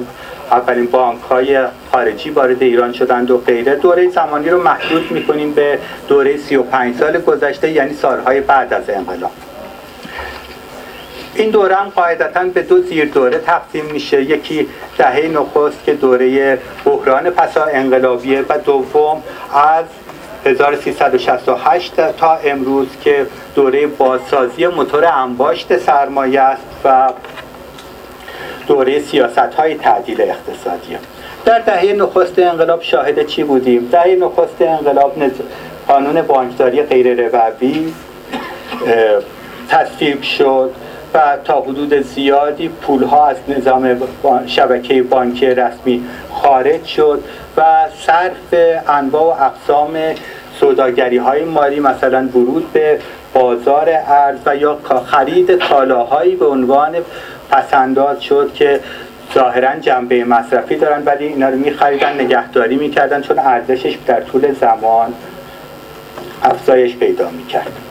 اولین بانک های خارجی وارد ایران شدند و غیره. دوره زمانی رو محدود می‌کنیم به دوره 35 سال گذشته یعنی سالهای بعد از انقلاب. این دوره هم قاعدتا به دو زیر دوره تقسیم میشه. یکی دهه نخست که دوره بحران پسا انقلابیه و دوم از 1368 تا امروز که دوره بازسازی موتور انباشت سرمایه است و دوره سیاست های تعدیل اقتصادی در دهه نخست انقلاب شاهد چی بودیم؟ دهه نخست انقلاب قانون بانکداری غیر ربوی تصویب شد و تا حدود زیادی پولها از نظام شبکه بانکی رسمی خارج شد و صرف انواع و اقسام سوداگری های مالی مثلا ورود به بازار ارز و یا خرید کالاهایی به عنوان پسنداز شد که ظاهرا جنبه مصرفی دارن ولی اینا رو میخریدن نگهداری می‌کردن چون ارزشش در طول زمان افزایش پیدا می‌کرد.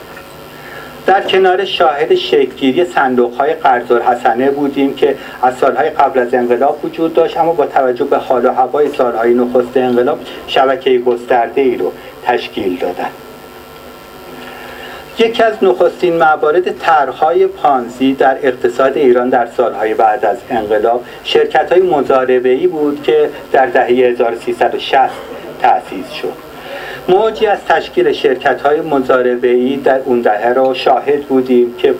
در کنار شاهد شکلگیری صندوق های قرض حسنه بودیم که از سالهای قبل از انقلاب وجود داشت اما با توجه به حال و هوای سالهای نخست انقلاب شبکه گسترده ای رو تشکیل دادن. یکی از نخستین موارد طرحهای پانزی در اقتصاد ایران در سالهای بعد از انقلاب شرکت های ای بود که در دهه 1360 تأسیس شد. موجی از تشکیل شرکت های ای در اون دهه را شاهد بودیم که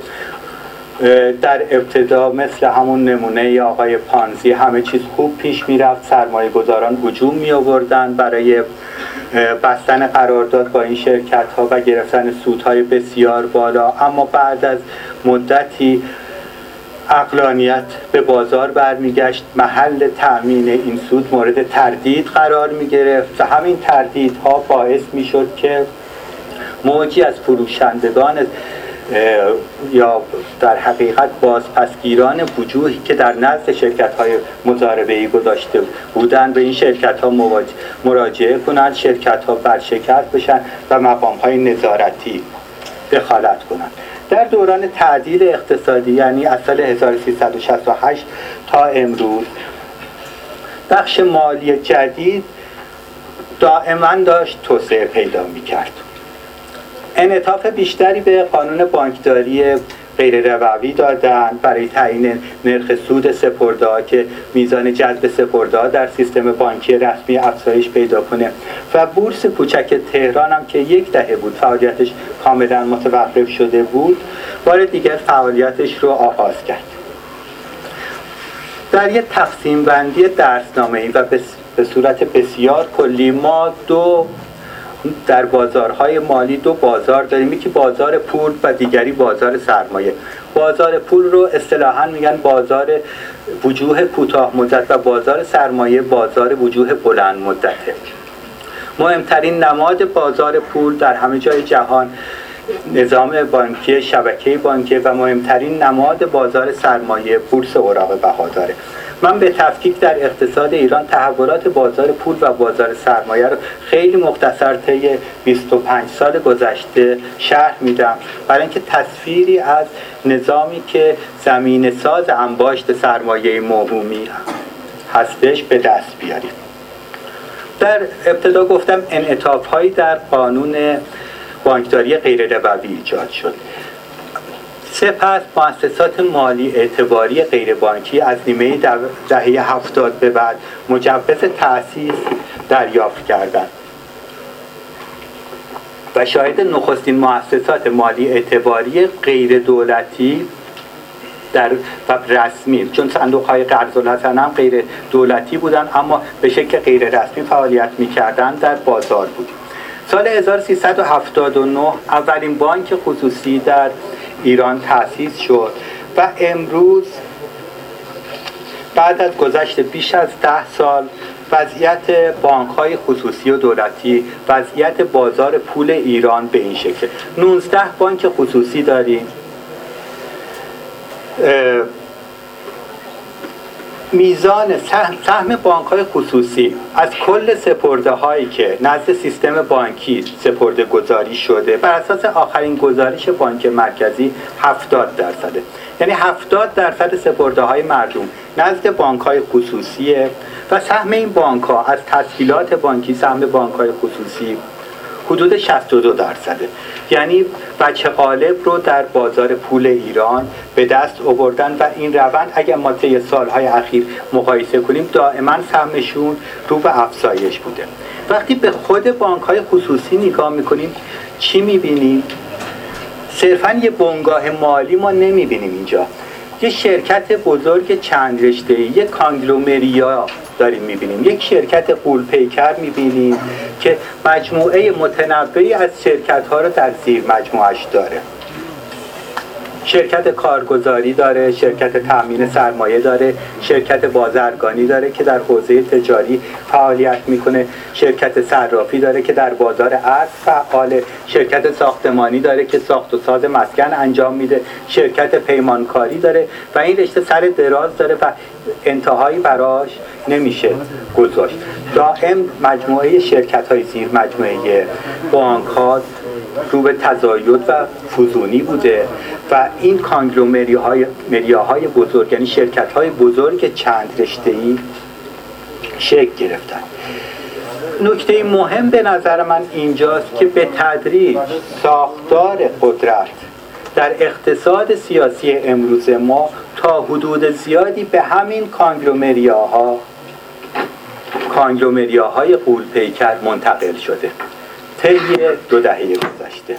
در ابتدا مثل همون نمونه آقای پانزی همه چیز خوب پیش می‌رفت سرمایه گذاران هجوم می آوردن برای بستن قرارداد با این شرکت ها و گرفتن سودهای بسیار بالا. اما بعد از مدتی اقلانیت به بازار برمیگشت. محل تأمین این سود مورد تردید قرار می گرفت و همین تردیدها باعث می شد که موجی از فروشندگان یا در حقیقت بازپسگیران وجوهی که در نزد شرکت های مزاربه ای گذاشته بودن به این شرکت ها مراجعه کنند شرکت ها برشکست بشن و مقام های نظارتی دخالت کنند. در دوران تعدیل اقتصادی یعنی از سال 1368 تا امروز بخش مالی جدید دائما داشت توسعه پیدا می کرد انعطاف بیشتری به قانون بانکداری غیر روی دادن برای تعیین نرخ سود سپرده که میزان جذب سپرده در سیستم بانکی رسمی افزایش پیدا کنه. و بورس کوچک تهران هم که یک دهه بود فعالیتش کاملا متوقف شده بود بار دیگر فعالیتش رو آغاز کرد. در یک تقسیم بندی درسنامه ای و به صورت بسیار کلی ما دو در بازارهای مالی دو بازار داریم. یکی بازار پول و دیگری بازار سرمایه. بازار پول رو اصطلاحا میگن بازار وجوه کوتاه مدت و بازار سرمایه بازار وجوه بلند مدته. مهمترین نماد بازار پول در همه جای جهان نظام بانکی شبکه بانکی و مهمترین نماد بازار سرمایه بورس اوراق بهاداره. من به تفکیک در اقتصاد ایران تحولات بازار پول و بازار سرمایه رو خیلی مختصر طی 25 سال گذشته شرح میدم. برای اینکه تصویری از نظامی که زمین ساز انباشت سرمایه موهومی هستش به دست بیاریم. در ابتدا گفتم انعطاف هایی در قانون بانکداری غیر ربوی ایجاد شد سپس مؤسسات مالی اعتباری غیربانکی از نیمه دهه هفتاد به بعد مجوز تأسیس دریافت کردند. و شاهد نخستین مؤسسات مالی اعتباری غیر دولتی در و رسمی چون صندوق های قرض هم غیر دولتی بودن اما به شکل غیر رسمی فعالیت می‌کردن در بازار بودیم سال 1379 اولین بانک خصوصی در ایران تأسیس شد و امروز بعد از گذشت بیش از ده سال وضعیت بانک های خصوصی و دولتی وضعیت بازار پول ایران به این شکل. 19 بانک خصوصی داریم. میزان سهم بانک های خصوصی از کل سپرده هایی که نزد سیستم بانکی سپرده گذاری شده بر اساس آخرین گزارش بانک مرکزی 70 درصده. یعنی 70 درصد سپرده های مردم نزد بانک های خصوصیه و سهم این بانک ها از تسهیلات بانکی سهم بانک های خصوصی حدود 62 درصده. یعنی بچه قالب رو در بازار پول ایران به دست آوردن و این روند اگر ما طی سالهای اخیر مقایسه کنیم دائما سهمشون رو به افزایش بوده. وقتی به خود بانک های خصوصی نگاه می‌کنیم چی می‌بینیم؟ صرفا یه بنگاه مالی ما نمی‌بینیم اینجا. یه شرکت بزرگ چند رشته یه کانگلومریا داریم می‌بینیم. یک شرکت قول پیکر می‌بینیم که مجموعه متنوعی از شرکت ها رو در زیر مجموعش داره. شرکت کارگزاری داره شرکت تامین سرمایه داره شرکت بازرگانی داره که در حوزه تجاری فعالیت می‌کنه. شرکت صرافی داره که در بازار ارز فعال شرکت ساختمانی داره که ساخت و ساز مسکن انجام میده. شرکت پیمانکاری داره و این رشته سر دراز داره و انتهایی براش نمیشه گذاشت. دائم مجموعه شرکت های زیر مجموعه بانک ها رو به تزاید و فزونی بوده و این کانگلومری های بزرگ یعنی شرکت های بزرگ چند رشته ای شکل گرفتن. نکته مهم به نظر من اینجاست که به تدریج ساختار قدرت در اقتصاد سیاسی امروز ما تا حدود زیادی به همین کانگلومریاها کانگلومریاهای قول پیکر منتقل شده. طی دو دهه گذشته.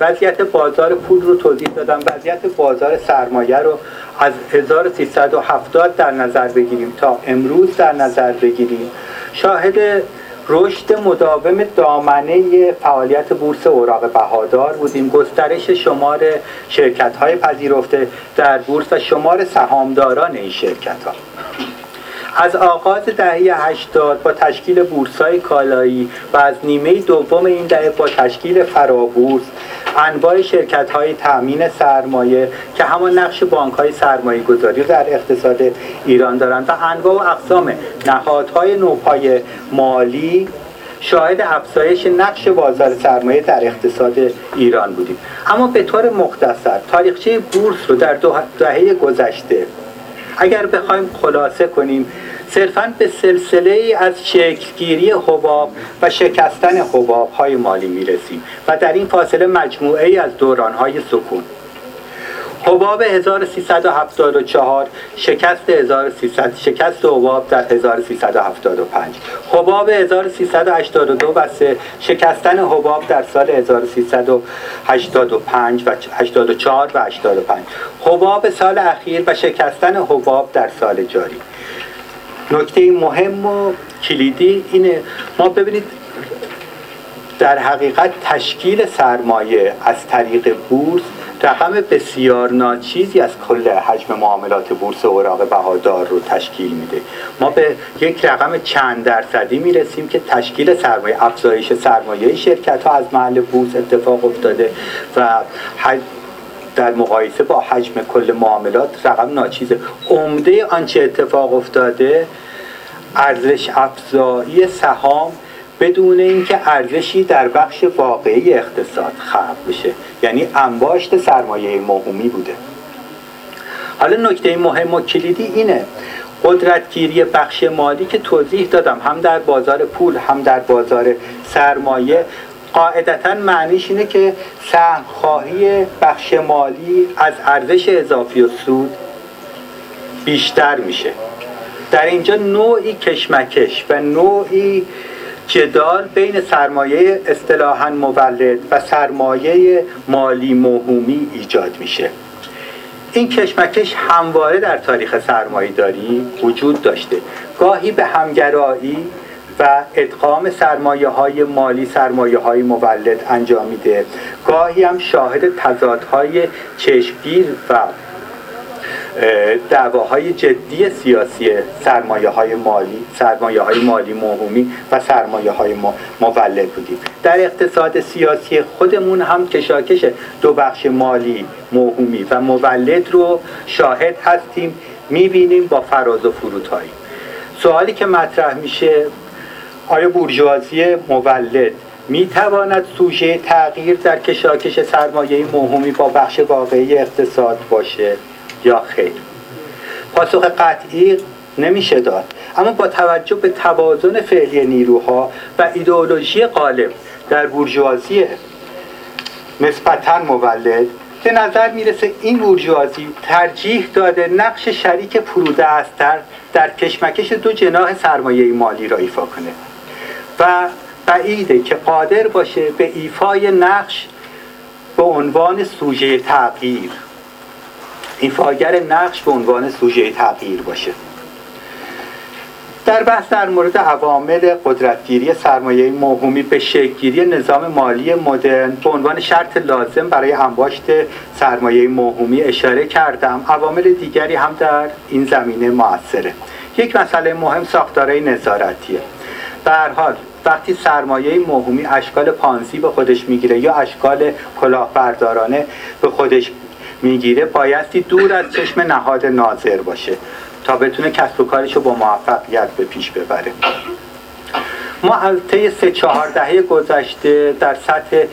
وضعیت بازار پول رو توضیح دادم. وضعیت بازار سرمایه رو از 1370 در نظر بگیریم تا امروز در نظر بگیریم. شاهد رشد مداوم دامنه فعالیت بورس اوراق بهادار بودیم. گسترش شمار شرکت های پذیرفته در بورس و شمار سهامداران این شرکت ها از آغاز دهه 80 با تشکیل بورسای کالایی و از نیمه دوم این دهه با تشکیل فرابورس انواع شرکت های تامین سرمایه که همان نقش بانک های سرمایه گذاری در اقتصاد ایران دارند و انواع و اقسام نهادهای نوپای مالی شاهد افزایش نقش بازار سرمایه در اقتصاد ایران بودیم. اما به طور مختصر تاریخچه بورس رو در دهه گذشته اگر بخوایم خلاصه کنیم صرفا به سلسله از شکلگیری حباب و شکستن حباب های مالی می‌رسیم و در این فاصله مجموعه ای از دوران های سکون. حباب 1374 شکست 1300 شکست حباب در 1375 حباب 1382 و سه شکستن حباب در سال 1385 و 84 و 85 حباب سال اخیر و شکستن حباب در سال جاری. نکته مهم و کلیدی اینه ما ببینید در حقیقت تشکیل سرمایه از طریق بورس رقم بسیار ناچیزی از کل حجم معاملات بورس اوراق بهادار رو تشکیل میده. ما به یک رقم چند درصدی می‌رسیم که تشکیل سرمایه افزایش سرمایه شرکت ها از محل بورس اتفاق افتاده و در مقایسه با حجم کل معاملات رقم ناچیزه عمده آنچه اتفاق افتاده ارزش افزایی سهام بدون اینکه ارزشی در بخش واقعی اقتصاد خلق بشه. یعنی انباشت سرمایه موهومی بوده. حالا نکته مهم و کلیدی اینه. قدرتگیری بخش مالی که توضیح دادم. هم در بازار پول هم در بازار سرمایه. قاعدتا معنیش اینه که سهمخواهی بخش مالی از ارزش اضافی و سود بیشتر میشه. در اینجا نوعی کشمکش و نوعی جدال بین سرمایه اصطلاحا مولد و سرمایه مالی موهومی ایجاد میشه. این کشمکش همواره در تاریخ سرمایه داری وجود داشته. گاهی به همگرایی و ادغام سرمایه های مالی سرمایه های مولد انجام میده. گاهی هم شاهد تضادهای چشمگیر و دعواهای جدی سیاسی سرمایه های مالی سرمایه های مالی موهومی و سرمایه های مولد بودیم. در اقتصاد سیاسی خودمون هم کشاکش دو بخش مالی موهومی و مولد رو شاهد هستیم. می‌بینیم با فراز و فرودهایی سوالی که مطرح میشه آیا بورژوازی مولد می‌تواند سوژه تغییر در کشاکش سرمایه موهومی با بخش واقعی اقتصاد باشه؟ یا خیر. پاسخ قطعی نمیشه داد اما با توجه به توازن فعلی نیروها و ایدئولوژی غالب در بورژوازی نسبتا مولد به نظر می‌رسه این بورژوازی ترجیح داده نقش شریک پروده است در, در کشمکش دو جناح سرمایه مالی را ایفا کنه و بعیده که قادر باشه به ایفای نقش به عنوان سوژه تغییر ایفاگر نقش به عنوان سوژه تغییر باشه. در بحث در مورد عوامل قدرتگیری سرمایه موهومی به شکلگیری نظام مالی مدرن به عنوان شرط لازم برای انباشت سرمایه موهومی اشاره کردم. عوامل دیگری هم در این زمینه موثره. یک مسئله مهم ساختارهای نظارتیه. به حال وقتی سرمایه موهومی اشکال پانسی به خودش می‌گیره یا اشکال کلاهبردارانه به خودش می‌گیره بایستی دور از چشم نهاد ناظر باشه تا بتونه کسب و کارش رو با موفقیت به پیش ببره. ما از طی سه چهار دهه گذشته در سطح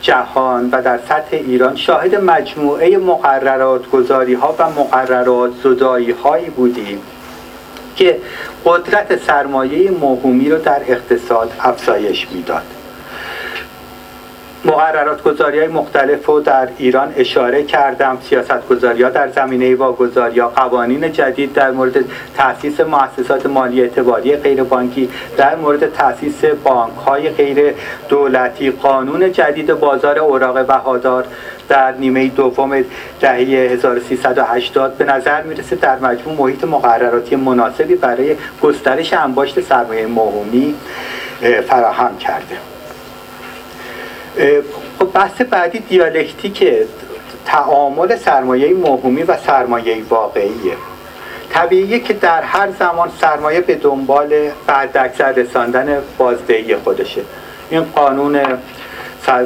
جهان و در سطح ایران شاهد مجموعه مقررات گذاری ها و مقررات زدایی هایی بودیم که قدرت سرمایه موهومی رو در اقتصاد افزایش می‌داد. مقررات گذاری های مختلف رو در ایران اشاره کردم. سیاست گذاری ها در زمینه واگذاری ها قوانین جدید در مورد تاسیس مؤسسات مالی اعتباری غیر بانکی در مورد تاسیس بانک های غیر دولتی قانون جدید بازار اوراق بهادار در نیمه دوم دهه 1380 به نظر می‌رسه در مجموع محیط مقرراتی مناسبی برای گسترش انباشت سرمایه موهومی فراهم کرده. خب بحث بعدی دیالکتیک تعامل سرمایه موهومی و سرمایه واقعیه. طبیعیه که در هر زمان سرمایه به دنبال بعد اکثر رساندن بازدهی خودشه. این قانون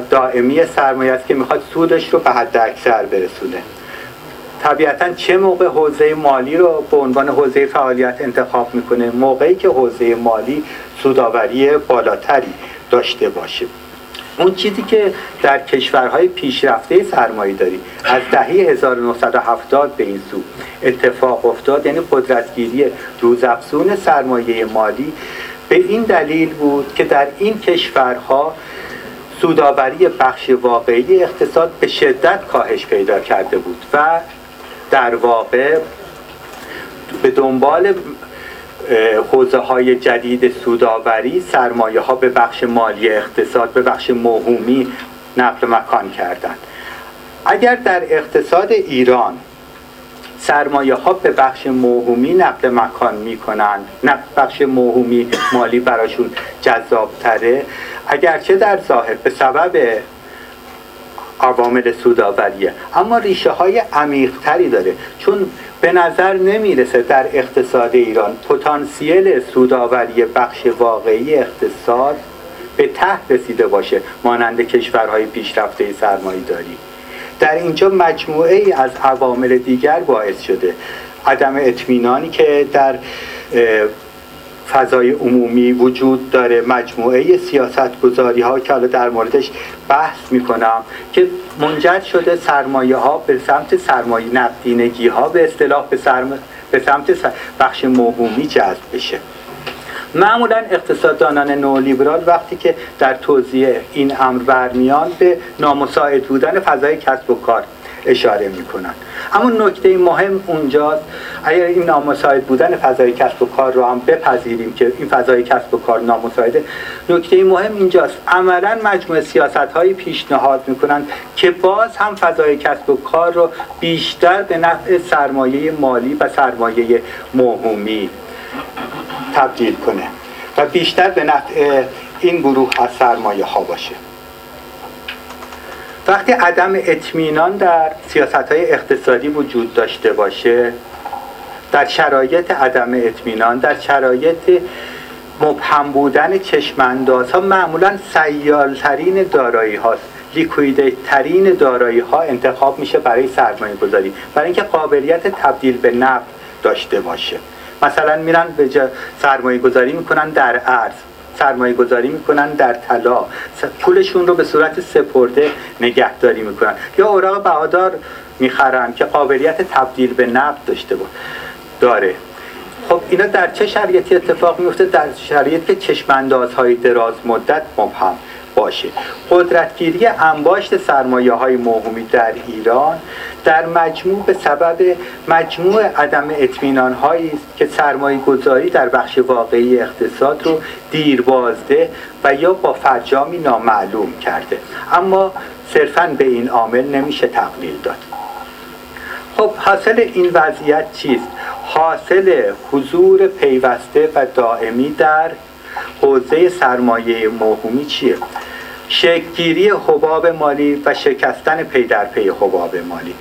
دائمی سرمایه است که می‌خواد سودش رو به حد اکثر برسونه. طبیعتا چه موقع حوزه مالی رو به عنوان حوزه فعالیت انتخاب می‌کنه؟ موقعی که حوزه مالی سوداوری بالاتری داشته باشه. اون چیزی که در کشورهای پیشرفته سرمایه داری. از دهه 1970 به این سو. اتفاق افتاد یعنی قدرتگیری روزافزون سرمایه مالی به این دلیل بود که در این کشورها سوداوری بخش واقعی اقتصاد به شدت کاهش پیدا کرده بود و در واقع به دنبال حوزه های جدید سوداوری سرمایه ها به بخش مالی اقتصاد به بخش موهومی نقل مکان کردند. اگر در اقتصاد ایران سرمایه ها به بخش موهومی نقل مکان می کنند بخش موهومی مالی براشون جذابتره اگرچه در ظاهر به سبب عوامل سوداوریه اما ریشه های عمیقتری داره. چون به نظر نمی‌رسه در اقتصاد ایران پتانسیل سوداوری بخش واقعی اقتصاد به ته رسیده باشه مانند کشورهای پیشرفته سرمایه داری در اینجا مجموعه ای از عوامل دیگر باعث شده. عدم اطمینانی که در فضای عمومی وجود داره. مجموعه سیاست گذاری ها که حالا در موردش بحث می‌کنم که منجر شده سرمایه ها به سمت سرمایه نقدینگی ها به اصطلاح به, به سمت بخش موهومی جذب بشه. معمولا اقتصاددانان نولیبرال وقتی که در توضیح این امر برمیان به نامساعد بودن فضای کسب و کار اشاره می‌کنن. اما نکته مهم اونجاست اگر این نامساعد بودن فضای کسب و کار رو هم بپذیریم که این فضای کسب و کار نامساعده نکته مهم اینجاست. عملا مجموعه سیاست هایی پیشنهاد می‌کنن که باز هم فضای کسب و کار رو بیشتر به نفع سرمایه مالی و سرمایه موهومی تبدیل کنه و بیشتر به نفع این گروه از سرمایه ها باشه. وقتی عدم اطمینان در سیاست های اقتصادی وجود داشته باشه در شرایط عدم اطمینان در شرایط مبهم بودن چشمانداز ها معمولا سیالترین دارایی هاست لیکویده ترین دارایی ها انتخاب میشه برای سرمایه گذاری برای اینکه قابلیت تبدیل به نفت داشته باشه. مثلا میرن به سرمایه گذاری می‌کنن در ارز سرمایه گذاری می‌کنن در طلا. پولشون رو به صورت سپرده نگهداری می‌کنن. یا اوراق بهادار می‌خرن که قابلیت تبدیل به نقد داشته بود داره. خب اینا در چه شرایطی اتفاق میفته در شرایطی که چشماندازهای دراز مدت مبهم. باشه. قدرتگیری انباشت سرمایه های موهومی در ایران در مجموع به سبب مجموع عدم اطمینان هایی است که سرمایه گذاری در بخش واقعی اقتصاد رو دیربازده و یا با فرجامی نامعلوم کرده. اما صرفا به این عامل نمیشه تقلیل داد. خب حاصل این وضعیت چیست؟ حاصل حضور پیوسته و دائمی در حوزه سرمایه موهومی چیه؟ شکگیری حباب مالی و شکستن پی در پی حباب مالی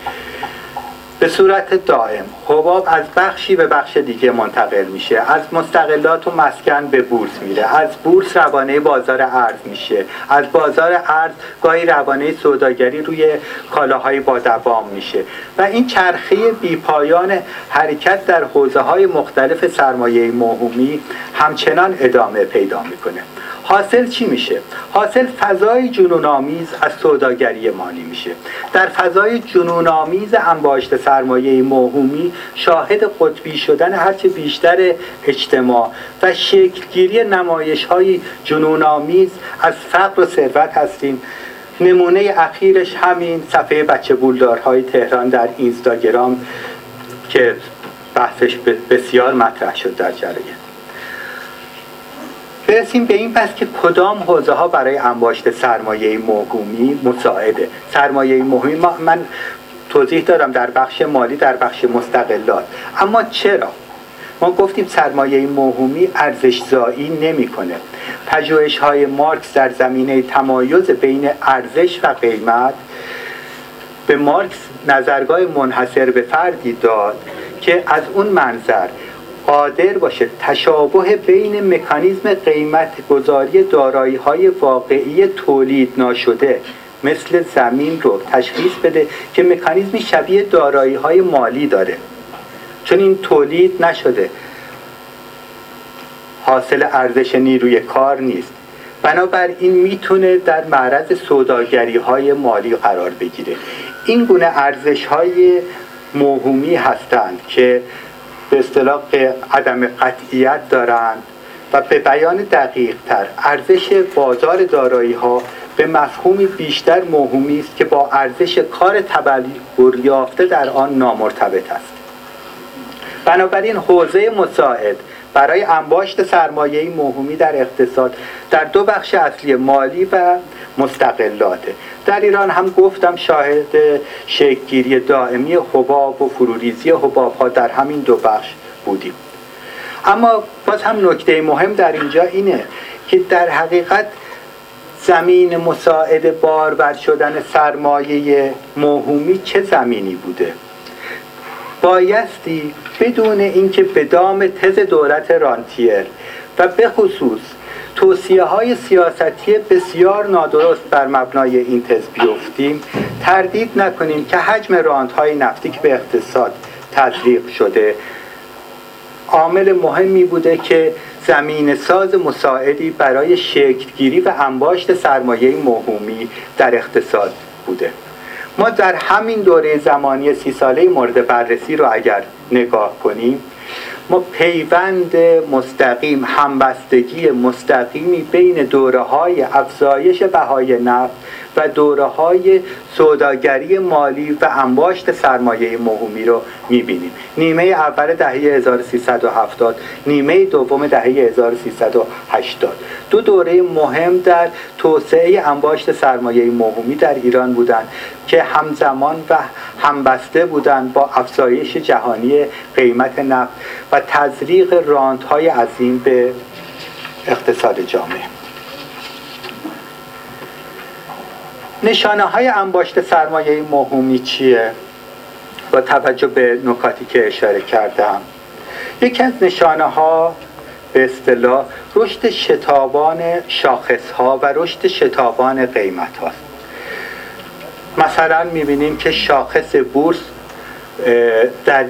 به صورت دائم. حباب از بخشی به بخش دیگه منتقل میشه. از مستقلات و مسکن به بورس میره. از بورس روانه بازار ارز میشه. از بازار ارز گاهی روانه سوداگری روی کالاهای با دوام میشه. و این چرخه بیپایان حرکت در حوزه های مختلف سرمایه موهومی همچنان ادامه پیدا می‌کنه. حاصل چی میشه؟ حاصل فضای جنون آمیز از سوداگری مالی میشه. در فضای جنون آمیز انباشت سرمایه موهومی شاهد قطبی شدن هرچه بیشتر اجتماع و شکلگیری نمایش های جنون آمیز از فقر و ثروت هستیم. نمونه اخیرش همین صفحه بچه بولدارهای تهران در اینستاگرام که بحثش بسیار مطرح شد در جریان. برسیم به این پس که کدام حوزه ها برای انباشت سرمایه موهومی مساعده؟ سرمایه موهومی من توضیح دارم در بخش مالی در بخش مستقلات. اما چرا؟ ما گفتیم سرمایه موهومی ارزش زایی نمی‌کنه. پژوهش های مارکس در زمینه تمایز بین ارزش و قیمت به مارکس نظرگاه منحصر به فردی داد که از اون منظر قادر باشه تشابه بین مکانیزم قیمت گذاری دارایی های واقعی تولید ناشده مثل زمین رو تشخیص بده که مکانیزمی شبیه دارایی های مالی داره. چون این تولید نشده. حاصل ارزش نیروی کار نیست. بنابراین می‌تونه در معرض سوداگری های مالی قرار بگیره. این گونه ارزش های موهومی هستند که به اصطلاح عدم قطعیت دارند و به بیان دقیق تر ارزش بازار دارایی ها به مفهومی بیشتر موهومی است که با ارزش کار تبلور یافته در آن نامرتبط است. بنابراین حوزه مساعد برای انباشت سرمایه موهومی در اقتصاد در دو بخش اصلی مالی و مستقلاته در ایران هم گفتم شاهد شکلگیری دائمی حباب و فروریزی حباب ها در همین دو بخش بودیم. اما باز هم نکته مهم در اینجا اینه که در حقیقت زمین مساعد بارور شدن سرمایه موهومی چه زمینی بوده؟ بایستی بدون اینکه به دام تز دولت رانتیر و به خصوص توصیه های سیاستی بسیار نادرست بر مبنای این تز بیفتیم تردید نکنیم که حجم های نفتی که به اقتصاد تزریق شده. عامل مهمی بوده که زمین ساز مساعدی برای شکلگیری و انباشت سرمایه موهومی در اقتصاد بوده. ما در همین دوره زمانی سی ساله مورد بررسی رو اگر نگاه کنیم ما پیوند مستقیم همبستگی مستقیمی بین دوره های افزایش بهای نفت و دوره های سوداگری مالی و انباشت سرمایه موهومی رو می‌بینیم. نیمه اول دهه 1370 نیمه دوم دهه 1380 دو دوره مهم در توسعه انباشت سرمایه موهومی در ایران بودند که همزمان و همبسته بودند با افزایش جهانی قیمت نفت و تزریق راندهای عظیم به اقتصاد جامعه. نشانه های انباشت سرمایه موهومی چیه؟ با توجه به نکاتی که اشاره کردم. یکی از نشانه ها به اصطلاح رشد شتابان شاخص ها و رشد شتابان قیمت هاست. مثلا می‌بینیم که شاخص بورس در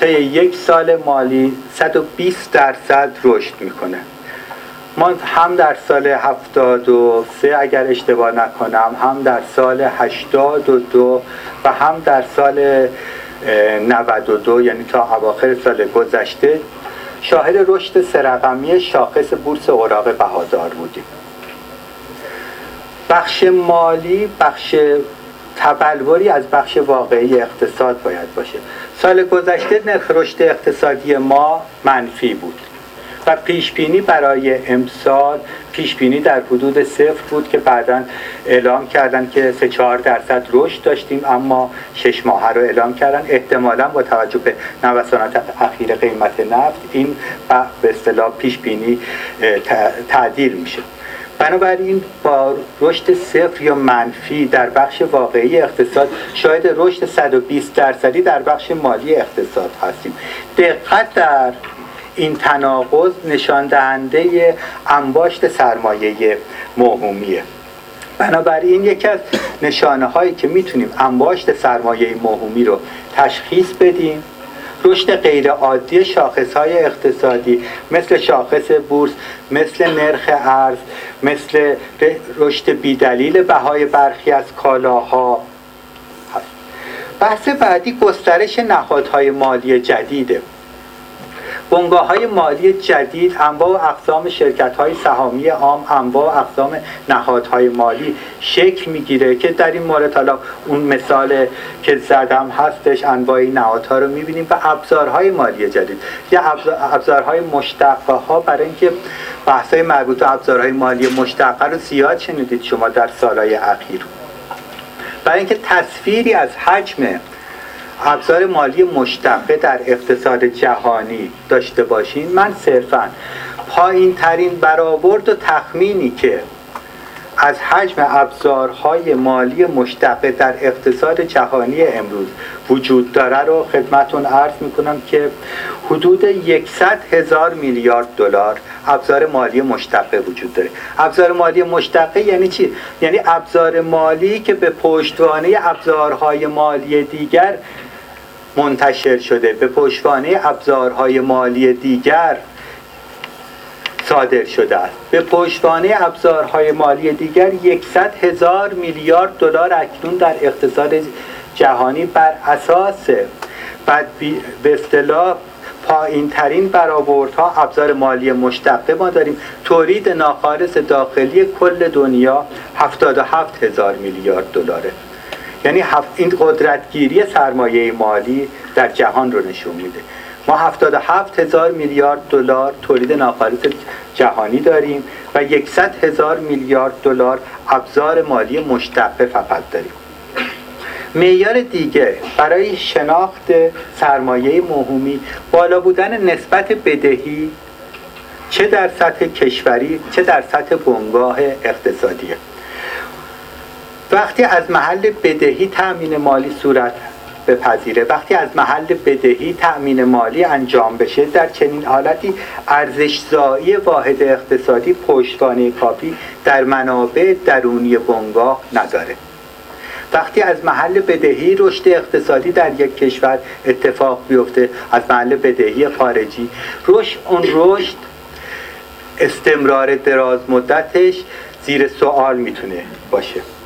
طی یک سال مالی 120 درصد رشد می‌کنه. ما هم در سال 73 اگر اشتباه نکنم هم در سال 82 و هم در سال 92 یعنی تا اواخر سال گذشته شاهد رشد سرقمی شاخص بورس اوراق بهادار بودیم. بخش مالی بخش تبلوری از بخش واقعی اقتصاد باید باشه. سال گذشته نرخ رشد اقتصادی ما منفی بود. و پیش بینی برای امسال پیش بینی در حدود صفر بود که بعدا اعلام کردن که 3 4 درصد رشد داشتیم اما شش ماه رو اعلام کردن. احتمالا با توجه به نوسانات اخیر قیمت نفت این به اصطلاح پیش بینی تعدیل میشه. بنابراین با رشد صفر یا منفی در بخش واقعی اقتصاد شاید رشد 120 درصدی در بخش مالی اقتصاد هستیم. دقت در این تناقض نشان دهنده انباشت سرمایه موهومیه. بنابراین یکی از نشانه هایی که می‌تونیم انباشت سرمایه موهومی رو تشخیص بدیم رشد غیرعادی شاخص های اقتصادی مثل شاخص بورس مثل نرخ ارز مثل رشد بیدلیل بهای برخی از کالاها بحث بعدی گسترش نهادهای مالی جدیده. بنگاه های مالی جدید انواع و اقسام شرکت های سهامی عام انواع و اقسام نهادهای مالی شکل می‌گیره که در این مورد حالا اون مثال که زدم هستش انواع نهادها رو می‌بینیم و ابزارهای مالی جدید. یا ابزارهای مشتقه ها برای اینکه بحث های مربوط به ابزارهای مالی مشتقه رو زیاد شنیدید شما در سالهای اخیر. برای اینکه تصویری از حجم ابزار مالی مشتقه در اقتصاد جهانی داشته باشین. من صرفا پایین ترین برآورد و تخمینی که از حجم ابزارهای مالی مشتقه در اقتصاد جهانی امروز وجود داره رو خدمتون عرض می‌کنم که حدود 100 هزار میلیارد دلار ابزار مالی مشتقه وجود داره. ابزار مالی مشتقه یعنی چی؟ یعنی ابزار مالی که به پشتوانه ابزارهای مالی دیگر منتشر شده به پشتوانه ابزارهای مالی دیگر صادر شده است. به پشتوانه ابزارهای مالی دیگر 100 هزار میلیارد دلار اکنون در اقتصاد جهانی بر اساس بعد به اصطلاح پایین ترین برآوردها ابزار مالی مشتقه ما داریم. تولید ناخالص داخلی کل دنیا 77 هزار میلیارد دلاره. یعنی این قدرتگیری سرمایه مالی در جهان رو نشون میده. ما 77 هزار میلیارد دلار تولید ناخالص جهانی داریم و 100 هزار میلیارد دلار ابزار مالی مشتقه فقط داریم. معیار دیگه برای شناخت سرمایه موهومی بالا بودن نسبت بدهی چه در سطح کشوری چه در سطح بنگاه اقتصادیه. وقتی از محل بدهی تأمین مالی صورت بپذیره وقتی از محل بدهی تأمین مالی انجام بشه در چنین حالتی ارزشزایی واحد اقتصادی پشتوانه کافی در منابع درونی بنگاه نداره. وقتی از محل بدهی رشد اقتصادی در یک کشور اتفاق بیفته از محل بدهی خارجی رشد اون رشد استمرار دراز مدتش زیر سوال می‌تونه باشه.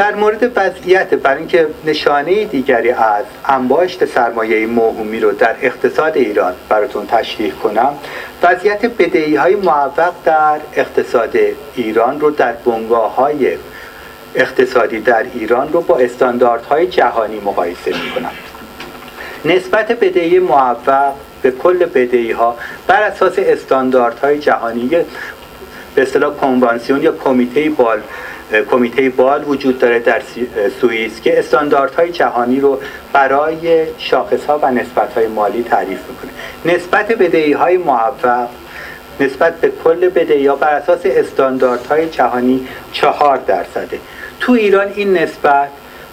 در مورد وضعیت برای اینکه نشانه دیگری از انباشت سرمایه موهومی رو در اقتصاد ایران براتون تشریح کنم وضعیت بدهی های معوق در اقتصاد ایران رو در بنگاه های اقتصادی در ایران رو با استانداردهای جهانی مقایسه می کنم نسبت بدهی معوق به کل بدهی ها بر اساس استانداردهای جهانی به اصطلاح کنوانسیون یا کمیته بال کمیته بال وجود داره در سوئیس که استانداردهای جهانی رو برای شاخص ها و نسبت های مالی تعریف می‌کنه. نسبت بدهی های موفق نسبت به کل بدهی ها بر اساس استانداردهای جهانی چهار درصده. تو ایران این نسبت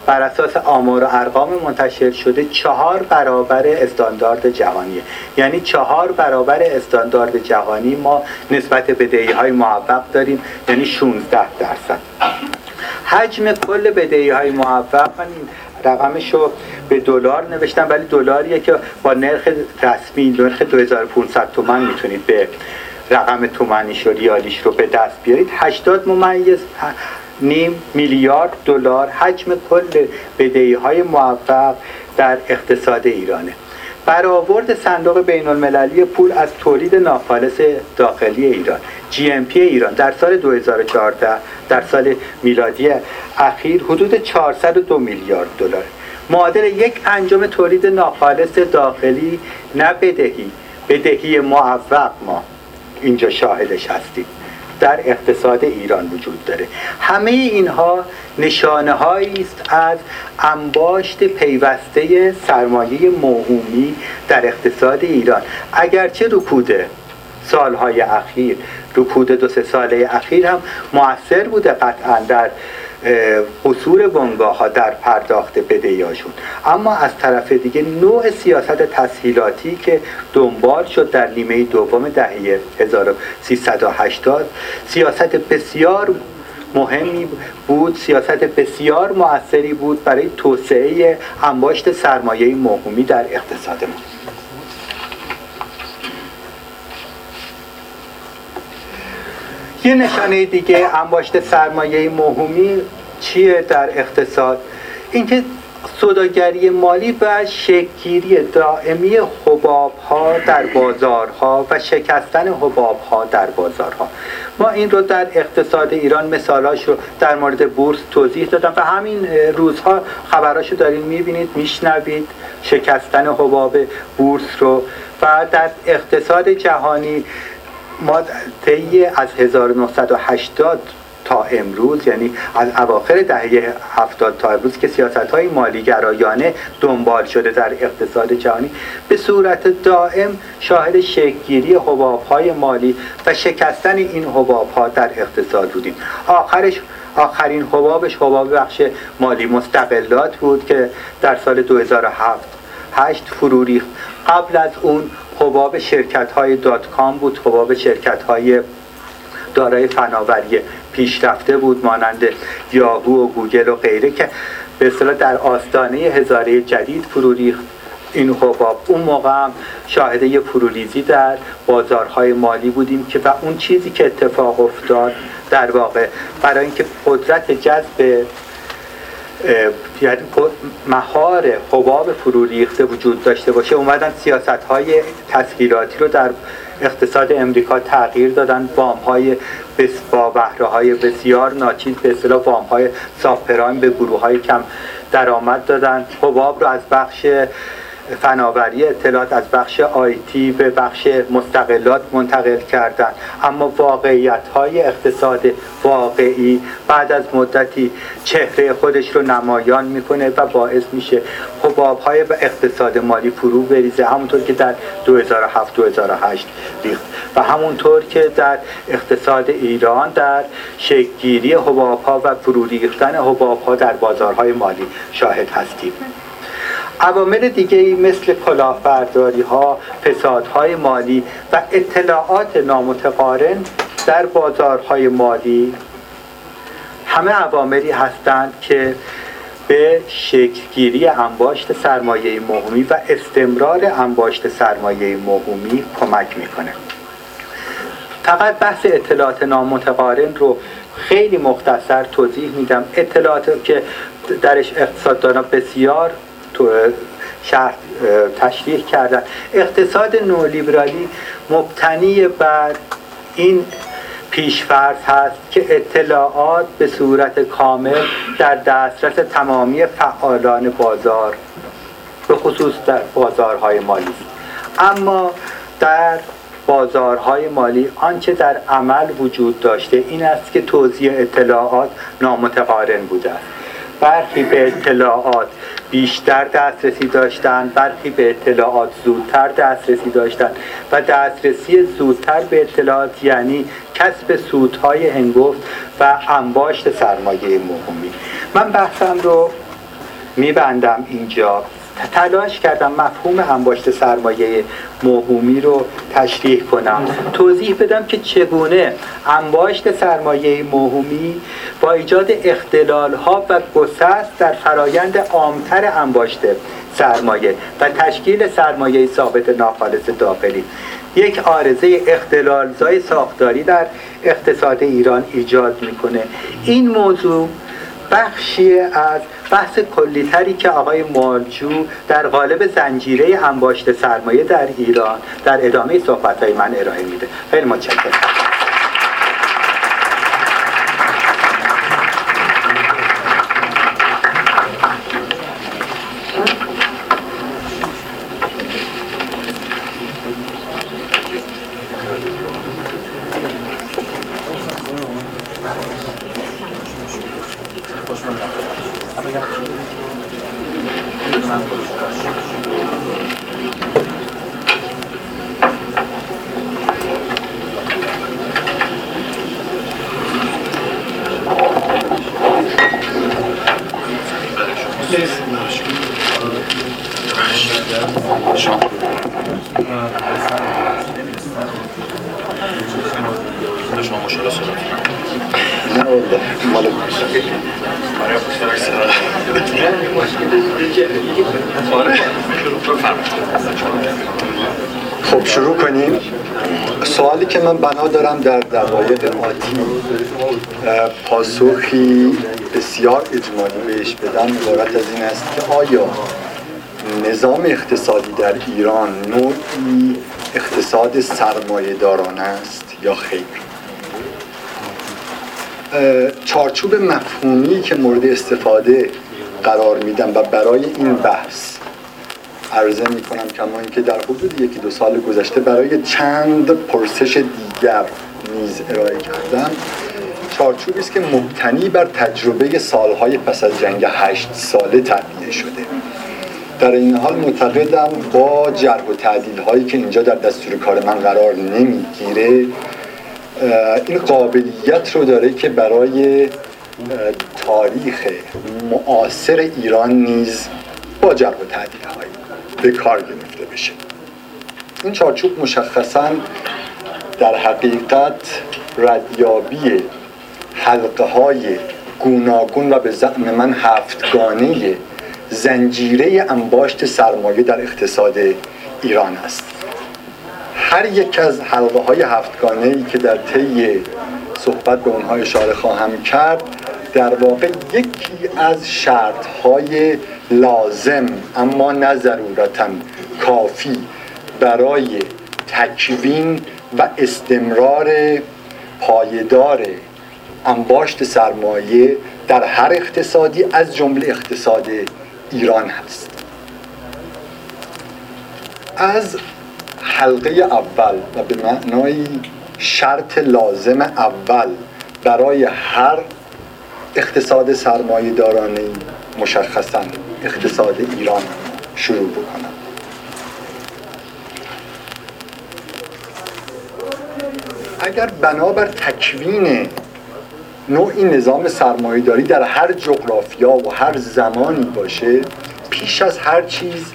بر اساس آمار و ارقام منتشر شده چهار برابر استاندارد جهانیه یعنی چهار برابر استاندارد جهانی ما نسبت بدهی های موفق داریم یعنی 16 درصد. حجم کل بدهی های موفق من رقمش رو به دلار نوشتم ولی دلاریه که با نرخ رسمی نرخ 2500 تومن می‌تونید به رقم تومنیش و ریالیش رو به دست بیارید. 80 ممیز نیم میلیارد دلار حجم کل بدهی های موفق در اقتصاد ایرانه. برآورد صندوق بین المللی پول از تولید ناخالص داخلی ایران GMP ایران در سال 2014 در سال میلادی اخیر حدود 402 میلیارد دلار. معادل یک انجام تولید ناخالص داخلی نه بدهی بدهی معوق ما. اینجا شاهدش هستیم. در اقتصاد ایران وجود داره. همه اینها نشانه است از انباشت پیوسته سرمایه موهومی در اقتصاد ایران. اگرچه رکود سالهای اخیر رکود دو سه ساله اخیر هم موثر بوده قطعا در قصور بنگاه ها در پرداخت بدهیاشون اما از طرف دیگه نوع سیاست تسهیلاتی که دنبال شد در نیمه دوم دهه 1380 سیاست بسیار مهمی بود سیاست بسیار موثری بود برای توسعه انباشت سرمایه موهومی در اقتصاد ما. یه نشانه دیگه انباشت سرمایه موهومی چیه در اقتصاد؟ اینکه صداگری مالی و شکگیری دائمی حباب ها در بازارها و شکستن حباب ها در بازارها. ما این رو در اقتصاد ایران مثالاش رو در مورد بورس توضیح دادم و همین روزها خبراشو دارین می‌بینید میشنوید شکستن حباب بورس رو. و در اقتصاد جهانی ما طی از 1980 تا امروز یعنی از اواخر دهه 70 تا امروز که سیاست های مالی گرایانه دنبال شده در اقتصاد جهانی به صورت دائم شاهد شکلگیری حباب های مالی و شکستن این حباب ها در اقتصاد بودیم. آخرش آخرین حبابش حباب بخش مالی مستغلات بود که در سال 2007 هشت فرو ریخت. قبل از اون حباب شرکت های dot com بود حباب شرکت های دارای فناوری پیشرفته بود مانند یاهو و گوگل و غیره که به اصطلاح در آستانه هزاره جدید فرو ریخت. این حباب اون موقع هم شاهده یه پرولیزی در بازارهای مالی بودیم که و اون چیزی که اتفاق افتاد در واقع برای اینکه قدرت جذب مهار حباب فرو ریخته وجود داشته باشه اومدن سیاست های تسهیلاتی رو در اقتصاد امریکا تغییر دادن وام های با بهره های بسیار ناچیز به اصطلاح وام های به گروه های کم درآمد دادن. حباب رو از بخش فناوری اطلاعات از بخش آیتی به بخش مستقلات منتقل کردن. اما واقعیت های اقتصاد واقعی بعد از مدتی چهره خودش رو نمایان می‌کنه و باعث میشه حباب های اقتصاد مالی فرو بریزه. همونطور که در 2007-2008 ریخت. و همونطور که در اقتصاد ایران در شکلگیری حباب ها و فرو ریختن حباب ها در بازارهای مالی شاهد هستیم. عوامل دیگه مثل کلاهبرداری ها فسادهای مالی و اطلاعات نامتقارن در بازارهای مالی همه عواملی هستند که به شکلگیری انباشت سرمایه مهمی و استمرار انباشت سرمایه مهمی کمک می‌کنه. فقط بحث اطلاعات نامتقارن رو خیلی مختصر توضیح میدم. اطلاعات که درش اقتصاددانا بسیار تو شهر تشریح کردن. اقتصاد نولیبرالی مبتنی بر این پیشفرض هست که اطلاعات به صورت کامل در دسترس تمامی فعالان بازار به خصوص در بازارهای مالی. اما در بازارهای مالی آنچه در عمل وجود داشته این است که توزیع اطلاعات نامتقارن بوده است. برخی به اطلاعات بیشتر دسترسی داشتن برخی به اطلاعات زودتر دسترسی داشتن و دسترسی زودتر به اطلاعات یعنی کسب سودهای هنگفت و انباشت سرمایه مهمی. من بحثم رو میبندم اینجا. تلاش کردم مفهوم انباشت سرمایه موهومی رو تشریح کنم. توضیح بدم که چگونه انباشت سرمایه موهومی با ایجاد اختلال ها و گسست در فرایند عامتر انباشت سرمایه و تشکیل سرمایه ثابت ناخالص داخلی. یک آرزه اختلالزای ساختاری در اقتصاد ایران ایجاد می‌کنه. این موضوع بخشی از بحث کلیتری که آقای مالجو در قالب زنجیره انباشت سرمایه در ایران در ادامه صحبت من ارائه میده. خیلی متشکرم
خب شروع کنیم سوالی که دارم در دقایق آتی پاسخی بسیار اجمالی بهش بدم. عبارت از این است که آیا نظام اقتصادی در ایران نوعی اقتصاد سرمایه داران است یا خیر؟ چارچوب مفهومی که مورد استفاده قرار میدم و برای این بحث عرضه می کنم کما اینکه در حدود یکی دو سال گذشته برای چند پرسش دیگر نیز ارائه کردم چارچوبی است که مبتنی بر تجربه سالهای پس از جنگ هشت ساله تبیه شده. در این حال معتقدم با جرح و تعدیل هایی که اینجا در دستور کار من قرار نمی‌گیره این قابلیت رو داره که برای تاریخ معاصر ایران نیز با جرح و تعدیل هایی به کار گرفته بشه. این چارچوب مشخصا در حقیقت ردیابی حلقه های گوناگون و به زعم من هفتگانه زنجیره انباشت سرمایه در اقتصاد ایران است. هر یک از حلقه های هفتگانه ای که در طی صحبت به اونها اشاره خواهم کرد در واقع یکی از شرط های لازم اما نه ضرورتا کافی برای تکوین و استمرار پایدار انباشت سرمایه در هر اقتصادی از جمله اقتصاد ایران هست. از حلقه اول و به معنای شرط لازم اول برای هر اقتصاد سرمایه دارانه مشخصا اقتصاد ایران شروع بکنم. اگر بنابر تکوین نوعی نظام سرمایهداری در هر جغرافیا و هر زمانی باشه پیش از هر چیز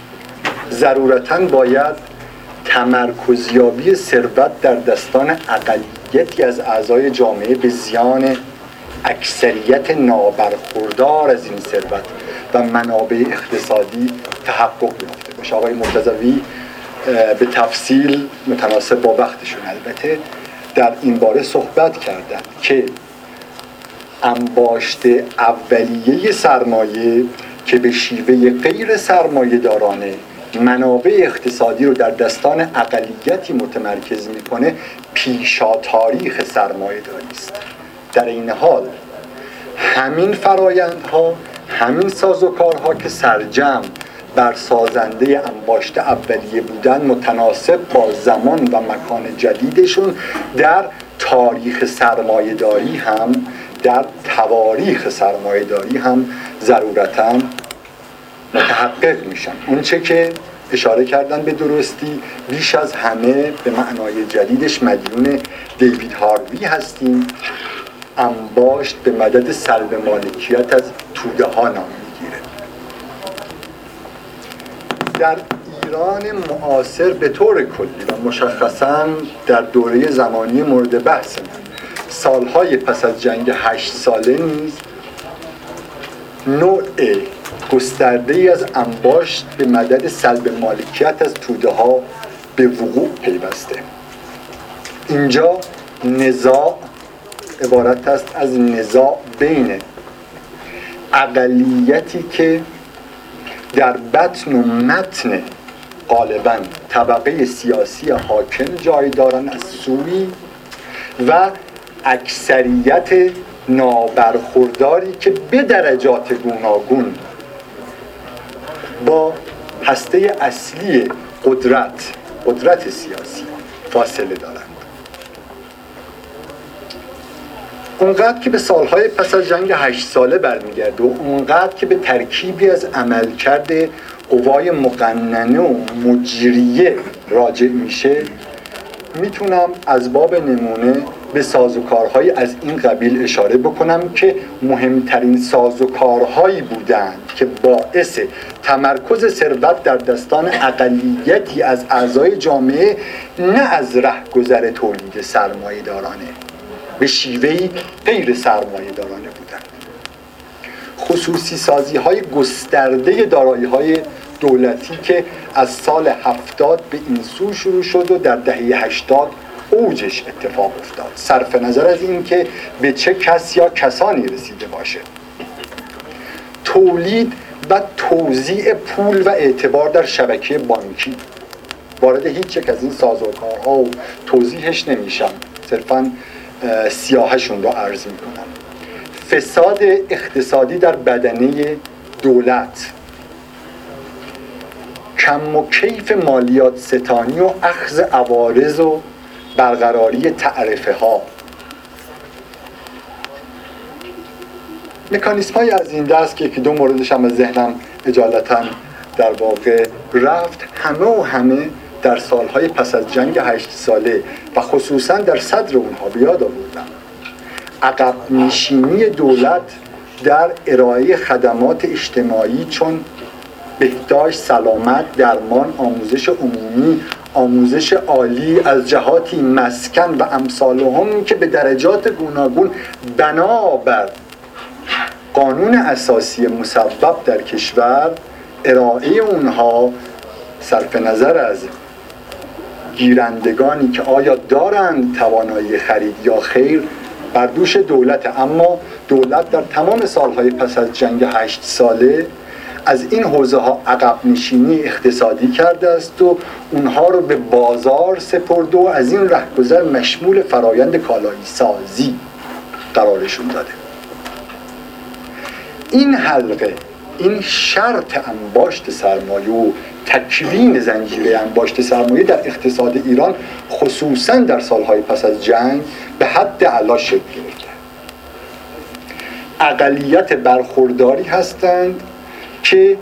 ضرورتا باید تمرکزیابی ثروت در دستان اقلیتی از اعضای جامعه به زیان اکثریت نابرخوردار از این ثروت و منابع اقتصادی تحقق یافته باشه. آقای مرتضوی به تفصیل متناسب با وقتشون البته در این باره صحبت کردن که انباشت اولیه سرمایه که به شیوه غیر سرمایه دارانه منابع اقتصادی رو در دستان اقلیتی متمرکز می‌کنه پیشا تاریخ سرمایه است. در این حال همین فرایندها همین سازوکارها که سرجم بر سازنده انباشته اولیه بودن متناسب با زمان و مکان جدیدشون در تاریخ سرمایه داری هم در تواریخ سرمایه داری هم ضرورتا متحقق میشن. اونچه که اشاره کردن به درستی بیش از همه به معنای جدیدش مدیون دیوید هاروی هستیم. انباشت به مدد سلب مالکیت از توده ها نام می‌گیره در ایران معاصر به طور کلی و مشخصا در دوره زمانی مورد بحث من. سالهای پس از جنگ هشت ساله نیز نوع گسترده ای از انباشت به مدد سلب مالکیت از توده ها به وقوع پیوسته. اینجا نزاع عبارت است از نزاع بین اقلیتی که در بطن و متن غالبا طبقه سیاسی حاکم جای دارن از سوی و اکثریت نابرخورداری که به درجات گوناگون با هسته اصلی قدرت قدرت سیاسی فاصله دارند. اونقدر که به سالهای پس از جنگ هشت ساله برمیگرده و اونقدر که به ترکیبی از عملکرد قوای مقننه و مجریه راجع میشه می‌تونم از باب نمونه به سازوکارهایی از این قبیل اشاره بکنم که مهمترین سازوکارهایی بودند که باعث تمرکز ثروت در دستان اقلیتی از اعضای جامعه نه از گذر تولید سرمایه دارانه به شیوهی غیر سرمایه دارانه بودند. خصوصی سازی های گسترده دارایی های دولتی که از سال هفتاد به این سو شروع شد و در دهه هشتاد اوجش اتفاق افتاد. صرف نظر از اینکه به چه کس یا کسانی رسیده باشه. تولید و توزیع پول و اعتبار در شبکه بانکی. وارد هیچ یک از این سازوکارها و توضیحش نمیشم. صرفا سیاهشون رو عرض می‌کنم. فساد اقتصادی در بدنه دولت. کم و کیف مالیات ستانی و اخذ عوارض و برقراری تعرفه ها مکانیسم های از این دست که دو موردش هم از ذهنم اجالتا در واقع رفت همه و همه در سالهای پس از جنگ هشت ساله و خصوصا در صدر اونها بیاد آوردم. عقب نشینی دولت در ارائه خدمات اجتماعی چون بهداشت سلامت درمان آموزش عمومی آموزش عالی از جهاتی مسکن و امثال هم که به درجات گوناگون بنابر قانون اساسی مسبب در کشور ارائه اونها صرف نظر از گیرندگانی که آیا دارند توانایی خرید یا خیر بر دوش دولت؟ اما دولت در تمام سالهای پس از جنگ هشت ساله از این حوزه ها عقب نشینی اقتصادی کرده است و اونها رو به بازار سپرده و از این رهگذر مشمول فرایند کالایی سازی قرارشون داده. این حلقه این شرط انباشت سرمایه و تکوین زنجیره انباشت سرمایه در اقتصاد ایران خصوصا در سالهای پس از جنگ به حد علا شکل گرفته. اقلیت برخورداری هستند که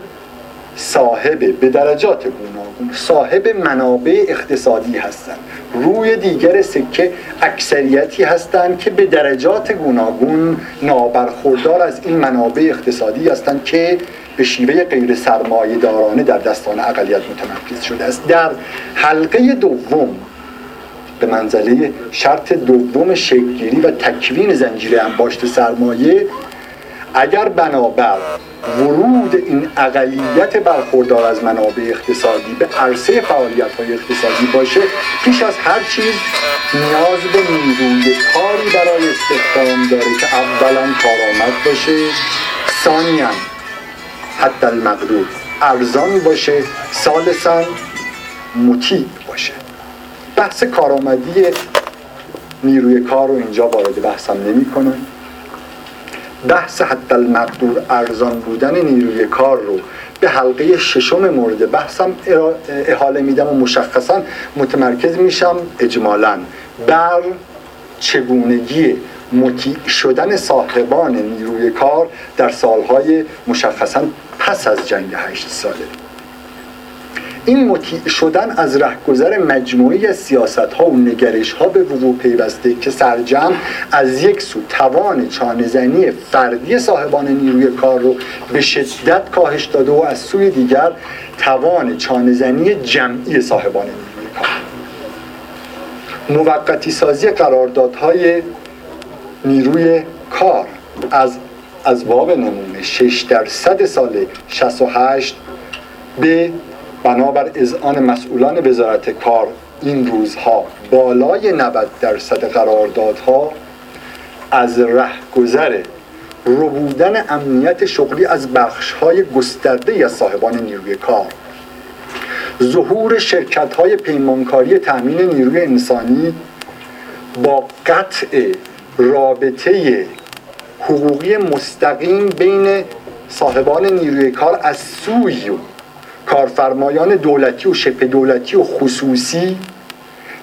صاحب به درجات گوناگون صاحب منابع اقتصادی هستند. روی دیگر سکه اکثریتی هستند که به درجات گوناگون نابرخوردار از این منابع اقتصادی هستند که به شیوه غیر سرمایه دارانه در دستان اقلیت متمرکز شده است. در حلقه دوم به منزله شرط دوم شکلگیری و تکوین زنجیره انباشت سرمایه اگر بنابر ورود این اقلیت برخوردار از منابع اقتصادی به عرصه فعالیت های اقتصادی باشه پیش از هر چیز نیاز به نیروی کاری برای استخدام داره که اولا کارآمد باشه. ثانیا حتی المقدور ارزان باشه. ثالثا مطیع باشه. بحث کارآمدی نیروی کار رو اینجا وارد بحثم نمی کنم بحث حتی المقدور ارزان بودن نیروی کار رو به حلقه ششم مورد بحثم احاله میدم و مشخصا متمرکز میشم اجمالا. بر چگونگی مطیع شدن صاحبان نیروی کار در سالهای مشخصا پس از جنگ هشت ساله. این مطیع شدن از رهگذر مجموعی از سیاست ها و نگرش ها به وقوع پیوسته که سرجم از یک سو توان چانهزنی فردی صاحبان نیروی کار رو به شدت کاهش داده و از سوی دیگر توان چانهزنی جمعی صاحبان نیروی کار. موقتی سازی قراردادهای نیروی کار از از باب نمونه 6 درصد سال 68 به بنابر اذعان مسئولان وزارت کار این روزها بالای 90 درصد قراردادها از رهگذر ربودن امنیت شغلی از بخشهای گسترده از صاحبان نیروی کار. ظهور شرکت های پیمانکاری تأمین نیروی انسانی با قطع رابطه حقوقی مستقیم بین صاحبان نیروی کار از سوی کارفرمایان دولتی و شبه دولتی و خصوصی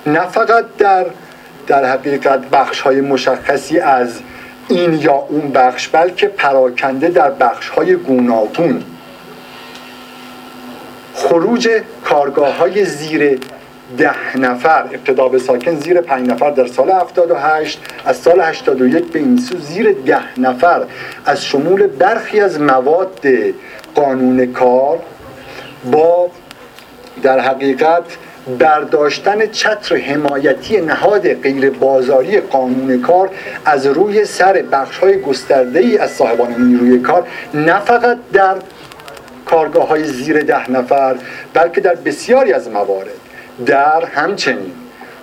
نه فقط در در حقیقت بخش های مشخصی از این یا اون بخش بلکه پراکنده در بخش های گوناگون. خروج کارگاه های زیر ده نفر ابتدا به ساکن زیر پنج نفر در سال 78 از سال 81 به این سو زیر ده نفر. از شمول برخی از مواد قانون کار با در حقیقت برداشتن چتر حمایتی نهاد غیر بازاری قانون کار از روی سر بخش های گسترده ای از صاحبان نیروی کار نه فقط در کارگاه های زیر ده نفر بلکه در بسیاری از موارد. در همچنین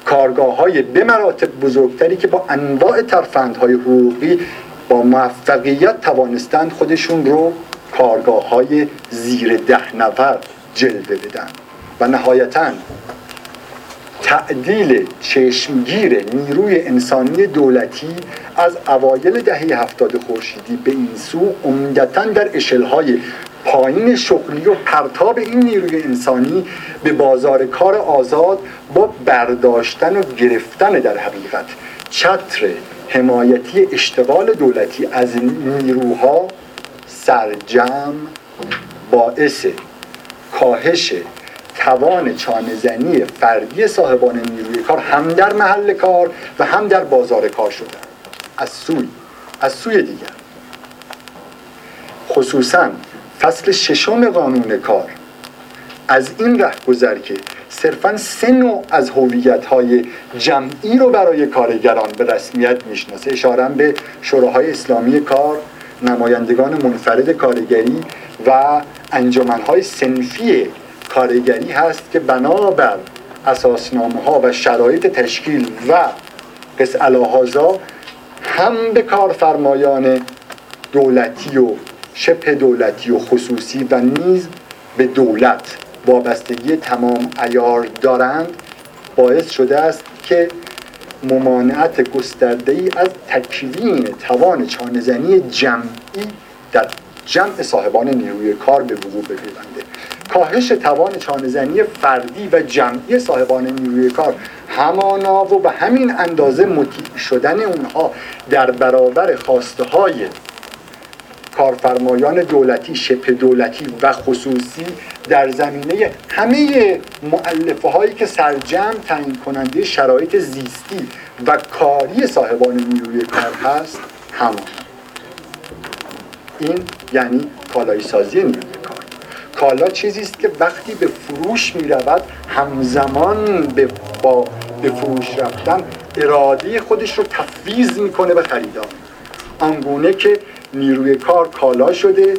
کارگاه های به مراتب بزرگتری که با انواع ترفندهای حقوقی با موفقیت توانستند خودشون رو کارگاه های زیر ده نفر جلوه بدن و نهایتا تعدیل چشمگیر نیروی انسانی دولتی از اوایل دهه هفتاد خورشیدی به این سو عمدتا در اشلهای پایین شغلی و پرتاب این نیروی انسانی به بازار کار آزاد با برداشتن و گرفتن در حقیقت چتر حمایتی اشتغال دولتی از نیروها سرجم باعث کاهش توان چانهزنی فردی صاحبان نیروی کار هم در محل کار و هم در بازار کار شدن. از سوی از سوی دیگر. خصوصا فصل ششم قانون کار. از این ره گذر که صرفا سه نوع از هویت های جمعی رو برای کارگران به رسمیت می‌شناسه اشاره به شوراهای اسلامی کار نمایندگان منفرد کارگری و انجمنهای سنفی کارگری هست که بنابر اساسنامه ها و شرایط تشکیل و قص هم به کارفرمایان دولتی و شبه دولتی و خصوصی و نیز به دولت وابستگی تمام ایار دارند باعث شده است که ممانعت گسترده ای از تکوین توان چانهزنی جمعی در جمع صاحبان نیروی کار به وقوع بپیونده. کاهش توان چانهزنی فردی و جمعی صاحبان نیروی کار همانا و به همین اندازه مطیع شدن اونها در برابر خواسته های کارفرمایان دولتی شبه دولتی و خصوصی در زمینه همه معلفه هایی که سرجم تعیین کننده شرایط زیستی و کاری صاحبان نیروی کار هست همان این یعنی کالای سازی نیروی کار. کالا چیزی است که وقتی به فروش می رود همزمان به با به فروش رفتن اراده خودش رو تفویض می‌کنه به خریدار. آنگونه که نیروی کار کالا شده.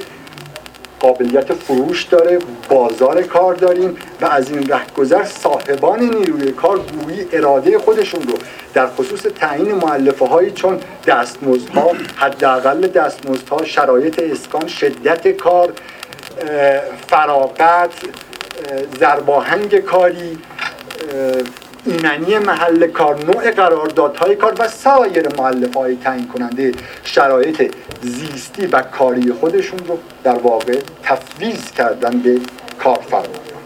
قابلیت فروش داره بازار کار داریم و از این رهگذر صاحبان نیروی کار گویی اراده خودشون رو در خصوص تعیین معلفه هایی چون دستمزدها حداقل دستمزدها شرایط اسکان شدت کار فراغت زرباهنگ کاری ایمنی محل کار نوع قراردادهای کار و سایر معلف های تعیین کننده شرایط زیستی و کاری خودشون رو در واقع تفویض کردن به کارفرمایان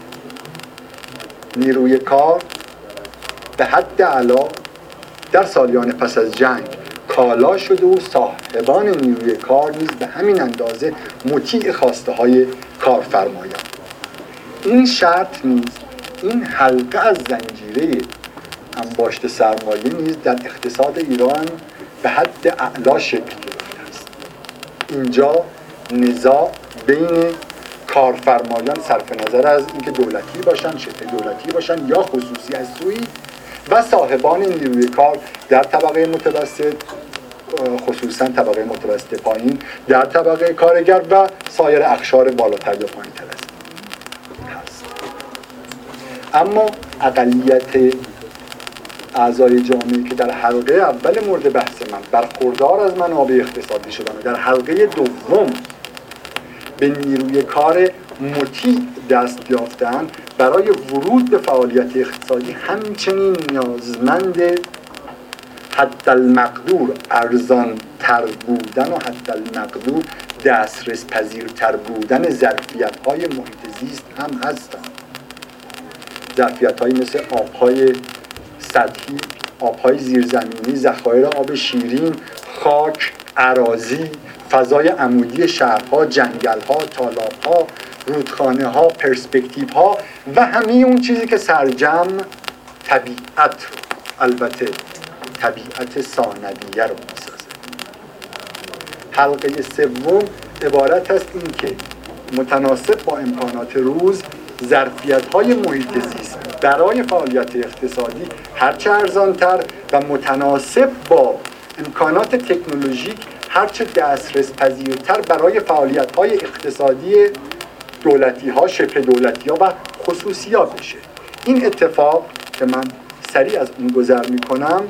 نیروی کار به حد علا در سالیان پس از جنگ کالا شده و صاحبان نیروی کار نیز به همین اندازه مطیع خواسته های کارفرمایان. این شرط نیز این حلقه از زنجیره انباشت سرمایه نیز در اقتصاد ایران به حد اعلا شکل اینجا نزاع بین کارفرمایان صرف نظر از اینکه دولتی باشن شبه دولتی باشن یا خصوصی از سوی و صاحبان نیروی کار در طبقه متوسط خصوصا طبقه متوسط پایین در طبقه کارگر و سایر اخشار بالاتر یا پایینتر است اما اقلیت اعضای جامعه که در حلقه اول مورد بحث من برخوردار از منابع اقتصادی شدن و در حلقه دوم به نیروی کار مطیع دست یافتن برای ورود به فعالیت اقتصادی همچنین نیازمند حد المقدور ارزان تر بودن و حد المقدور دسترس پذیرتر بودن ظرفیت های محیط زیست هم هستند. ظرفیت مثل آبهای سطحی آبهای زیرزمینی ذخایر آب شیرین خاک عراضی فضای عمودی شهرها جنگلها تالابها رودخانه ها پرسپکتیو و همه اون چیزی که سرجم طبیعت رو البته طبیعت ثانویه رو می‌سازه. حلقه سوم عبارت است اینکه متناسب با امکانات روز ظرفیت های محیط زیست برای فعالیت اقتصادی هرچه ارزانتر و متناسب با امکانات تکنولوژیک هرچه دسترس پذیرتر برای فعالیت های اقتصادی دولتی ها شبه دولتی ها و خصوصی ها بشه. این اتفاق که من سریع از اون گذر می کنم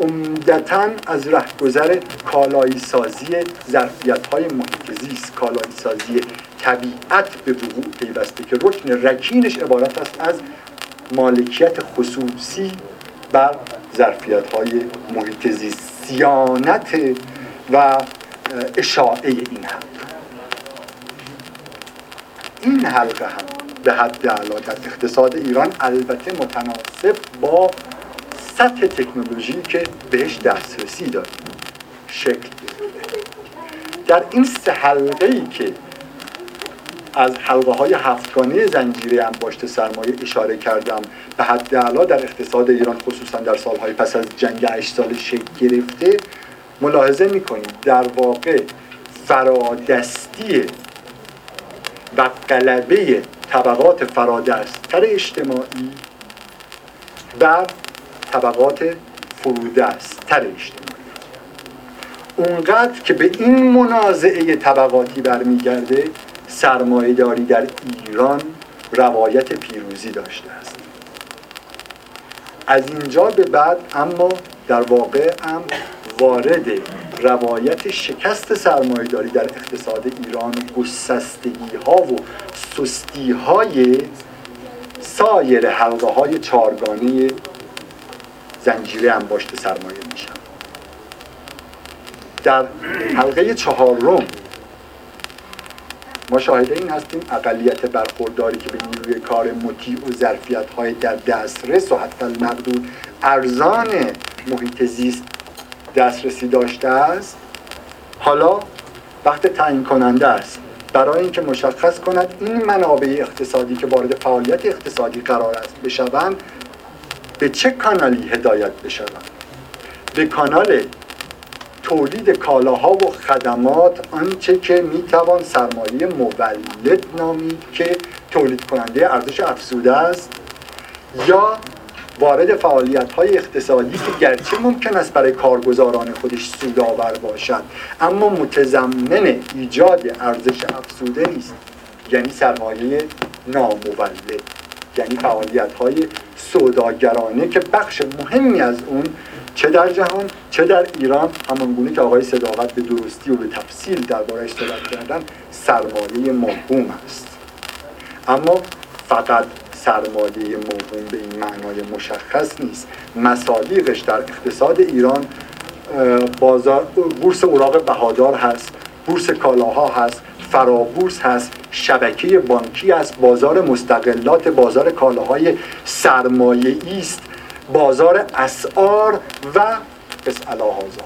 عمدتا از رهگذر کالایی سازی ظرفیت های محیط زیست. کالایی سازی طبیعت به وقوع پیوسته که رکن رکینش عبارت است از مالکیت خصوصی بر ظرفیت های محیط زیست سیانت و اشاعه این حلقه این حلقه هم به حد علا در اقتصاد ایران البته متناسب با سطح تکنولوژی که بهش دسترسی داریم. شکل. در این سه حلقه ای که از حلقه های هفتگانه زنجیره انباشت سرمایه اشاره کردم. به حد علا در اقتصاد ایران خصوصا در سالهای پس از جنگ 8 سال شکل گرفته ملاحظه می‌کنیم. در واقع فرادستی و قلبه طبقات فرادستتر اجتماعی بر طبقات فرودستتر اجتماعی. اونقدر که به این منازعه طبقاتی برمیگرده سرمایه داری در ایران روایت پیروزی داشته است. از اینجا به بعد اما در واقع هم وارد روایت شکست سرمایه داری در اقتصاد ایران گسستگی ها و سستی های سایر حلقه های چارگانه زنجیره انباشت سرمایه میشن. در حلقه چهارم ما شاهده این هستیم اقلیت برخورداری که به نیروی کار مطیع و ظرفیت های در دسترس و حتی المقدور ارزان محیط زیست دسترسی داشته است حالا وقت تعیین کننده است. برای اینکه مشخص کند این منابع اقتصادی که وارد فعالیت اقتصادی قرار است بشوند به چه کانالی هدایت بشوند؟ به کانال تولید کالاها و خدمات آنچه که می‌توان سرمایه مولد نامید که تولید کننده ارزش افزوده است یا وارد فعالیت های اقتصادی که گرچه ممکن است برای کارگزاران خودش سودآور باشد اما متضمن ایجاد ارزش افزوده نیست یعنی سرمایه نامولد یعنی فعالیت های سوداگرانه که بخش مهمی از اون چه در جهان چه در ایران. همان گونه که آقای صداقت به درستی و به تفصیل دربارهش صحبت کردن سرمایه موهوم است. اما فقط سرمایه موهوم به این معنای مشخص نیست. مصادیقش در اقتصاد ایران بازار بورس اوراق بهادار هست بورس کالاها هست فرابورس هست شبکه بانکی است بازار مستقلات بازار کالاهای سرمایه است. بازار اسعار و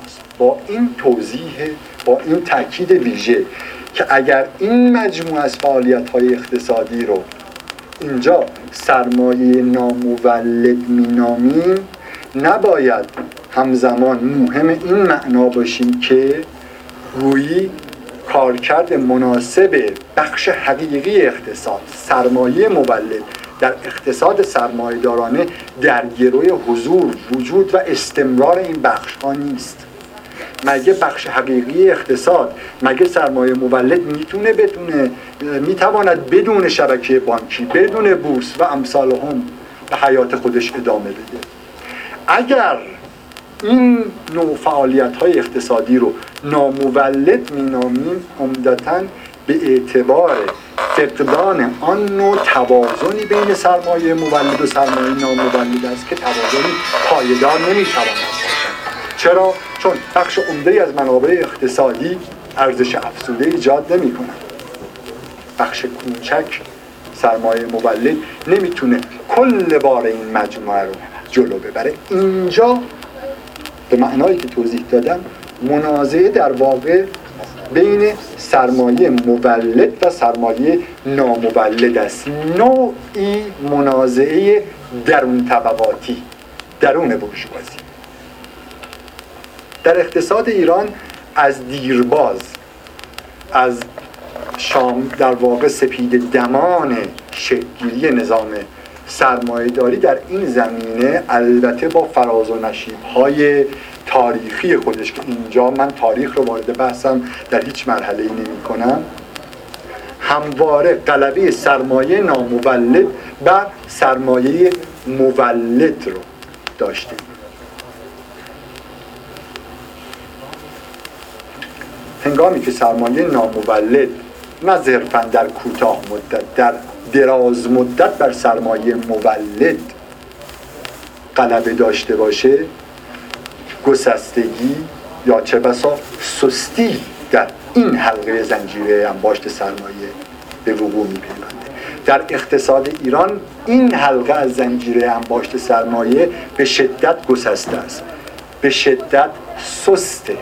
است با این توضیح با این تاکید ویژه که اگر این مجموعه از فعالیت های اقتصادی رو اینجا سرمایه نامولد مینامیم نباید همزمان مهم این معنا باشیم که گویی کارکرد مناسب بخش حقیقی اقتصاد سرمایه مولد در اقتصاد سرمایه‌دارانه در گروی حضور وجود و استمرار این بخش ها نیست. مگه بخش حقیقی اقتصاد مگه سرمایه مولد می‌تونه بتونه می‌تواند بدون شبکه بانکی بدون بورس و امثال هم به حیات خودش ادامه بده؟ اگر این نوع فعالیت های اقتصادی رو نامولد مینامیم عمدتا به اعتبار فقدان آن نوع توازنی بین سرمایه مولد و سرمایه نامولد است که توازنی پایدار نمی‌تواند چرا؟ چون بخش عمده از منابع اقتصادی ارزش افزوده ایجاد نمی بخش کوچک سرمایه مولد نمی‌تونه کل بار این مجموعه رو جلو ببره. اینجا به معنایی که توضیح دادم منازعه در واقع بین سرمایه مولد و سرمایه نامولد است. نوعی منازعه درون طبقاتی درون برجوازی در اقتصاد ایران از دیرباز از شام در واقع سپید دمان شکلگیری نظام سرمایه داری در این زمینه البته با فراز و نشیب های تاریخی خودش که اینجا من تاریخ رو وارد بحثم در هیچ مرحله ای نمی کنم همواره غلبه سرمایه نامولد بر سرمایه مولد رو داشته هنگامی که سرمایه نامولد نه صرفا در کوتاه مدت در دراز مدت بر سرمایه مولد غلبه داشته باشه گسستگی یا چه بسا سستی در این حلقه زنجیره انباشت سرمایه به وقوع میپیونده. در اقتصاد ایران این حلقه از زنجیره انباشت سرمایه به شدت گسسته است. به شدت سسته.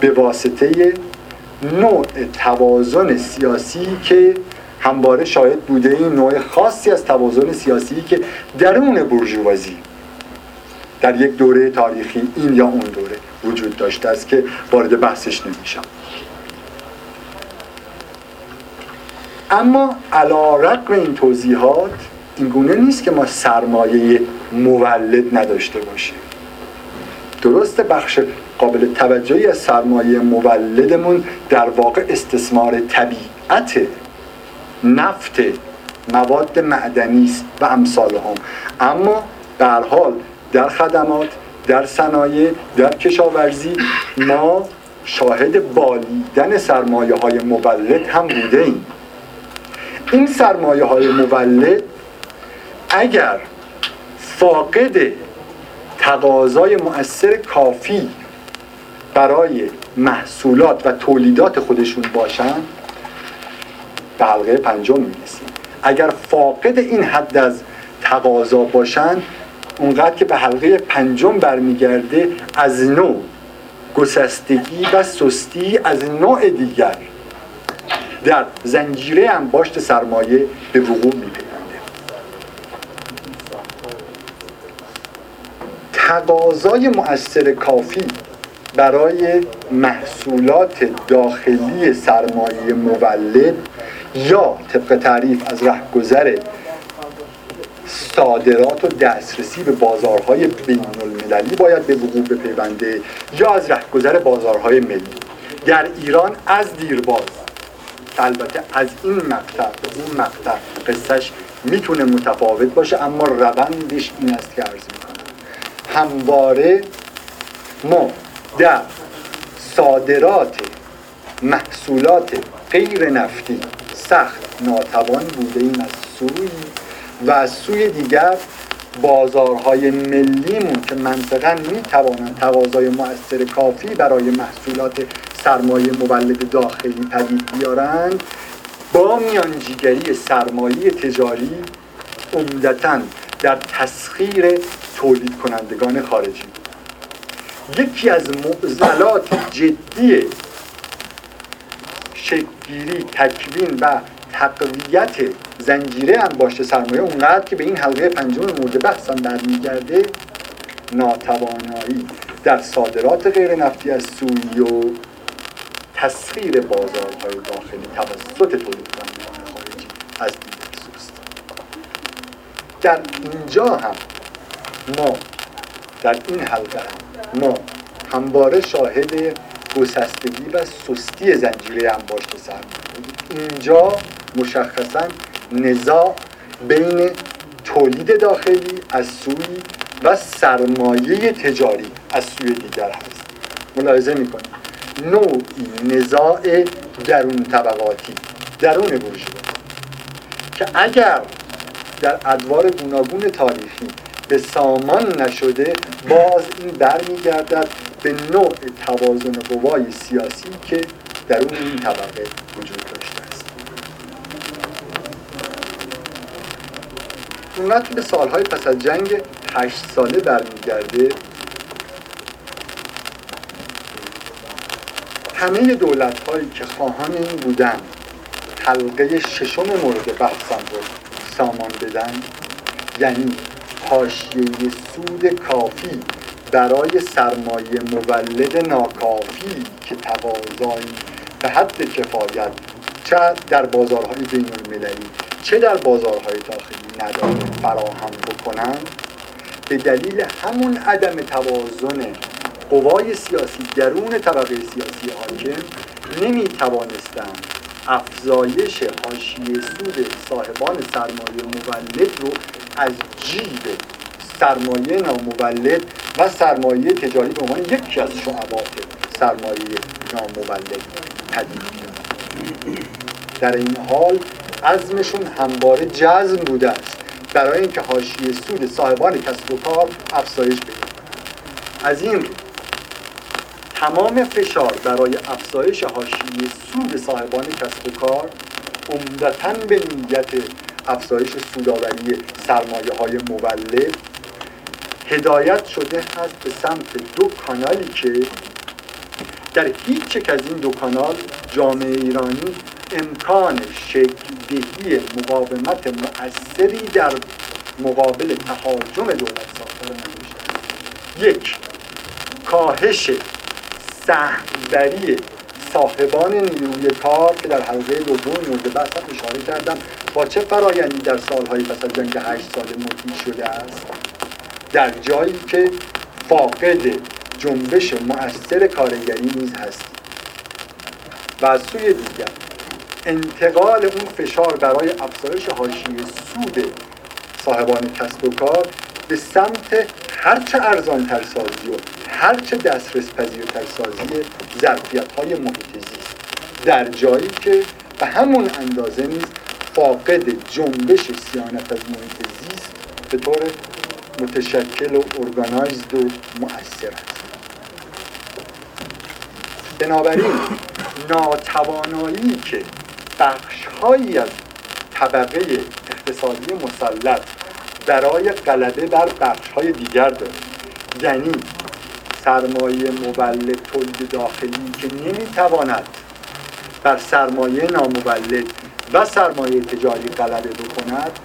به واسطه نوع توازن سیاسی که همواره شاید بوده این نوع خاصی از توازن سیاسی که درون برجوازی در یک دوره تاریخی این یا اون دوره وجود داشته است که وارد بحثش نمیشم. اما علا رقم این توضیحات این گونه نیست که ما سرمایه مولد نداشته باشیم. درست بخش قابل توجهی از سرمایه مولدمون در واقع استثمار طبیعت نفت مواد معدنی است و امثال هم. اما به حال در خدمات در صنایع در کشاورزی ما شاهد بالیدن سرمایه های مولد هم بوده ایم این سرمایه های مولد اگر فاقد تقاضای مؤثر کافی برای محصولات و تولیدات خودشون باشن به حلقه پنجم می‌رسیم. اگر فاقد این حد از تقاضا باشن اونقدر که به حلقه پنجم برمیگرده از نوع گسستگی و سستی از نوع دیگر در زنجیره انباشت سرمایه به وقوع میپیونده. تقاضای مؤثر کافی برای محصولات داخلی سرمایه مولد یا طبق تعریف از رهگذر صادرات و دسترسی به بازارهای بین المللی باید به وقوع بپیونده یا از رهگذر بازارهای ملی. در ایران از دیرباز. البته از این مقطع به اون مقطع قصهش می‌تونه متفاوت باشه اما روندش این است که عرض می‌کنم. همواره ما در صادرات محصولات غیر نفتی سخت ناتوان بوده ایم از سوی و از سوی دیگر بازارهای ملیمون که منطقا می‌توانند تقاضای مؤثر کافی برای محصولات سرمایه مولد داخلی پدید بیارند با میانجیگری سرمایه تجاری عمدتا در تسخیر تولید کنندگان خارجی. یکی از معضلات جدی شکلگیری تکوین و تقویت زنجیره انباشت سرمایه اونقدر که به این حلقه پنجم مورد بحثم برمیگرده ناتوانایی در صادرات غیر نفتی از سویی و تسخیر بازارهای داخلی توسط تولید کنندگان خارجی از دیگر سوست در اینجا هم ما در این حلقه هم ما همواره شاهد گسستگی و سستی زنجیره انباشت سرمایه اینجا مشخصا نزاع بین تولید داخلی از سوی و سرمایه تجاری از سوی دیگر هست. ملاحظه می‌کنید نوعی نزاع درون طبقاتی درون بورژوا که اگر در ادوار گوناگون تاریخی به سامان نشده باز این برمیگردد به نوع توازن قوای سیاسی که درون این طبقه وجود داشته است. اونقدر به سالهای پس از جنگ هشت ساله برمیگرده همه دولت هایی که خواهان این بودن حلقه ششم مورد بحثم رو سامان بدن یعنی حاشیه سود کافی برای سرمایه مولد ناکافی که تقاضایی به حد کفایت چه در بازارهای بین المللی چه در بازارهای داخلی نداره فراهم بکنند به دلیل همون عدم توازن قوای سیاسی درون طبقه سیاسی حاکم نمی توانستند افزایش حاشیه سود صاحبان سرمایه مولد رو از جیب سرمایه نامولد و سرمایه تجاری به عنوان یکی از شعبات سرمایه نامولد پدید در این حال عزمشون همواره جزم بوده است برای اینکه حاشیه سود صاحبان کسب و کار افزایش پیدا از این رو تمام فشار برای افزایش حاشیه سود صاحبان کسب و کار عمدتا به نیت افزایش سوداوری سرمایه های مولد هدایت شده هست به سمت دو کانالی که در هیچ یک از این دو کانال جامعه ایرانی امکان شکل دهی مقاومت مؤثری در مقابل تهاجم دولت ساختار یک کاهش سهمبری صاحبان نیروی کار که در حلقه دوم مورد بحث اشاره کردم با چه فرایندی در سالهای پس از جنگ هشت سال مطیع شده است؟ در جایی که فاقد جنبش مؤثر کارگری نیز هست. و از سوی دیگر انتقال اون فشار برای افزایش حاشیه سود صاحبان کسب و کار به سمت هرچه ارزانتر سازی و هرچه دسترس پذیرتر سازی ظرفیت های محیط زیست. در جایی که به همون اندازه نیز فاقد جنبش سیانت از محیط زیست به طور متشکل و ارگانایزد و مؤثر است. بنابراین ناتوانایی که بخشهایی از طبقه اقتصادی مسلط برای غلبه بر بخشهای دیگر داره یعنی سرمایه مولد تولید داخلی که نمی‌تواند بر سرمایه نامولد و سرمایه تجاری غلبه بکند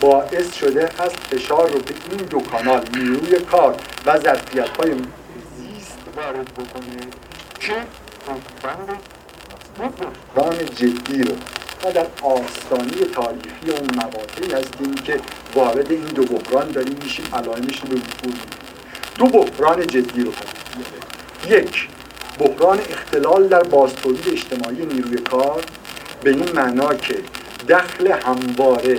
باعث شده است فشار رو به این دو کانال نیروی کار و ظرفیت های زیست وارد بکنه که بحران جدی رو ما در آستانه تاریخی اون مواقعی هستیم که وارد این دو بحران داریم میشیم علائمش رو وفور دو بحران جدی رو یک بحران اختلال در بازتولید اجتماعی نیروی کار به این معنا که دخل همواره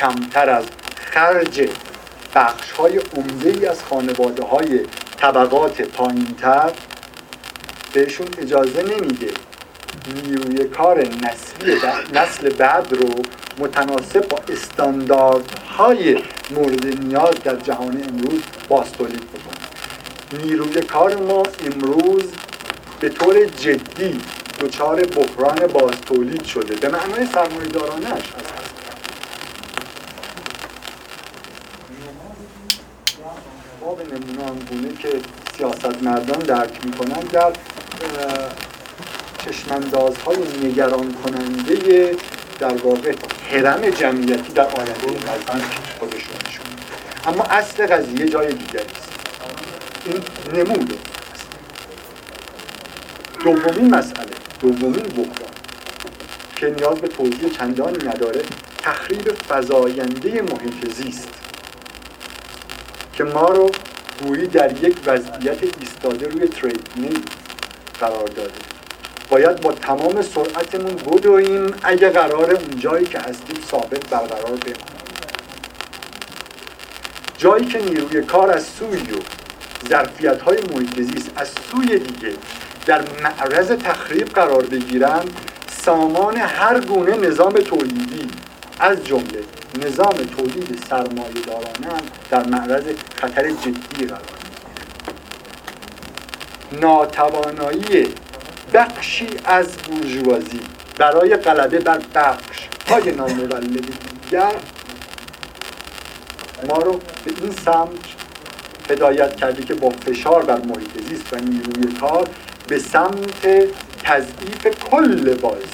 کمتر از خرج بخش های عمده ای از خانواده های طبقات پایینتر بهشون اجازه نمیده نیروی کار نسل بعد رو متناسب با استانداردهای مورد نیاز در جهان امروز باز تولید بکنه نیروی کار ما امروز به طور جدی دچار بحران باز تولید شده. به معنای سرمایه دارانش به نمونه آنگونه که سیاستمدان درک می‌کنن در چشماندازهای نگران کننده در واقع حرم جمعیتی در آینده قزوین خودشون نشون اما اصل قضیه جای دیگری است. این نموده دومین مسئله دومین بحران که نیاز به توضیح چندانی نداره تخریب فزاینده محیط زیست. که ما رو گویی در یک وضعیت ایستاده روی تریدمیل قرار داده. باید با تمام سرعتمون بدویم اگه قرار اون جایی که هستیم ثابت برقرار بمونه جایی که نیروی کار از سوی و ظرفیت های محیط از سوی دیگه در معرض تخریب قرار بگیرن سامان هر گونه نظام تولیدی از جمله نظام تولید سرمایه دارانه در معرض خطر جدی قرار می‌گیره. ناتوانایی بخشی از بورژوازی برای غلبه بر بخش های نامولد دیگر ما رو به این سمت هدایت کرده که با فشار بر محیط زیست و نیروی کار به سمت تضعیف کل بازی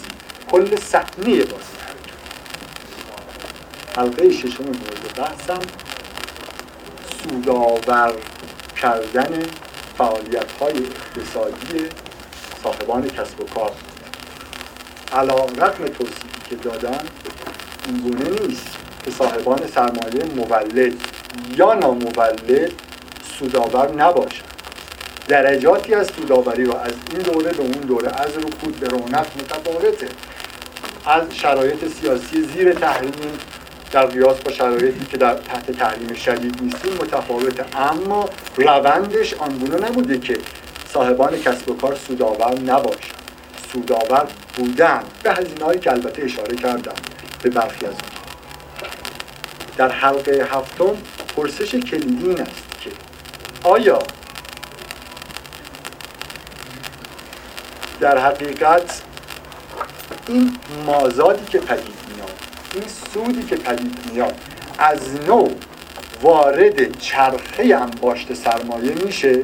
کل صحنه بازی. حلقه ششم مورد بحثم سودآور کردن فعالیت های اقتصادی صاحبان کسب و کار. علا رقم توصیفی که دادن این گونه نیست که صاحبان سرمایه مولد یا نامولد سودآور نباشند درجاتی از سودآوری رو از این دوره به اون دوره از رکود به رونق متفاوته. از شرایط سیاسی زیر تحریم در قیاس با شرایطی که در تحت تحریم شدید نیستیم متفاوته اما روندش آنگونه نبوده که صاحبان کسب و کار سودآور نباشند. سودآور بودن به هزینه‌هایی که البته اشاره کردم به برخی از اونها در حلقه هفتم پرسش کلیدی این است که آیا در حقیقت این مازادی که پدید این سودی که پدید میاد از نو وارد چرخه انباشت سرمایه میشه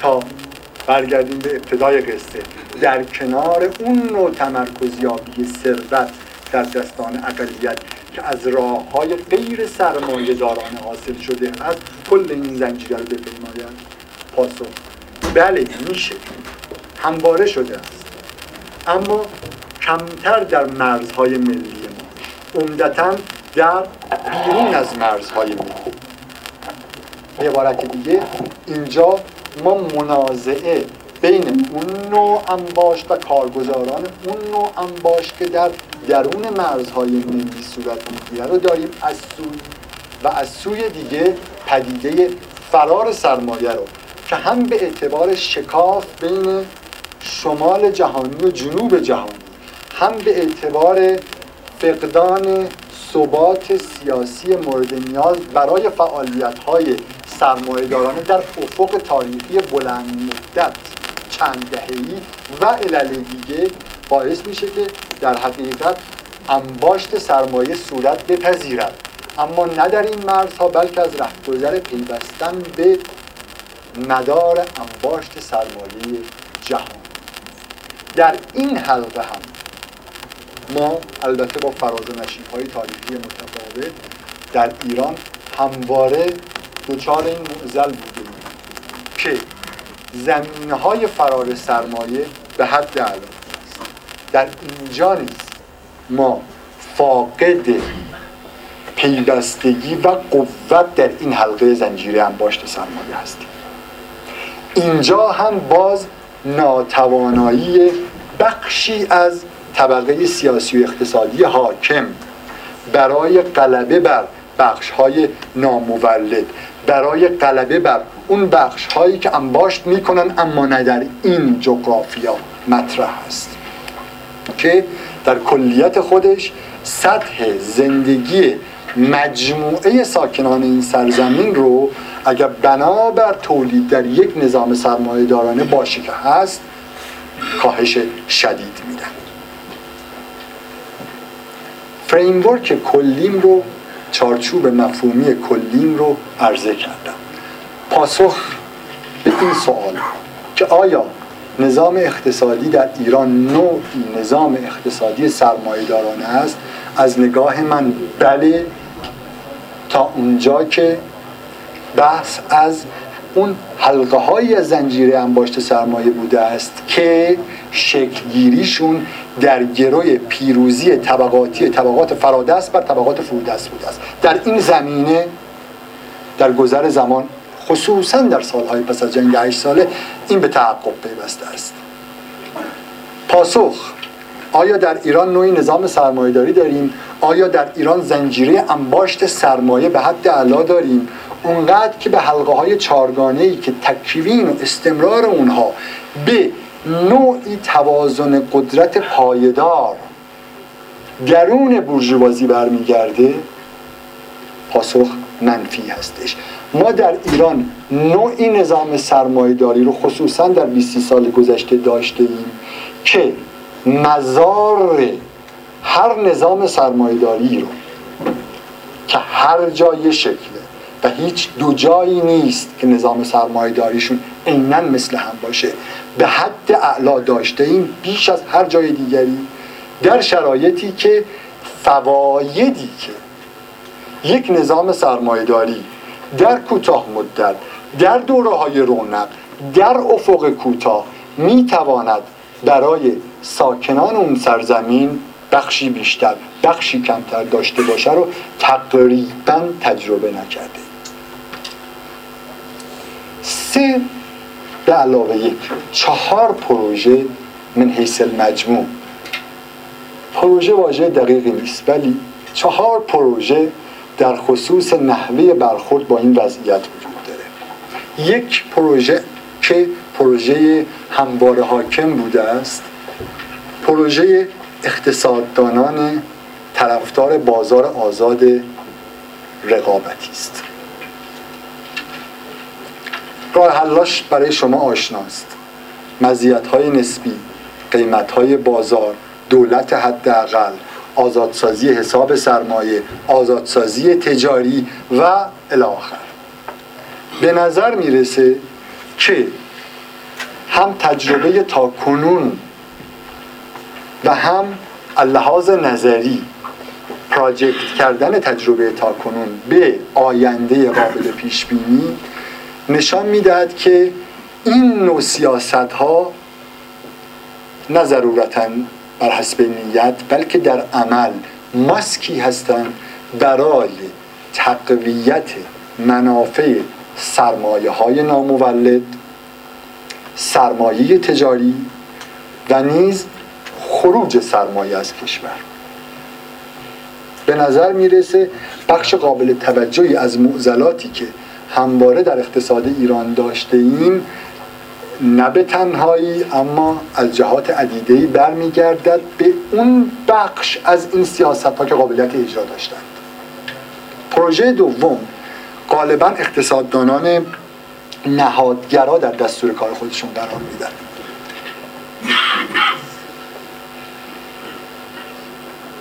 تا برگردیم به ابتدای قصه. در کنار اون نوع تمرکزیابی ثروت در دستان اقلیت که از راه های غیر سرمایه دارانه حاصل شده از کل این زنجیره رو بپیماید پاسخ بله میشه. همواره شده است. اما کمتر در مرزهای ملی عمدتا در بیرون از مرزهای ملی به عبارت دیگه اینجا ما منازعه بین اون نوع انباشت و کارگزاران اون نوع انباشت که در درون مرزهای ملی صورت می‌گیره رو داریم از سوی و از سوی دیگه پدیده فرار سرمایه رو که هم به اعتبار شکاف بین شمال جهانی و جنوب جهانی هم به اعتبار فقدان ثبات سیاسی مورد نیاز برای فعالیت های سرمایه دارانه در افق تاریخی بلند مدت چند دهه‌ای و علل دیگه باعث میشه که در حقیقت انباشت سرمایه صورت بپذیرد. اما نه در این مرزها بلکه از رهگذر پیوستن به مدار انباشت سرمایه جهان. در این حلقه هم ما البته با فراز نشیب های تاریخی متفاوت در ایران همواره دچار این معزل بودیم که زمینه های فرار سرمایه به حد اعلا در اینجا نیست ما فاقد پیوستگی و قوت در این حلقه زنجیره انباشت سرمایه هستیم. اینجا هم باز ناتوانایی بخشی از طبقه سیاسی و اقتصادی حاکم برای غلبه بر بخش های نامولد برای غلبه بر اون بخش هایی که انباشت می‌کنن اما نه در این جغرافیا مطرح است که در کلیت خودش سطح زندگی مجموعه ساکنان این سرزمین رو اگر بنابر تولید در یک نظام سرمایه دارانه باشه که هست کاهش شدید میدن فریمورک کلیم رو چارچوب مفهومی کلیم رو عرضه کردم. پاسخ به این سوال که آیا نظام اقتصادی در ایران نوعی نظام اقتصادی سرمایه‌دارانه است؟ از نگاه من بله تا اونجا که بحث از اون حلقه هایی از زنجیره انباشت سرمایه بوده است که شکلگیریشون در گروی پیروزی طبقاتی طبقات فرادست بر طبقات فرودست بوده است. در این زمینه در گذر زمان خصوصا در سالهای پس از جنگ هشت ساله این به تحقق پیوسته است. پاسخ آیا در ایران نوعی نظام سرمایه‌داری داریم؟ آیا در ایران زنجیره انباشت سرمایه به حد علا داریم؟ اونقدر که به حلقه های چارگانه ای که تکوین و استمرار اونها به نوعی توازن قدرت پایدار درون بورژوازی برمیگرده پاسخ منفی هستش. ما در ایران نوعی نظام سرمایه‌داری رو خصوصا در 20 سال گذشته داشته ایم که مزار هر نظام سرمایه‌داری رو که هر جای شکله هیچ دو جایی نیست که نظام سرمایه‌داریشون عینا مثل هم باشه. به حد اعلا داشته ایم بیش از هر جای دیگری در شرایطی که فوایدی که یک نظام سرمایه‌داری در کوتاه مدت در دوره های رونق در افق کوتاه می‌تواند برای ساکنان اون سرزمین بخشی بیشتر بخشی کمتر داشته باشه رو تقریبا تجربه نکرده. سه به علاوه یک. چهار پروژه من حیث المجموع. پروژه واژه دقیقی نیست ولی چهار پروژه در خصوص نحوه برخورد با این وضعیت وجود داره. یک پروژه که پروژه همواره حاکم بوده است پروژه اقتصاددانان طرفدار بازار آزاد رقابتی است. راه حلاش برای شما آشناست. مزیت های نسبی قیمت های بازار دولت حداقل آزادسازی حساب سرمایه آزادسازی تجاری و الاخر به نظر می‌رسه که هم تجربه تا کنون و هم لحاظ نظری پراجکت کردن تجربه تا کنون به آینده قابل پیش بینی نشان می‌دهد که این نوع سیاست ها نه ضرورتا بر حسب نیت بلکه در عمل ماسکی هستند برای تقویت منافع سرمایه های نامولد سرمایه تجاری و نیز خروج سرمایه از کشور. به نظر می‌رسه بخش قابل توجهی از معضلاتی که همواره در اقتصاد ایران داشته ایم نه به تنهایی اما از جهات عدیدهی برمیگردد به اون بخش از این سیاست ها که قابلیت اجرا داشتند. پروژه دوم غالبا اقتصاددانان نهادگرا در دستور کار خودشون قرار میدن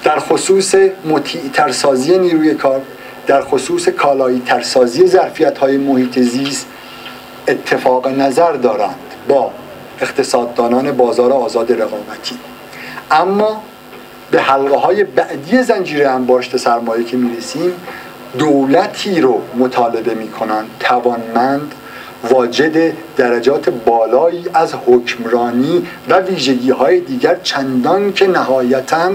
در خصوص مطیع ترسازی نیروی کار در خصوص کالایی ترسازی ظرفیت های محیط زیست اتفاق نظر دارند با اقتصاددانان بازار آزاد رقابتی. اما به حلقه های بعدی زنجیره انباشت سرمایه که می‌رسیم دولتی رو مطالبه می‌کنند توانمند واجد درجات بالایی از حکمرانی و ویژگی های دیگر چندان که نهایتا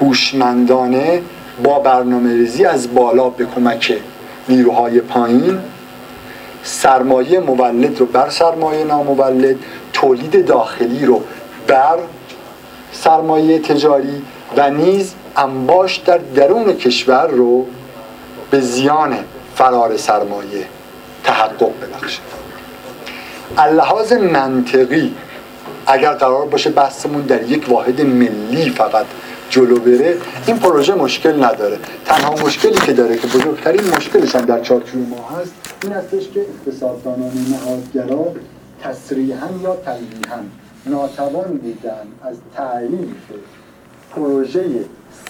هوشمندانه با برنامه ریزی از بالا به کمک نیروهای پایین سرمایه مولد رو بر سرمایه نامولد تولید داخلی رو بر سرمایه تجاری و نیز انباش در درون کشور رو به زیان فرار سرمایه تحقق ببخشه اللحاظ منطقی اگر قرار باشه بحثمون در یک واحد ملی فقط جلو بره این پروژه مشکل نداره. تنها مشکلی که داره که بزرگترین مشکلش هم در چارچوب ما هست این هستش که اقتصاددانان نهادگرا تصریحا یا تلویحا ناتوان بودن از تعریف پروژه